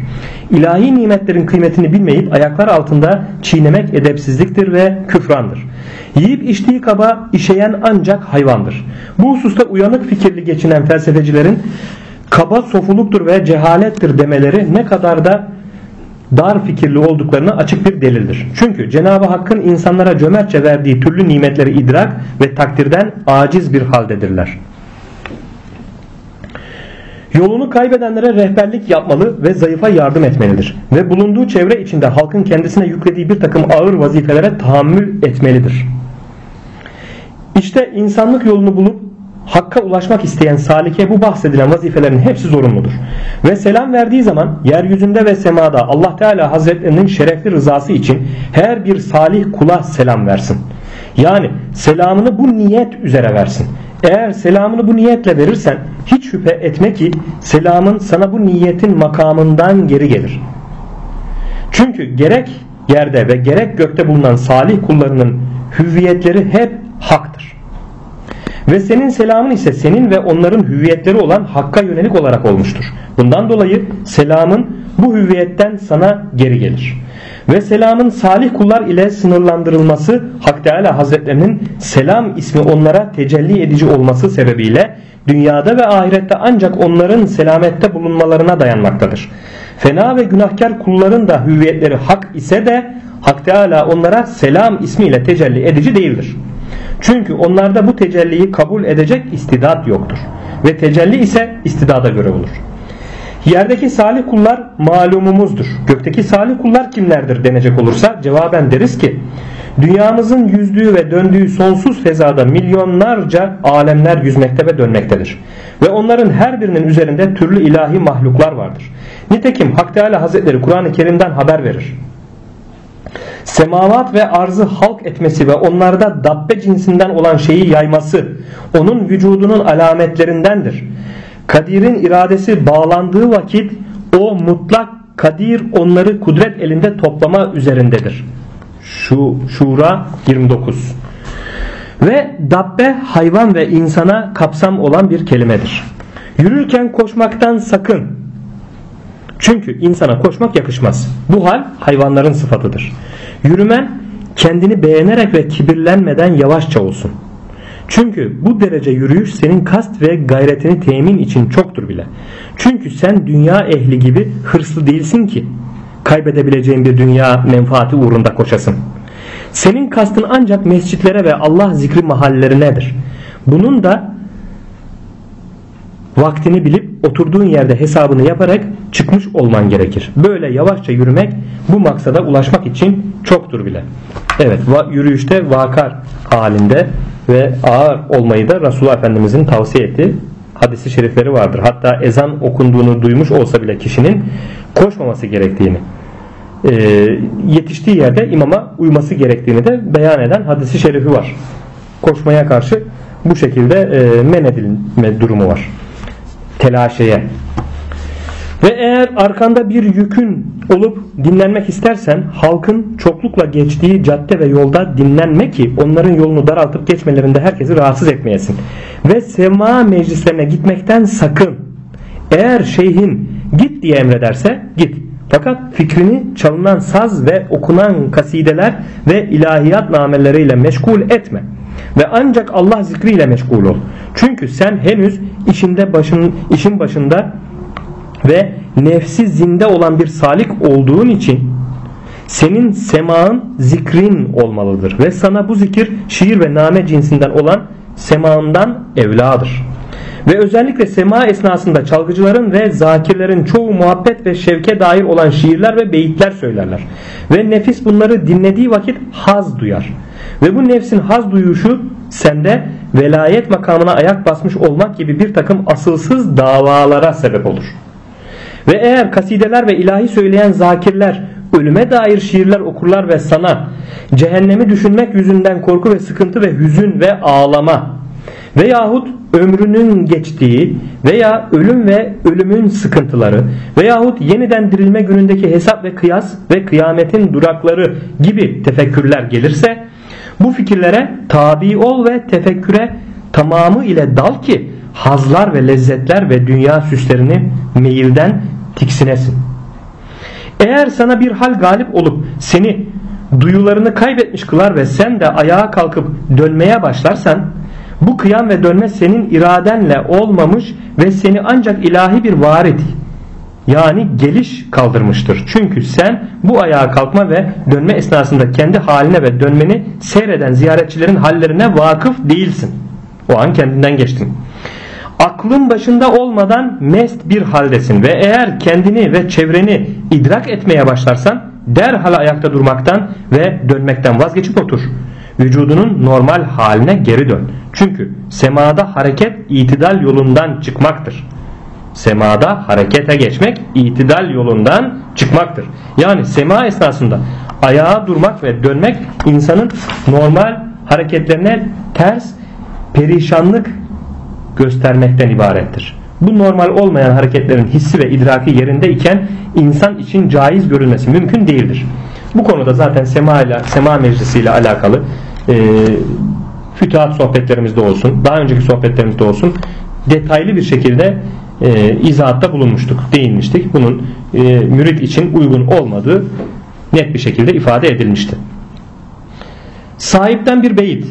Speaker 1: İlahi nimetlerin kıymetini bilmeyip ayaklar altında çiğnemek edepsizliktir ve küfrandır. Yiyip içtiği kaba işeyen ancak hayvandır. Bu hususta uyanık fikirli geçinen felsefecilerin kaba sofuluktur ve cehalettir demeleri ne kadar da dar fikirli olduklarını açık bir delildir. Çünkü Cenab-ı Hakk'ın insanlara cömertçe verdiği türlü nimetleri idrak ve takdirden aciz bir haldedirler. Yolunu kaybedenlere rehberlik yapmalı ve zayıfa yardım etmelidir. Ve bulunduğu çevre içinde halkın kendisine yüklediği bir takım ağır vazifelere tahammül etmelidir. İşte insanlık yolunu bulup Hakka ulaşmak isteyen salike bu bahsedilen vazifelerin hepsi zorunludur. Ve selam verdiği zaman yeryüzünde ve semada Allah Teala Hazretlerinin şerefli rızası için her bir salih kula selam versin. Yani selamını bu niyet üzere versin. Eğer selamını bu niyetle verirsen hiç şüphe etme ki selamın sana bu niyetin makamından geri gelir. Çünkü gerek yerde ve gerek gökte bulunan salih kullarının hüviyetleri hep haktır. Ve senin selamın ise senin ve onların hüviyetleri olan Hakk'a yönelik olarak olmuştur. Bundan dolayı selamın bu hüviyetten sana geri gelir. Ve selamın salih kullar ile sınırlandırılması Hak Teala Hazretlerinin selam ismi onlara tecelli edici olması sebebiyle dünyada ve ahirette ancak onların selamette bulunmalarına dayanmaktadır. Fena ve günahkar kulların da hüviyetleri hak ise de Hak Teala onlara selam ismiyle tecelli edici değildir. Çünkü onlarda bu tecelliyi kabul edecek istidat yoktur. Ve tecelli ise istidada göre olur. Yerdeki salih kullar malumumuzdur. Gökteki salih kullar kimlerdir denecek olursa cevaben deriz ki Dünyamızın yüzdüğü ve döndüğü sonsuz fezada milyonlarca alemler yüzmekte ve dönmektedir. Ve onların her birinin üzerinde türlü ilahi mahluklar vardır. Nitekim Hak Teala Hazretleri Kur'an-ı Kerim'den haber verir. Semavat ve arzı halk etmesi ve onlarda dabbe cinsinden olan şeyi yayması onun vücudunun alametlerindendir. Kadir'in iradesi bağlandığı vakit o mutlak Kadir onları kudret elinde toplama üzerindedir. Şu Şura 29. Ve dabbe hayvan ve insana kapsam olan bir kelimedir. Yürürken koşmaktan sakın. Çünkü insana koşmak yakışmaz. Bu hal hayvanların sıfatıdır. Yürümen kendini beğenerek ve kibirlenmeden yavaşça olsun. Çünkü bu derece yürüyüş senin kast ve gayretini temin için çoktur bile. Çünkü sen dünya ehli gibi hırslı değilsin ki kaybedebileceğin bir dünya menfaati uğrunda koşasın. Senin kastın ancak mescitlere ve Allah zikri mahallelerinedir. Bunun da vaktini bilip oturduğun yerde hesabını yaparak çıkmış olman gerekir. Böyle yavaşça yürümek bu maksada ulaşmak için çoktur bile. Evet yürüyüşte vakar halinde ve ağır olmayı da Resulullah Efendimizin tavsiye ettiği hadisi şerifleri vardır. Hatta ezan okunduğunu duymuş olsa bile kişinin koşmaması gerektiğini e, yetiştiği yerde imama uyması gerektiğini de beyan eden hadisi şerifi var. Koşmaya karşı bu şekilde e, men edilme durumu var. Telaşeye. Ve eğer arkanda bir yükün olup dinlenmek istersen halkın çoklukla geçtiği cadde ve yolda dinlenme ki onların yolunu daraltıp geçmelerinde herkesi rahatsız etmeyesin. Ve sema meclislerine gitmekten sakın. Eğer şeyhin git diye emrederse git. Fakat fikrini çalınan saz ve okunan kasideler ve ilahiyat namelleriyle meşgul etme. Ve ancak Allah zikriyle meşgul ol. Çünkü sen henüz işinde başın, işin başında ve nefsi zinde olan bir salik olduğun için senin semağın zikrin olmalıdır. Ve sana bu zikir şiir ve name cinsinden olan semağından evladır. Ve özellikle sema esnasında çalgıcıların ve zakirlerin çoğu muhabbet ve şevke dair olan şiirler ve beyitler söylerler. Ve nefis bunları dinlediği vakit haz duyar. Ve bu nefsin haz duyuşu sende velayet makamına ayak basmış olmak gibi bir takım asılsız davalara sebep olur. Ve eğer kasideler ve ilahi söyleyen zakirler ölüme dair şiirler okurlar ve sana cehennemi düşünmek yüzünden korku ve sıkıntı ve hüzün ve ağlama veyahut ömrünün geçtiği veya ölüm ve ölümün sıkıntıları veyahut yeniden dirilme günündeki hesap ve kıyas ve kıyametin durakları gibi tefekkürler gelirse bu fikirlere tabi ol ve tefekküre tamamı ile dal ki hazlar ve lezzetler ve dünya süslerini meyilden tiksinesin. Eğer sana bir hal galip olup seni duyularını kaybetmiş kılar ve sen de ayağa kalkıp dönmeye başlarsan bu kıyam ve dönme senin iradenle olmamış ve seni ancak ilahi bir varit yani geliş kaldırmıştır. Çünkü sen bu ayağa kalkma ve dönme esnasında kendi haline ve dönmeni seyreden ziyaretçilerin hallerine vakıf değilsin. O an kendinden geçtin. Aklın başında olmadan mest bir haldesin ve eğer kendini ve çevreni idrak etmeye başlarsan derhal ayakta durmaktan ve dönmekten vazgeçip otur. Vücudunun normal haline geri dön. Çünkü semada hareket itidal yolundan çıkmaktır. Semada harekete geçmek itidal yolundan çıkmaktır. Yani sema esnasında ayağa durmak ve dönmek insanın normal hareketlerine ters perişanlık göstermekten ibarettir. Bu normal olmayan hareketlerin hissi ve idraki yerinde iken insan için caiz görülmesi mümkün değildir. Bu konuda zaten sema ile sema meclisi ile alakalı e, fütuhat sohbetlerimizde olsun, daha önceki sohbetlerimizde olsun detaylı bir şekilde e, izahatta bulunmuştuk, değinmiştik. Bunun e, mürit için uygun olmadığı net bir şekilde ifade edilmişti. Sahipten bir beyit.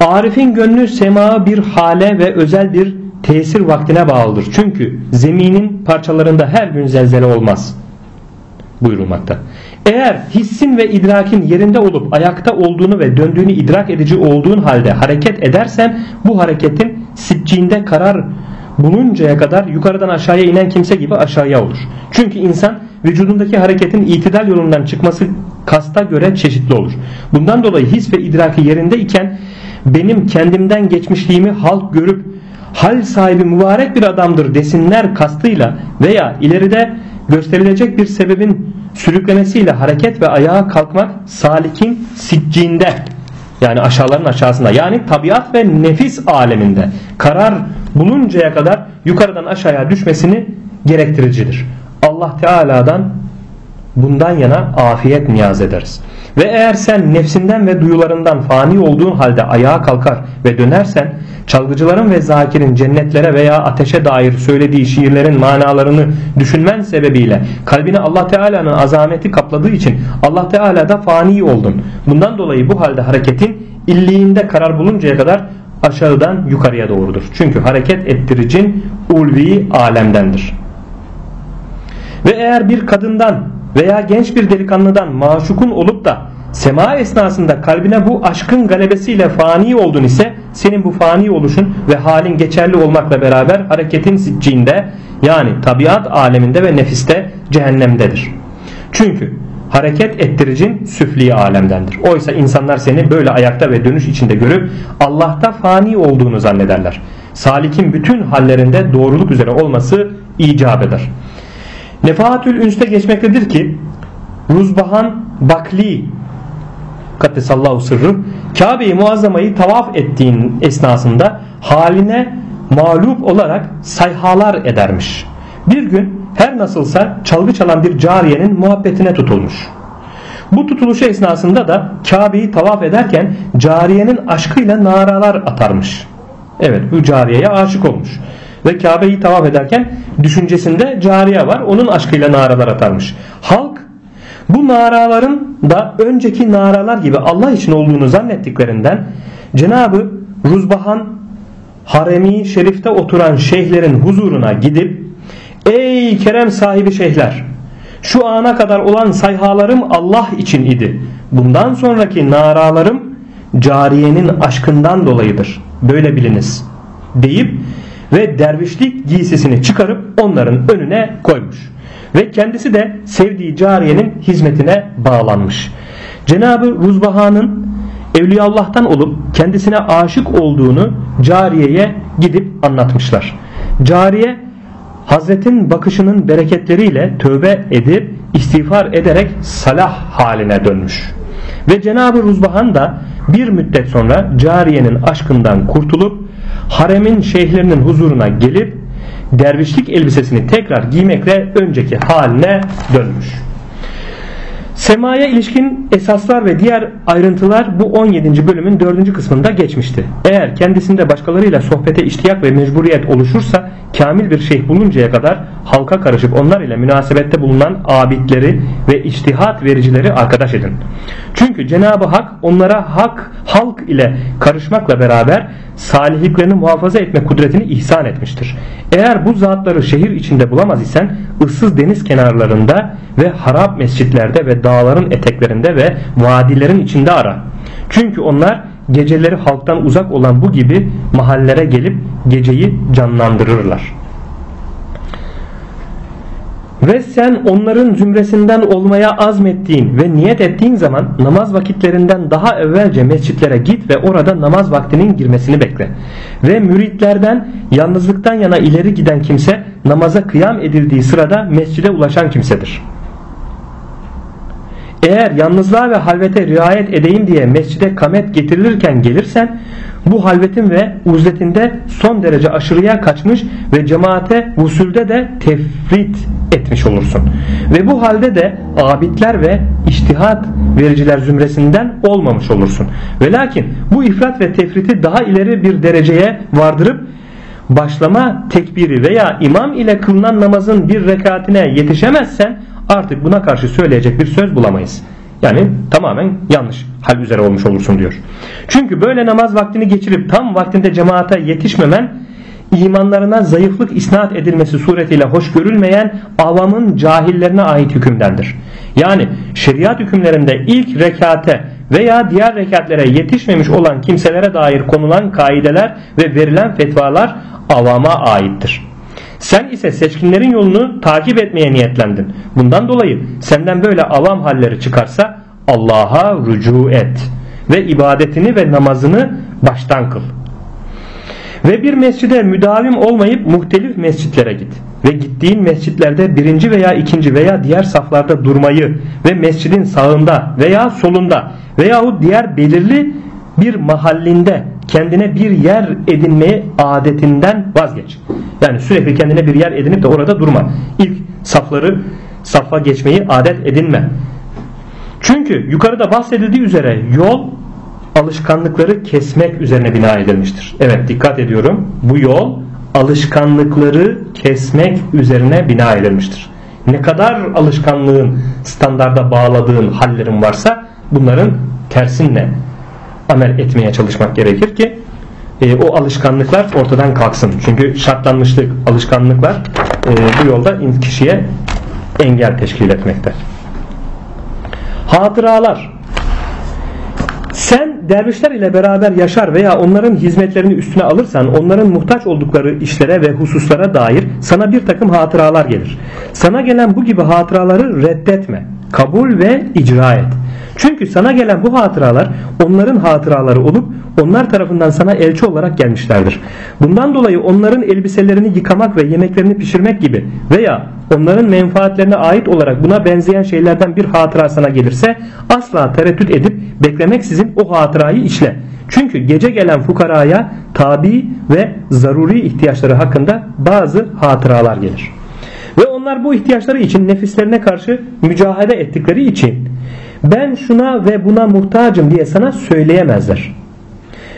Speaker 1: Arif'in gönlü sema bir hale ve özel bir tesir vaktine bağlıdır. Çünkü zeminin parçalarında her gün zelzele olmaz buyurulmakta. Eğer hissin ve idrakin yerinde olup ayakta olduğunu ve döndüğünü idrak edici olduğun halde hareket edersen bu hareketin sipciğinde karar buluncaya kadar yukarıdan aşağıya inen kimse gibi aşağıya olur. Çünkü insan vücudundaki hareketin itidal yolundan çıkması kasta göre çeşitli olur. Bundan dolayı his ve idraki yerinde iken benim kendimden geçmişliğimi halk görüp hal sahibi mübarek bir adamdır desinler kastıyla veya ileride gösterilecek bir sebebin sürüklemesiyle hareket ve ayağa kalkmak salikin siccinde yani aşağıların aşağısında yani tabiat ve nefis aleminde karar buluncaya kadar yukarıdan aşağıya düşmesini gerektiricidir. Allah Teala'dan bundan yana afiyet niyaz ederiz. Ve eğer sen nefsinden ve duyularından fani olduğun halde ayağa kalkar ve dönersen çalgıcıların ve zakirin cennetlere veya ateşe dair söylediği şiirlerin manalarını düşünmen sebebiyle kalbini Allah Teala'nın azameti kapladığı için Allah Teala'da fani oldun. Bundan dolayı bu halde hareketin illiğinde karar buluncaya kadar aşağıdan yukarıya doğrudur. Çünkü hareket ettiricin ulvi alemdendir. Ve eğer bir kadından veya genç bir delikanlıdan maşukun olup da sema esnasında kalbine bu aşkın galebesiyle fani oldun ise senin bu fani oluşun ve halin geçerli olmakla beraber hareketin siccinde yani tabiat aleminde ve nefiste cehennemdedir. Çünkü hareket ettiricin süfli alemdendir. Oysa insanlar seni böyle ayakta ve dönüş içinde görüp Allah'ta fani olduğunu zannederler. Salikin bütün hallerinde doğruluk üzere olması icap eder. Nefahatül Üns'te geçmektedir ki Ruzbahan Bakli Kattesallahu sırrı Kabe'yi muazzamayı tavaf ettiğin esnasında haline mağlup olarak sayhalar edermiş. Bir gün her nasılsa çalgı çalan bir cariyenin muhabbetine tutulmuş. Bu tutuluşu esnasında da Kabe'yi tavaf ederken cariyenin aşkıyla naralar atarmış. Evet bu cariyeye aşık olmuş ve Kabe'yi tavaf ederken düşüncesinde cariye var. Onun aşkıyla naralar atarmış. Halk bu naraların da önceki naralar gibi Allah için olduğunu zannettiklerinden Cenabı Ruzbahan haremi şerifte oturan şeyhlerin huzuruna gidip Ey kerem sahibi şeyhler şu ana kadar olan sayhalarım Allah için idi. Bundan sonraki naralarım cariyenin aşkından dolayıdır. Böyle biliniz deyip ve dervişlik giysisini çıkarıp onların önüne koymuş. Ve kendisi de sevdiği cariyenin hizmetine bağlanmış. Cenabı Ruzbaha'nın Evliyaullah'tan olup kendisine aşık olduğunu cariyeye gidip anlatmışlar. Cariye Hazretin bakışının bereketleriyle tövbe edip istiğfar ederek salah haline dönmüş. Ve Cenab-ı Ruzbahan da bir müddet sonra cariyenin aşkından kurtulup haremin şeyhlerinin huzuruna gelip dervişlik elbisesini tekrar giymekle önceki haline dönmüş. Semaya ilişkin esaslar ve diğer ayrıntılar bu 17. bölümün 4. kısmında geçmişti. Eğer kendisinde başkalarıyla sohbete iştiyak ve mecburiyet oluşursa kamil bir şeyh buluncaya kadar halka karışıp onlar ile münasebette bulunan abidleri ve iştihat vericileri arkadaş edin. Çünkü Cenab-ı Hak onlara hak halk ile karışmakla beraber salihliklerini muhafaza etme kudretini ihsan etmiştir. Eğer bu zatları şehir içinde bulamaz isen ıssız deniz kenarlarında ve harap mescitlerde ve dağların eteklerinde ve vadilerin içinde ara. Çünkü onlar geceleri halktan uzak olan bu gibi mahallere gelip geceyi canlandırırlar. Ve sen onların zümresinden olmaya azmettiğin ve niyet ettiğin zaman namaz vakitlerinden daha evvelce mescitlere git ve orada namaz vaktinin girmesini bekle. Ve müritlerden yalnızlıktan yana ileri giden kimse namaza kıyam edildiği sırada mescide ulaşan kimsedir.'' Eğer yalnızlığa ve halvete riayet edeyim diye mescide kamet getirilirken gelirsen bu halvetin ve uzletinde son derece aşırıya kaçmış ve cemaate usulde de tefrit etmiş olursun. Ve bu halde de abidler ve iştihat vericiler zümresinden olmamış olursun. Ve lakin bu ifrat ve tefriti daha ileri bir dereceye vardırıp başlama tekbiri veya imam ile kılınan namazın bir rekatine yetişemezsen artık buna karşı söyleyecek bir söz bulamayız. Yani tamamen yanlış hal üzere olmuş olursun diyor. Çünkü böyle namaz vaktini geçirip tam vaktinde cemaate yetişmemen imanlarına zayıflık isnat edilmesi suretiyle hoş görülmeyen avamın cahillerine ait hükümdendir. Yani şeriat hükümlerinde ilk rekate veya diğer rekatlere yetişmemiş olan kimselere dair konulan kaideler ve verilen fetvalar avama aittir. Sen ise seçkinlerin yolunu takip etmeye niyetlendin. Bundan dolayı senden böyle avam halleri çıkarsa Allah'a rücu et ve ibadetini ve namazını baştan kıl. Ve bir mescide müdavim olmayıp muhtelif mescitlere git. Ve gittiğin mescitlerde birinci veya ikinci veya diğer saflarda durmayı ve mescidin sağında veya solunda veyahut diğer belirli bir mahallinde kendine bir yer edinmeye adetinden vazgeç. Yani sürekli kendine bir yer edinip de orada durma. İlk safları safa geçmeyi adet edinme. Çünkü yukarıda bahsedildiği üzere yol alışkanlıkları kesmek üzerine bina edilmiştir. Evet dikkat ediyorum. Bu yol alışkanlıkları kesmek üzerine bina edilmiştir. Ne kadar alışkanlığın standarda bağladığın hallerin varsa bunların tersinle amel etmeye çalışmak gerekir ki e, o alışkanlıklar ortadan kalksın. Çünkü şartlanmışlık, alışkanlıklar e, bu yolda kişiye engel teşkil etmekte. Hatıralar sen dervişler ile beraber yaşar veya onların hizmetlerini üstüne alırsan onların muhtaç oldukları işlere ve hususlara dair sana bir takım hatıralar gelir. Sana gelen bu gibi hatıraları reddetme. Kabul ve icra et. Çünkü sana gelen bu hatıralar onların hatıraları olup onlar tarafından sana elçi olarak gelmişlerdir. Bundan dolayı onların elbiselerini yıkamak ve yemeklerini pişirmek gibi veya onların menfaatlerine ait olarak buna benzeyen şeylerden bir hatıra sana gelirse asla tereddüt edip beklemek sizin o hatırayı işle. Çünkü gece gelen fukaraya tabi ve zaruri ihtiyaçları hakkında bazı hatıralar gelir. Ve onlar bu ihtiyaçları için nefislerine karşı mücadele ettikleri için ben şuna ve buna muhtacım diye sana söyleyemezler.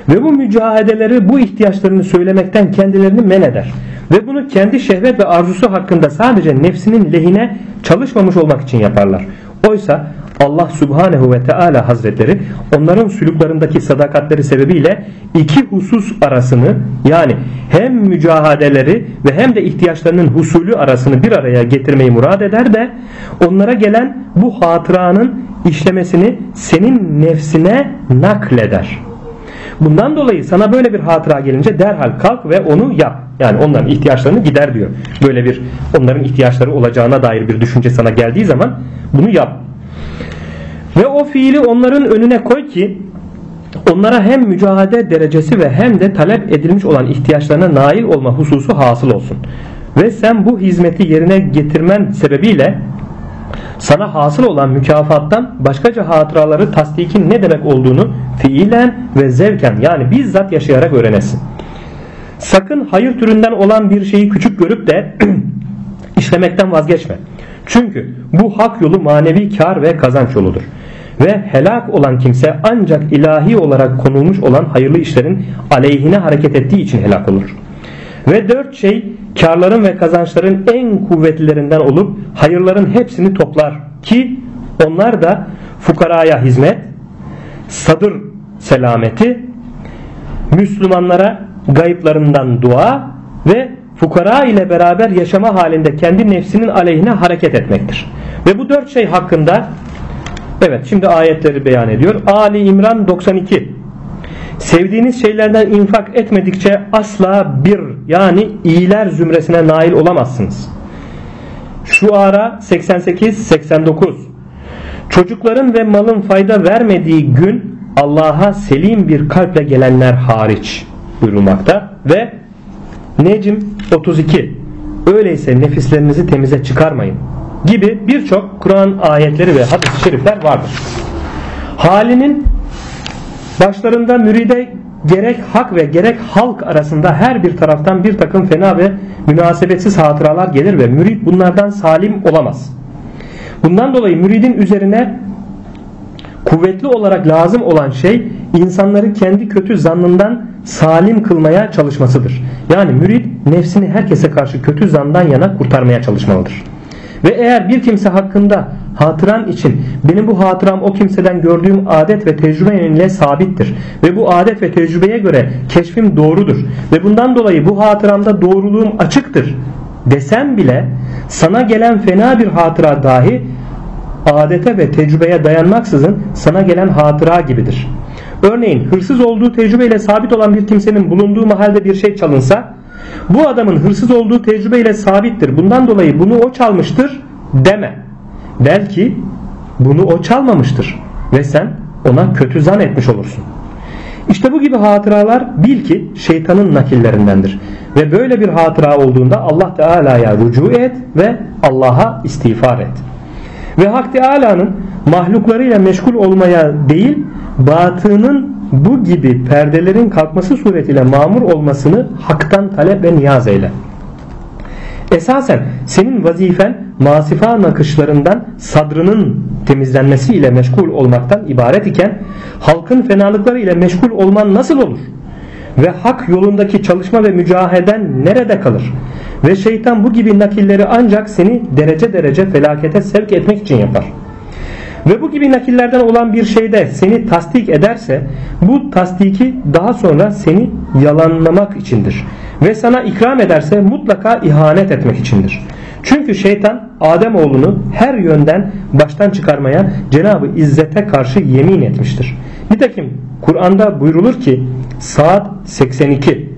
Speaker 1: Ve bu mücahedeleri bu ihtiyaçlarını söylemekten kendilerini men eder. Ve bunu kendi şehvet ve arzusu hakkında sadece nefsinin lehine çalışmamış olmak için yaparlar. Oysa Allah Subhanehu ve Teala Hazretleri onların sülüklarındaki sadakatleri sebebiyle iki husus arasını yani hem mücahadeleri ve hem de ihtiyaçlarının husulü arasını bir araya getirmeyi murad eder de onlara gelen bu hatıranın işlemesini senin nefsine nakleder. Bundan dolayı sana böyle bir hatıra gelince derhal kalk ve onu yap. Yani onların ihtiyaçlarını gider diyor. Böyle bir onların ihtiyaçları olacağına dair bir düşünce sana geldiği zaman bunu yap. Ve o fiili onların önüne koy ki onlara hem mücadele derecesi ve hem de talep edilmiş olan ihtiyaçlarına nail olma hususu hasıl olsun. Ve sen bu hizmeti yerine getirmen sebebiyle sana hasıl olan mükafattan başkaca hatıraları tasdikin ne demek olduğunu fiilen ve zevken yani bizzat yaşayarak öğrenesin. Sakın hayır türünden olan bir şeyi küçük görüp de işlemekten vazgeçme. Çünkü bu hak yolu manevi kar ve kazanç yoludur. Ve helak olan kimse ancak ilahi olarak konulmuş olan hayırlı işlerin aleyhine hareket ettiği için helak olur. Ve dört şey karların ve kazançların en kuvvetlilerinden olup hayırların hepsini toplar ki onlar da fukaraya hizmet, sadır selameti, Müslümanlara gayıplarından dua ve fukara ile beraber yaşama halinde kendi nefsinin aleyhine hareket etmektir. Ve bu dört şey hakkında evet şimdi ayetleri beyan ediyor. Ali İmran 92 Sevdiğiniz şeylerden infak etmedikçe asla bir yani iyiler zümresine nail olamazsınız. Şu ara 88-89 Çocukların ve malın fayda vermediği gün Allah'a selim bir kalple gelenler hariç buyurulmakta ve Necm 32 Öyleyse nefislerinizi temize çıkarmayın gibi birçok Kur'an ayetleri ve hadis-i şerifler vardır. Halinin başlarında müride gerek hak ve gerek halk arasında her bir taraftan bir takım fena ve münasebetsiz hatıralar gelir ve mürid bunlardan salim olamaz. Bundan dolayı müridin üzerine kuvvetli olarak lazım olan şey insanları kendi kötü zannından salim kılmaya çalışmasıdır. Yani mürid nefsini herkese karşı kötü zandan yana kurtarmaya çalışmalıdır. Ve eğer bir kimse hakkında hatıran için benim bu hatıram o kimseden gördüğüm adet ve tecrübe ile sabittir. Ve bu adet ve tecrübeye göre keşfim doğrudur. Ve bundan dolayı bu hatıramda doğruluğum açıktır desem bile sana gelen fena bir hatıra dahi adete ve tecrübeye dayanmaksızın sana gelen hatıra gibidir. Örneğin hırsız olduğu tecrübeyle sabit olan bir kimsenin bulunduğu mahalde bir şey çalınsa bu adamın hırsız olduğu tecrübeyle sabittir. Bundan dolayı bunu o çalmıştır deme. Belki bunu o çalmamıştır. ve sen ona kötü zan etmiş olursun. İşte bu gibi hatıralar bil ki şeytanın nakillerindendir. Ve böyle bir hatıra olduğunda Allah Teala'ya rücu et ve Allah'a istiğfar et. Ve Hak Teala'nın mahluklarıyla meşgul olmaya değil batının bu gibi perdelerin kalkması suretiyle mamur olmasını haktan talep ve niyaz eyle. Esasen senin vazifen masifa nakışlarından sadrının temizlenmesiyle meşgul olmaktan ibaret iken halkın fenalıkları ile meşgul olman nasıl olur? Ve hak yolundaki çalışma ve mücaheden nerede kalır? Ve şeytan bu gibi nakilleri ancak seni derece derece felakete sevk etmek için yapar. Ve bu gibi nakillerden olan bir şeyde seni tasdik ederse bu tasdiki daha sonra seni yalanlamak içindir. Ve sana ikram ederse mutlaka ihanet etmek içindir. Çünkü şeytan Adem oğlunu her yönden baştan çıkarmaya Cenabı İzzet'e karşı yemin etmiştir. Nitekim Kur'an'da buyrulur ki saat 82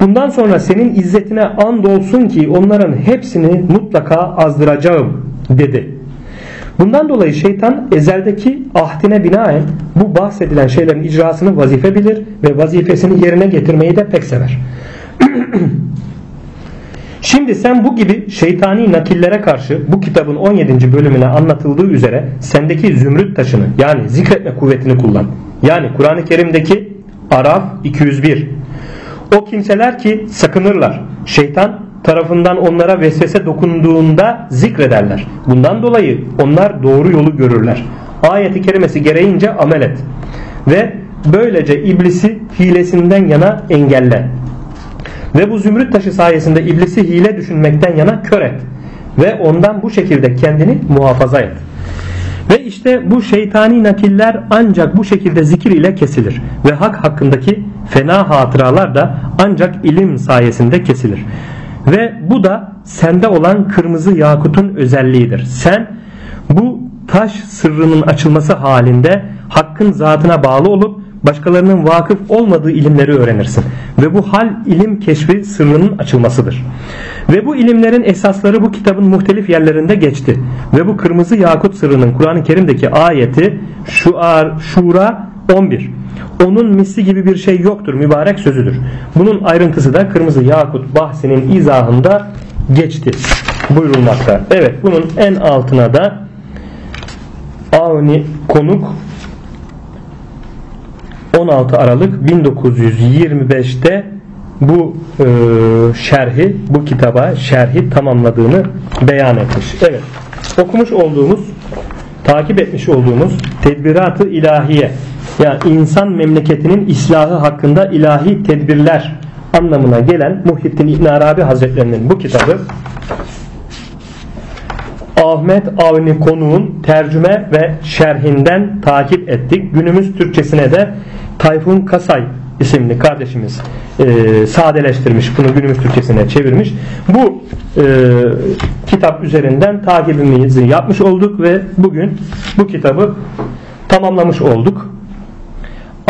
Speaker 1: Bundan sonra senin izzetine and olsun ki onların hepsini mutlaka azdıracağım dedi. Bundan dolayı şeytan ezeldeki ahdine binaen bu bahsedilen şeylerin icrasını vazife bilir ve vazifesini yerine getirmeyi de pek sever. Şimdi sen bu gibi şeytani nakillere karşı bu kitabın 17. bölümüne anlatıldığı üzere sendeki zümrüt taşını yani zikretme kuvvetini kullan. Yani Kur'an-ı Kerim'deki Araf 201 o kimseler ki sakınırlar. Şeytan tarafından onlara vesvese dokunduğunda zikrederler. Bundan dolayı onlar doğru yolu görürler. Ayeti kerimesi gereğince amel et. Ve böylece iblisi hilesinden yana engelle. Ve bu zümrüt taşı sayesinde iblisi hile düşünmekten yana kör et. Ve ondan bu şekilde kendini muhafaza et. Ve işte bu şeytani nakiller ancak bu şekilde zikir ile kesilir. Ve hak hakkındaki fena hatıralar da ancak ilim sayesinde kesilir. Ve bu da sende olan kırmızı yakutun özelliğidir. Sen bu taş sırrının açılması halinde hakkın zatına bağlı olup başkalarının vakıf olmadığı ilimleri öğrenirsin. Ve bu hal ilim keşfi sırrının açılmasıdır. Ve bu ilimlerin esasları bu kitabın muhtelif yerlerinde geçti. Ve bu kırmızı yakut sırrının Kur'an-ı Kerim'deki ayeti Şuar, Şura 11. Onun misli gibi bir şey yoktur mübarek sözüdür. Bunun ayrıntısı da kırmızı yakut bahsinin izahında geçti buyurulmakta. Evet bunun en altına da Avni konuk 16 Aralık 1925'te bu e, şerhi bu kitaba şerhi tamamladığını beyan etmiş. Evet okumuş olduğumuz takip etmiş olduğumuz tedbiratı ilahiye yani insan memleketinin islahı hakkında ilahi tedbirler anlamına gelen Muhittin İbn Arabi Hazretlerinin bu kitabı Ahmet Avni Konuğ'un tercüme ve şerhinden takip ettik. Günümüz Türkçesine de Tayfun Kasay isimli kardeşimiz e, sadeleştirmiş bunu günümüz Türkçesine çevirmiş. Bu e, kitap üzerinden takibimizi yapmış olduk ve bugün bu kitabı tamamlamış olduk.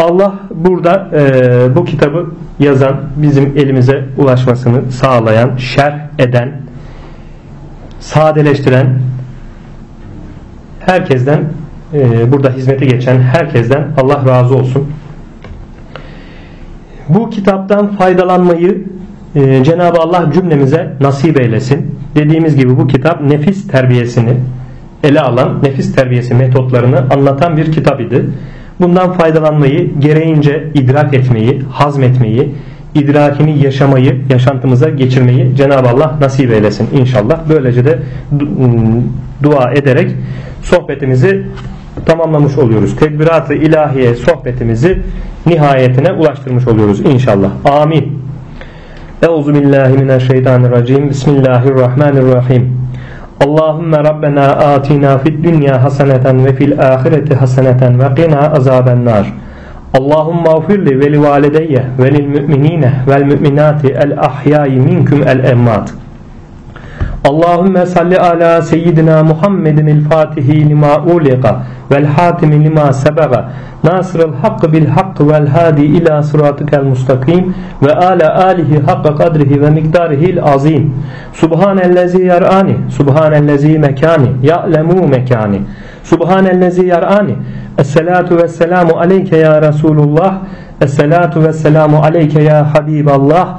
Speaker 1: Allah burada e, bu kitabı yazan, bizim elimize ulaşmasını sağlayan, şerh eden, sadeleştiren herkesten e, burada hizmeti geçen herkesten Allah razı olsun. Bu kitaptan faydalanmayı e, Cenab-ı Allah cümlemize nasip eylesin. Dediğimiz gibi bu kitap nefis terbiyesini ele alan, nefis terbiyesi metotlarını anlatan bir kitap idi. Bundan faydalanmayı, gereğince idrak etmeyi, hazmetmeyi, idrakini yaşamayı, yaşantımıza geçirmeyi Cenab-ı Allah nasip eylesin inşallah. Böylece de dua ederek sohbetimizi tamamlamış oluyoruz. Tedbirat-ı ilahiye sohbetimizi nihayetine ulaştırmış oluyoruz inşallah. Amin. Euzu billahi mineşşeytanirracim. Bismillahirrahmanirrahim. Allahümme Rabbena atina fid dünya haseneten ve fil ahireti haseneten ve qina azaben nar. Allahümme afirli ve li valideyye ve lil müminine vel müminati el ahyayi minkum el emmat. Allahümme salli ala seyyidina Muhammedin el fatihi lima uliqa vel hatimi lima sebaga nasırıl hakkı bil hakkı vel hadi ila sıratikel mustakim ve ala alihi hakka kadrihi ve miktarihil azim subhanellezi yarani subhanellezi mekani ya'lemu mekani Subhanellezi yar'ani. Esselatu vesselamu aleyke ya Resulullah. Esselatu vesselamu aleyke ya Habiballah.